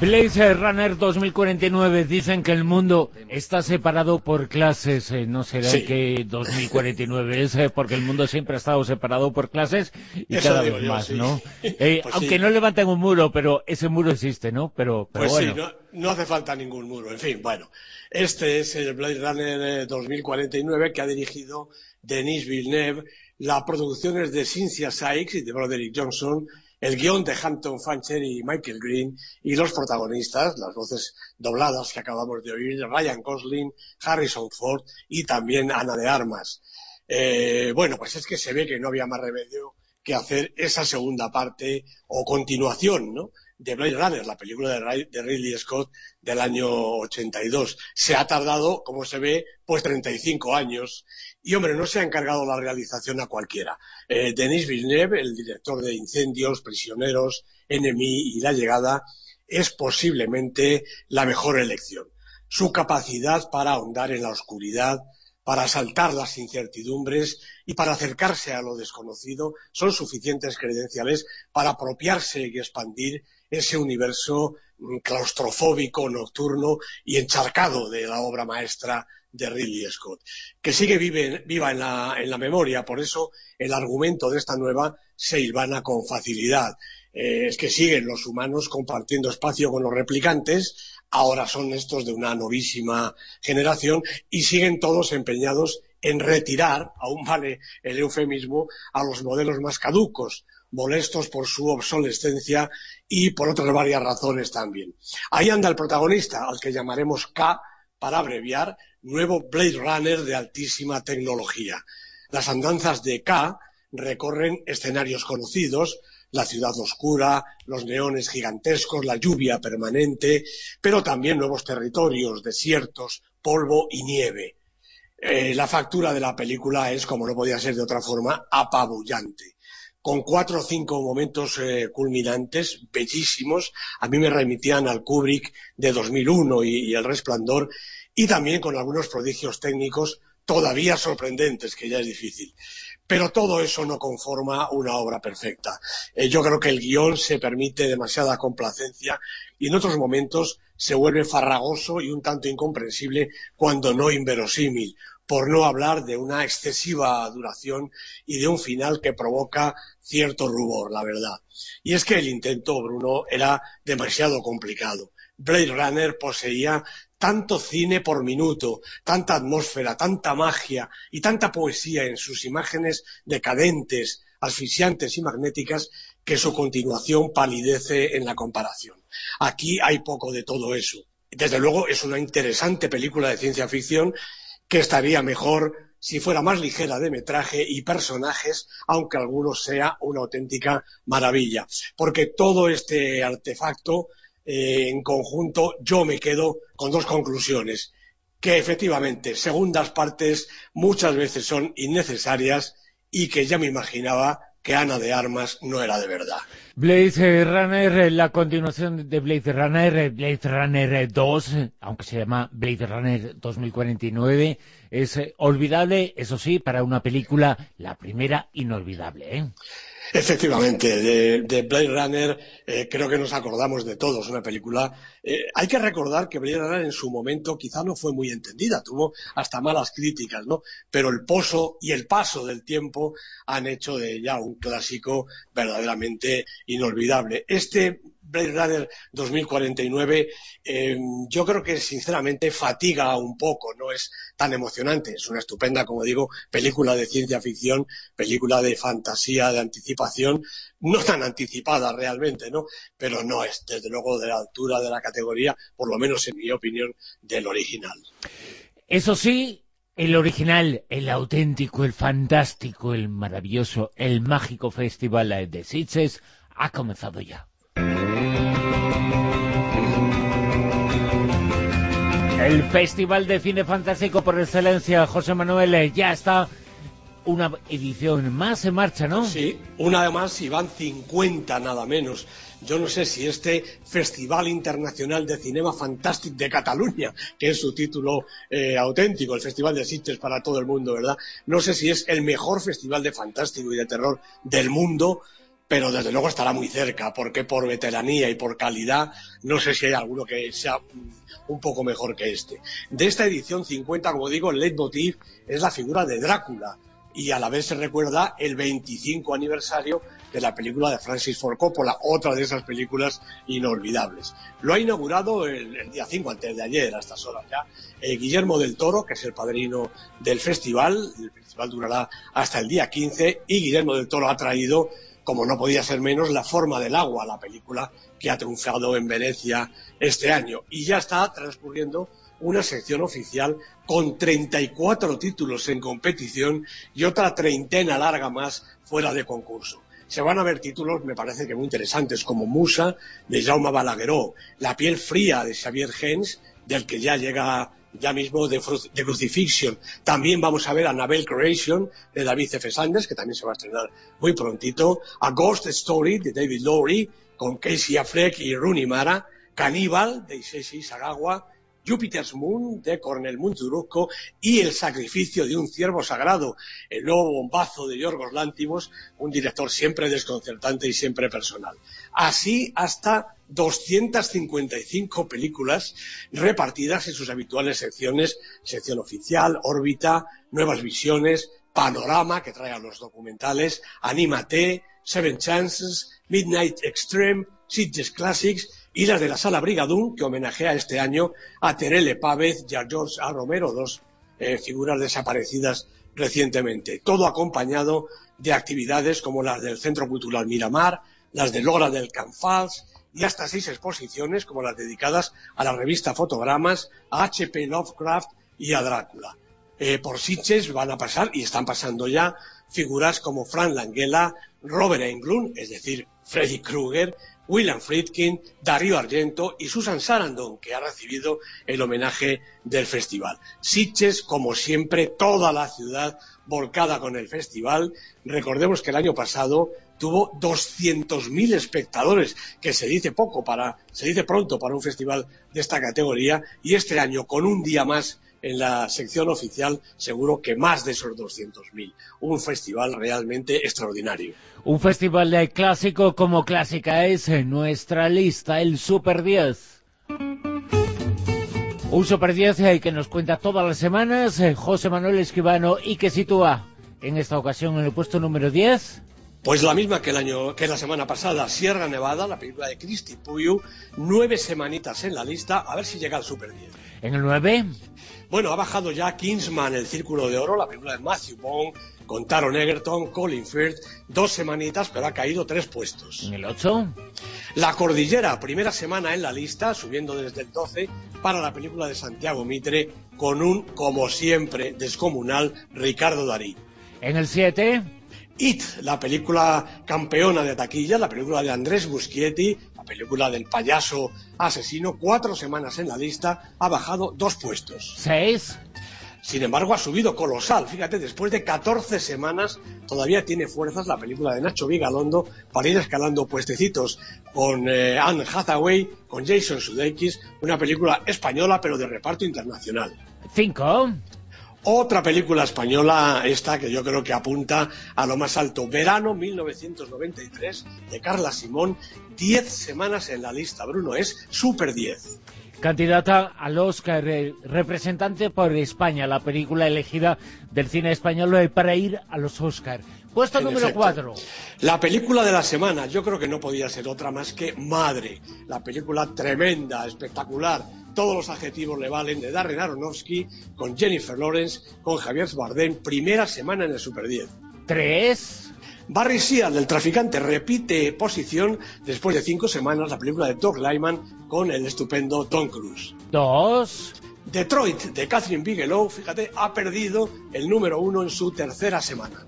S2: Blaze Runner 2049 dicen que el mundo está separado por clases. Eh, no será que 2049 es eh, porque el mundo siempre ha estado separado por clases y cada vez más, ¿no? Eh, pues aunque no levanten un muro, pero ese muro existe, ¿no? Pero,
S19: pues
S2: sí,
S19: no, hace falta ningún muro. En fin, bueno, este es el Blade Runner 2049 que ha dirigido Denis Villeneuve. La producción es de Cynthia Sykes y de Broderick Johnson el guion de Hampton Fancher y Michael Green y los protagonistas, las voces dobladas que acabamos de oír, Ryan Gosling, Harrison Ford y también Ana de Armas. Eh, bueno, pues es que se ve que no había más remedio que hacer esa segunda parte o continuación, ¿no? de Blade Runner, la película de Ridley Scott del año 82. Se ha tardado, como se ve, pues 35 años. Y, hombre, no se ha encargado la realización a cualquiera. Eh, Denis Villeneuve, el director de Incendios, Prisioneros, Enemy y La Llegada, es posiblemente la mejor elección. su capacidad para ahondar en la oscuridad, para saltar las incertidumbres y para acercarse a lo desconocido son suficientes credenciales para apropiarse y expandir ese universo claustrofóbico, nocturno y encharcado de la obra maestra de Ridley Scott, que sigue viva en la, en la, memoria, por eso el argumento de esta nueva se hilvana con facilidad. Eh, es que siguen los humanos compartiendo espacio con los replicantes, ahora son estos de una novísima generación y siguen todos empeñados en retirar, aún vale el eufemismo, a los modelos más caducos, molestos por su obsolescencia y por otras varias razones también. Ahí anda el protagonista, al que llamaremos K para abreviar, nuevo Blade Runner de altísima tecnología. Las andanzas de K recorren escenarios conocidos, la ciudad oscura, los neones gigantescos, la lluvia permanente, pero también nuevos territorios, desiertos, polvo y nieve. Eh, la factura de la película es, como no podía ser de otra forma, apabullante con cuatro o cinco momentos eh, culminantes, bellísimos. A mí me remitían al Kubrick de 2001 y, y El Resplandor, y también con algunos prodigios técnicos todavía sorprendentes, que ya es difícil. Pero todo eso no conforma una obra perfecta. Eh, yo creo que el guion se permite demasiada complacencia y en otros momentos se vuelve farragoso y un tanto incomprensible cuando no inverosímil, por no hablar de una excesiva duración y de un final que provoca cierto rubor, la verdad. Y es que el intento, Bruno, era demasiado complicado. Blade Runner poseía tanto cine por minuto, tanta atmósfera, tanta magia y tanta poesía en sus imágenes decadentes, asfixiantes y magnéticas que su continuación palidece en la comparación. Aquí hay poco de todo eso. Desde luego es una interesante película de ciencia ficción que estaría mejor si fuera más ligera de metraje y personajes, aunque algunos sea una auténtica maravilla. Porque todo este artefacto eh, en conjunto, yo me quedo con dos conclusiones. Que efectivamente, segundas partes muchas veces son innecesarias y que ya me imaginaba que Ana de Armas no era de verdad.
S2: Blade Runner, la continuación de Blade Runner, Blade Runner 2, aunque se llama Blade Runner 2049, es olvidable, eso sí, para una película, la primera inolvidable. ¿eh?
S19: Efectivamente, de, Blade Runner eh, creo que nos acordamos de todos, una película. Eh, hay que recordar que Blade Runner en su momento quizá no fue muy entendida, tuvo hasta malas críticas, ¿no? Pero el pozo y el paso del tiempo han hecho de ella un clásico verdaderamente inolvidable. Este Blade Runner 2049, eh, yo creo que sinceramente fatiga un poco, no es tan emocionante. Es una estupenda, como digo, película de ciencia ficción, película de fantasía, de anticipación, no tan anticipada realmente, ¿no? Pero no es, desde luego, de la altura de la categoría, por lo menos en mi opinión, del original.
S2: Eso sí, el original, el auténtico, el fantástico, el maravilloso, el mágico festival de Sitges ha comenzado ya. El Festival de Cine Fantástico por excelencia, José Manuel, eh, ya está una edición más en marcha, ¿no?
S19: Sí, una más y van 50 nada menos. Yo no sé si este Festival Internacional de Cinema Fantástico de Cataluña, que es su título eh, auténtico, el Festival de Sitges para todo el mundo, ¿verdad? No sé si es el mejor festival de fantástico y de terror del mundo, pero desde luego estará muy cerca, porque por veteranía y por calidad no sé si hay alguno que sea un poco mejor que este. De esta edición 50, como digo, el leitmotiv es la figura de Drácula y a la vez se recuerda el 25 aniversario de la película de Francis Ford Coppola, otra de esas películas inolvidables. Lo ha inaugurado el, día 5, antes de ayer, a estas horas ya, eh, Guillermo del Toro, que es el padrino del festival, el festival durará hasta el día 15, y Guillermo del Toro ha traído como no podía ser menos, La forma del agua, la película que ha triunfado en Venecia este año. Y ya está transcurriendo una sección oficial con 34 títulos en competición y otra treintena larga más fuera de concurso. Se van a ver títulos, me parece que muy interesantes, como Musa, de Jaume Balagueró, La piel fría, de Xavier Gens, del que ya llega ya mismo de, Crucifixion. También vamos a ver a Nabel Creation de David F. Sanders, que también se va a estrenar muy prontito. A Ghost Story de David Lowry con Casey Affleck y Rooney Mara. Cannibal de Isesi Sagawa. Jupiter's Moon de Cornel Munturusco y El sacrificio de un ciervo sagrado, el nuevo bombazo de Yorgos Lántimos, un director siempre desconcertante y siempre personal. Así hasta 255 películas repartidas en sus habituales secciones, sección oficial, órbita, nuevas visiones, panorama, que trae a los documentales, Anímate, Seven Chances, Midnight Extreme, Sitges Classics y las de la Sala Brigadún, que homenajea este año a Terele Pávez y a George A. Romero, dos eh, figuras desaparecidas recientemente. Todo acompañado de actividades como las del Centro Cultural Miramar, las de Logra del Canfals y hasta seis exposiciones como las dedicadas a la revista Fotogramas, a H.P. Lovecraft y a Drácula. Eh, por Sitges van a pasar, y están pasando ya, figuras como Frank Langella, Robert Englund, es decir, Freddy Krueger, William Friedkin, Darío Argento y Susan Sarandon, que ha recibido el homenaje del festival. Sitges, como siempre, toda la ciudad volcada con el festival. Recordemos que el año pasado tuvo 200.000 espectadores, que se dice poco para, se dice pronto para un festival de esta categoría, y este año, con un día más en la sección oficial, seguro que más de esos 200.000. Un festival realmente extraordinario.
S2: Un festival de clásico como clásica es en nuestra lista, el Super 10. Un Super 10 eh, que nos cuenta todas las semanas eh, José Manuel Esquivano y que sitúa en esta ocasión en el puesto número 10.
S19: Pues la misma que el año que la semana pasada, Sierra Nevada, la película de Cristi Puyo, nueve semanitas en la lista, a ver si llega al Super 10.
S2: En el 9.
S19: Bueno, ha bajado ya Kingsman, El Círculo de Oro, la película de Matthew Bond, con Taron Egerton, Colin Firth, dos semanitas, pero ha caído tres puestos.
S2: En el 8.
S19: La Cordillera, primera semana en la lista, subiendo desde el 12, para la película de Santiago Mitre, con un, como siempre, descomunal Ricardo Darí.
S2: En el 7.
S19: It, la película campeona de taquilla, la película de Andrés Muschietti, la película del payaso asesino, cuatro semanas en la lista, ha bajado dos puestos.
S2: Seis.
S19: Sin embargo, ha subido colosal. Fíjate, después de 14 semanas todavía tiene fuerzas la película de Nacho Vigalondo para ir escalando puestecitos con eh, Anne Hathaway, con Jason Sudeikis, una película española pero de reparto internacional.
S2: Cinco.
S19: Otra película española, esta que yo creo que apunta a lo más alto. Verano 1993, de Carla Simón. Diez semanas en la lista, Bruno. Es Super 10.
S2: Candidata al Oscar, eh, representante por España, la película elegida del cine español para ir a los Oscar. Puesto
S19: En
S2: número
S19: efecto.
S2: 4.
S19: La película de la semana, yo creo que no podía ser otra más que Madre. La película tremenda, espectacular. Todos los adjetivos le valen de Darren Aronofsky, con Jennifer Lawrence, con Javier Bardem, primera semana en el Super 10.
S2: 3.
S19: Barry Seal, del traficante, repite posición después de cinco semanas la película de Doug Lyman con el estupendo Tom Cruise.
S2: 2.
S19: Detroit, de Catherine Bigelow, fíjate, ha perdido el número uno en su tercera semana.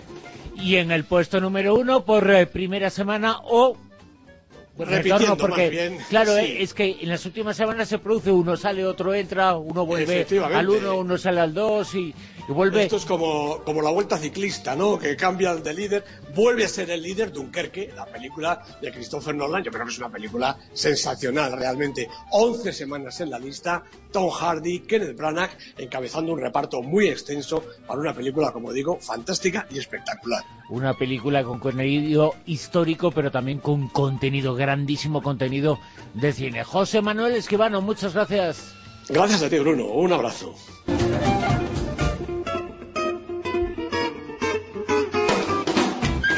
S2: Y en el puesto número 1 por eh, primera semana o
S19: Repitiendo
S2: porque
S19: más bien,
S2: claro
S19: sí.
S2: eh, es que en las últimas semanas se produce uno sale otro entra uno vuelve al uno uno sale al dos y, y vuelve
S19: Esto es como, como la vuelta ciclista, ¿no? Que cambia de líder, vuelve a ser el líder Dunkerque, la película de Christopher Nolan. Yo creo que es una película sensacional, realmente. 11 semanas en la lista, Tom Hardy, Kenneth Branagh, encabezando un reparto muy extenso para una película, como digo, fantástica y espectacular.
S2: una película con contenido histórico pero también con contenido grandísimo contenido de cine José Manuel Esquivano muchas gracias
S19: Gracias a ti, Bruno. Un abrazo.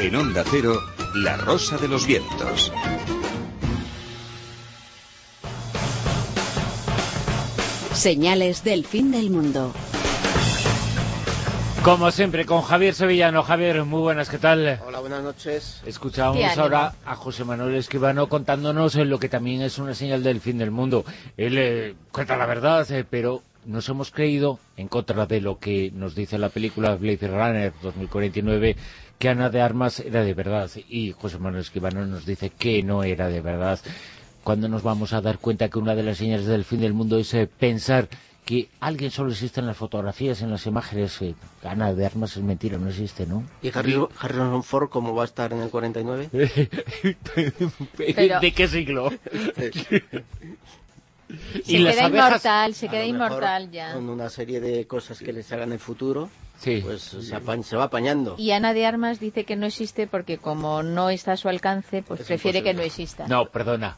S6: En Onda Cero, La Rosa de los Vientos.
S23: Señales del fin del mundo.
S2: como siempre con Javier Sevillano Javier muy buenas qué tal
S24: Hola, buenas noches.
S2: Escuchábamos ahora a José Manuel Esquivano contándonos eh, lo que también es una señal del fin del mundo. Él eh, cuenta la verdad, eh, pero nos hemos creído, en contra de lo que nos dice la película Blade Runner 2049, que Ana de Armas era de verdad. Y José Manuel Esquivano nos dice que no era de verdad. Cuando nos vamos a dar cuenta que una de las señales del fin del mundo es eh, pensar que alguien solo existe en las fotografías, en las imágenes. eh, Ana de Armas es mentira, no existe, ¿no?
S24: ¿Y Harry- Harrison Ford cómo va a estar en el 49?
S2: ¿De qué siglo?
S5: Se queda inmortal, se queda inmortal ya.
S24: Con una serie de cosas que les hagan en el futuro, pues se, apañ- se va apañando.
S5: Y Ana de Armas dice que no existe porque como no está a su alcance, pues
S24: Es
S5: prefiere
S24: imposible.
S5: que no exista.
S2: No, perdona.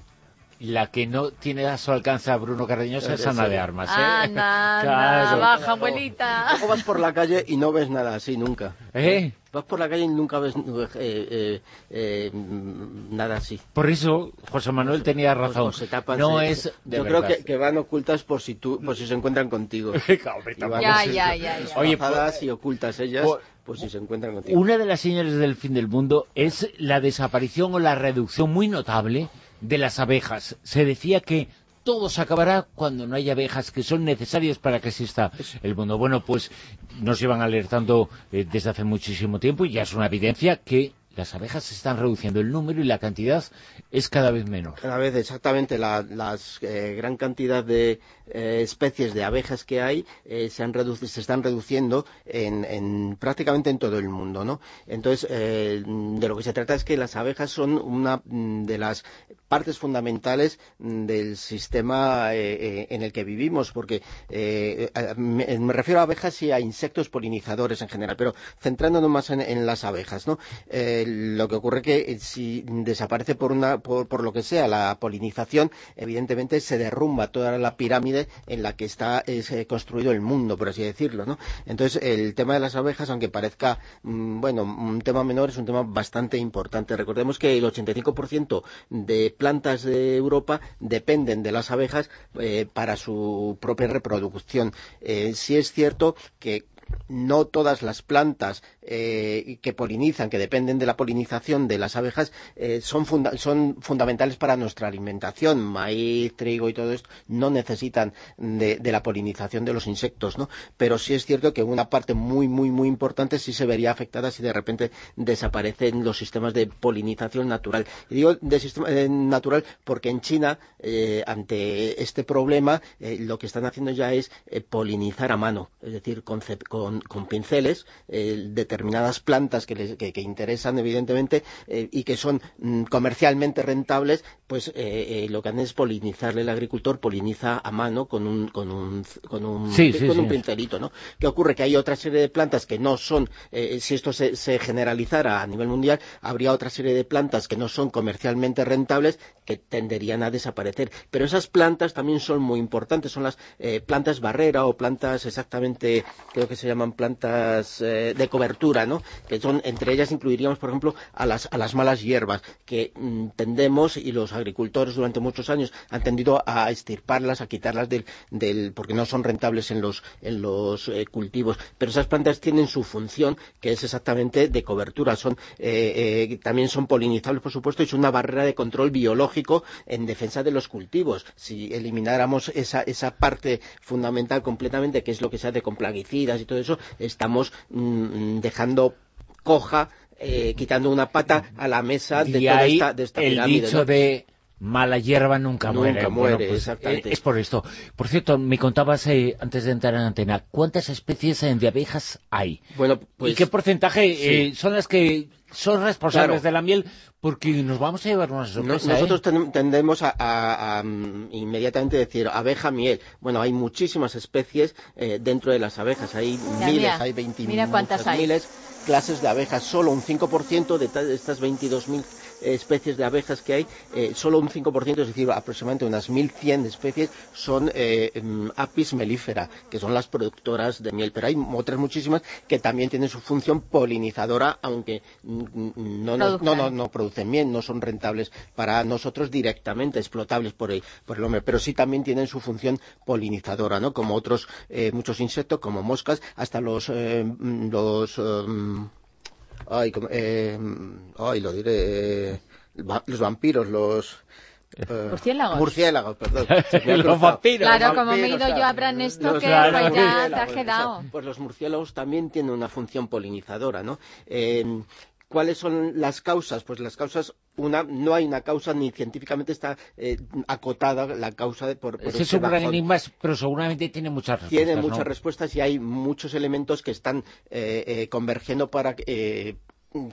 S2: La que no tiene a su alcance a Bruno Cardeñosa es. Ana de Armas, ¿eh?
S5: Anda, anda,
S2: Claro.
S5: baja, abuelita.
S24: Luego vas por la calle y no ves nada así nunca.
S2: ¿Eh?
S24: Vas por la calle y nunca ves eh, eh, eh, mm, nada así.
S2: Por eso José Manuel tenía razón.
S24: O se tapan,
S2: no
S24: se-
S2: es de
S24: Yo creo que, que van ocultas por si tú, por si se encuentran contigo.
S5: Ya, ya, ya, ya.
S2: Oye,
S24: tapadas y ocultas ellas,
S2: por-
S24: por si se encuentran contigo.
S2: Una de las señales del fin del mundo es la desaparición o la reducción muy notable de las abejas. Se decía que todo se acabará cuando no haya abejas que son necesarias para que exista el mundo. Bueno, pues nos llevan alertando eh, desde hace muchísimo tiempo y ya es una evidencia que las abejas se están reduciendo el número y la cantidad es cada vez menor.
S24: Cada vez exactamente la las, eh, gran cantidad de eh, especies de abejas que hay eh, se, han se están reduciendo en, en prácticamente en todo el mundo, ¿no? Entonces, de lo que se trata es que las abejas son una mm, de las partes fundamentales mm, del sistema en el que vivimos, porque me, me refiero a abejas y a insectos polinizadores en general, pero centrándonos más en, en las abejas, ¿no? Lo que ocurre que eh, si desaparece por una por, lo que sea la polinización, evidentemente se derrumba toda la pirámide en la que está es, eh, construido el mundo, por así decirlo, ¿no? Entonces el tema de las abejas, aunque parezca mm, bueno un tema menor, es un tema bastante importante. Recordemos que el 85% de plantas de Europa dependen de las abejas eh, para su propia reproducción. Eh, sí es cierto que no todas las plantas eh, que polinizan, que dependen de la polinización de las abejas, eh, son, funda- son fundamentales para nuestra alimentación. Maíz, trigo y todo esto no necesitan de, la polinización de los insectos, ¿no? Pero sí es cierto que una parte muy, muy, muy importante sí se vería afectada si de repente desaparecen los sistemas de polinización natural. Y digo de sistema eh, natural porque en China, ante este problema, lo que están haciendo ya es polinizar a mano, es decir, con, con, con pinceles, eh, determinadas plantas que, les- que- que interesan evidentemente eh, y que son mm, comercialmente rentables, pues eh, eh, lo que hacen es polinizarle. El agricultor poliniza a mano con un, con un, con un,
S2: Sí, sí,
S24: con un pincelito, ¿no? ¿Qué ocurre? Que hay otra serie de plantas que no son, eh, si esto se, se generalizara a nivel mundial, habría otra serie de plantas que no son comercialmente rentables que tenderían a desaparecer. Pero esas plantas también son muy importantes, son las eh, plantas barrera o plantas exactamente, creo que se llaman plantas eh, de cobertura, ¿no? Que son, entre ellas incluiríamos, por ejemplo, a las, a las malas hierbas, que mm, tendemos, y los agricultores durante muchos años han tendido a estirparlas, a quitarlas del, del porque no son rentables en los, en los eh, cultivos. Pero esas plantas tienen su función, que es exactamente de cobertura. Son, eh, eh, también son polinizables, por supuesto, y son una barrera de control biológico en defensa de los cultivos. Si elimináramos esa, esa parte fundamental completamente, que es lo que se hace con plaguicidas y todo eso, estamos mm, dejando coja, eh, quitando una pata a la mesa de
S2: Y
S24: toda
S2: ahí
S24: esta, de esta
S2: el
S24: pirámide,
S2: dicho
S24: ¿no?
S2: de mala hierba nunca,
S24: Nunca
S2: muere.
S24: muere,
S2: Bueno, pues,
S24: exactamente.
S2: eh, Es por esto. Por cierto, me contabas eh, antes de entrar en antena, ¿cuántas especies eh, de abejas hay?
S24: Bueno, pues...
S2: ¿Y qué porcentaje
S24: sí.
S2: eh, son las que son responsables
S24: Claro.
S2: de la miel? Porque nos vamos a llevar una
S24: No-
S2: sorpresa.
S24: nosotros
S2: ¿eh?
S24: ten- tendemos a, a- a, mm, inmediatamente decir abeja miel. Bueno, hay muchísimas especies eh, dentro de las abejas. Hay
S5: Mira,
S24: miles,
S5: mira,
S24: hay 20
S5: mira cuántas
S24: muchas
S5: hay.
S24: miles clases de abejas. Solo un 5% de, ta- de estas 22.000 especies de abejas que hay, eh, solo un 5%, es decir, aproximadamente unas 1.100 especies, son eh, mm, apis mellifera, que son las productoras de miel. Pero hay otras muchísimas que también tienen su función polinizadora, aunque mm, mm, no, no, no, producen miel, no son rentables para nosotros directamente, explotables por el, por el hombre, pero sí también tienen su función polinizadora, ¿no? Como otros eh, muchos insectos, como moscas, hasta los, los ay, como- eh, ay, lo diré, eh, los vampiros, los eh,
S5: ¿Murciélagos?
S24: Murciélagos, perdón.
S2: Los vampiros.
S5: Claro,
S24: Los
S5: como me he ido yo a Bran Stoker, pues ya te has
S24: murciélagos,
S5: quedado.
S24: Pues los murciélagos también tienen una función polinizadora, ¿no? Eh, ¿Cuáles son las causas? Pues las causas, una, no hay una causa ni científicamente está eh, acotada la causa de, por, por
S2: Ese es
S24: este
S2: un gran enigma, pero seguramente tiene muchas respuestas.
S24: Tiene
S2: ¿no?
S24: muchas respuestas y hay muchos elementos que están eh, eh, convergiendo para eh,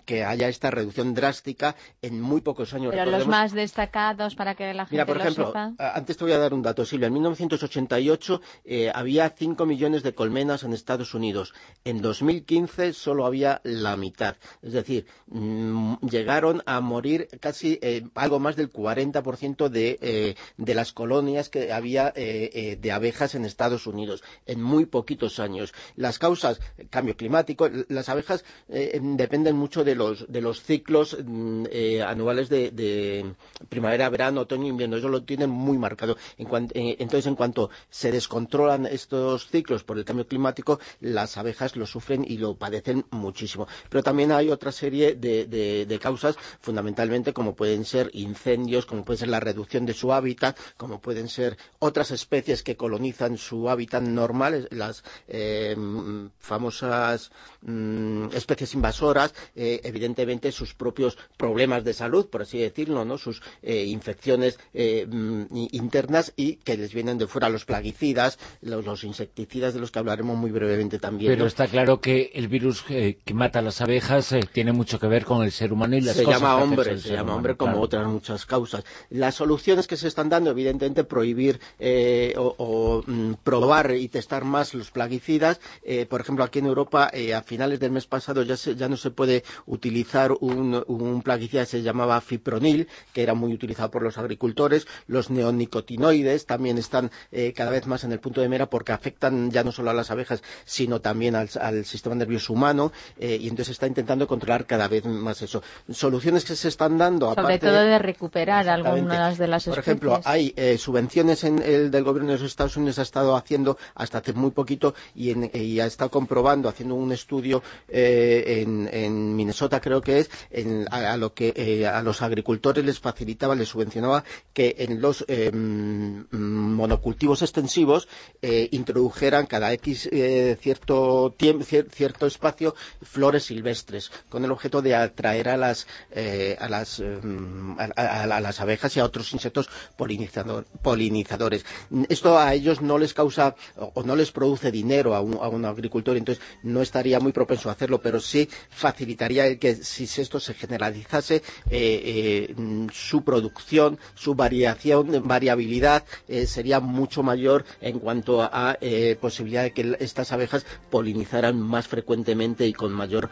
S24: que haya esta reducción drástica en muy pocos años.
S5: Pero los más destacados para que la gente
S24: Mira, por
S5: lo
S24: ejemplo,
S5: sepa.
S24: antes te voy a dar un dato, Silvia. En 1988 eh, había 5 millones de colmenas en Estados Unidos. En 2015 solo había la mitad. Es decir, mm, llegaron a morir casi eh, algo más del 40% de, eh, de las colonias que había eh, de abejas en Estados Unidos en muy poquitos años. Las causas, cambio climático, las abejas dependen mucho de los, de los ciclos mm, eh, anuales de, primavera, verano, otoño, invierno. Eso lo tienen muy marcado. Eh, entonces, en cuanto se descontrolan estos ciclos por el cambio climático, las abejas lo sufren y lo padecen muchísimo. Pero también hay otra serie de, de- causas, fundamentalmente como pueden ser incendios, como puede ser la reducción de su hábitat, como pueden ser otras especies que colonizan su hábitat normal, las eh, mm, famosas mm, especies invasoras, eh, evidentemente sus propios problemas de salud, por así decirlo, ¿no? sus eh, infecciones eh, mm, internas y que les vienen de fuera los plaguicidas, los, los insecticidas de los que hablaremos muy brevemente también.
S2: Pero
S24: ¿no?
S2: está claro que el virus eh, que mata a las abejas tiene mucho que ver con el ser humano y las
S24: se
S2: cosas
S24: llama hombre, se llama hombre como
S2: claro.
S24: otras muchas causas. Las soluciones que se están dando, evidentemente, prohibir o, o, mm, probar y testar más los plaguicidas. Por ejemplo, aquí en Europa, a finales del mes pasado ya, se- ya no se puede utilizar un, un plaguicida que se llamaba fipronil, que era muy utilizado por los agricultores. Los neonicotinoides también están eh, cada vez más en el punto de mira porque afectan ya no solo a las abejas, sino también al, al sistema nervioso humano. eh, y entonces está intentando controlar cada vez más eso. Soluciones que se están dando,
S5: Sobre
S24: aparte
S5: todo de recuperar algunas de las
S24: Por
S5: especies.
S24: ejemplo, hay eh, subvenciones en el del gobierno de los Estados Unidos ha estado haciendo hasta hace muy poquito y, en- y ha estado comprobando, haciendo un estudio en, en Minnesota creo que es, en- a, lo que eh, a los agricultores les facilitaba, les subvencionaba que en los eh, mm, monocultivos extensivos eh, introdujeran cada X cierto tiempo, cierto espacio flores silvestres con el objeto de atraer a las a las eh, a, las abejas y a otros insectos polinizador- polinizadores. Esto a ellos no les causa o o no les produce dinero a un, a un agricultor, entonces no estaría muy propenso a hacerlo, pero sí facilitaría que si esto se generalizase eh, eh, mm, su producción, su variación, variabilidad eh, sería mucho mayor en cuanto a posibilidad de que estas abejas polinizaran más frecuentemente y con mayor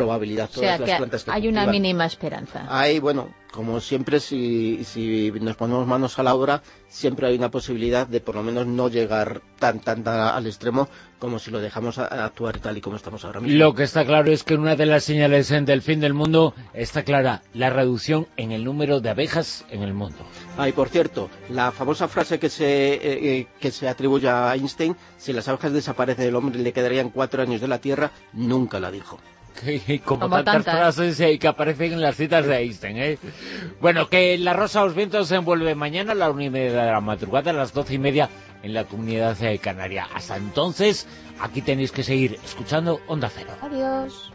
S24: probabilidad
S5: o
S24: todas
S5: sea
S24: las
S5: que
S24: plantas que
S5: hay una mínima esperanza.
S24: Hay, bueno, como siempre, si, si nos ponemos manos a la obra, siempre hay una posibilidad de por lo menos no llegar tan, tan, tan al extremo como si lo dejamos a- a actuar tal y como estamos ahora mismo.
S2: Lo que está claro es que una de las señales en del fin del mundo está clara, la reducción en el número de abejas en el mundo.
S24: Ah, y por cierto, la famosa frase que se, eh, eh, que se atribuye a Einstein, si las abejas desaparecen del hombre le quedarían cuatro años de la Tierra, nunca la dijo.
S2: Como,
S5: Como
S2: tantas,
S5: tantas.
S2: frases eh, que aparecen en las citas de Einstein. ¿eh? Bueno, que La Rosa de los Vientos se envuelve mañana a la una y media de la madrugada, a las doce y media en la comunidad eh, canaria. Hasta entonces, aquí tenéis que seguir escuchando Onda Cero.
S5: Adiós.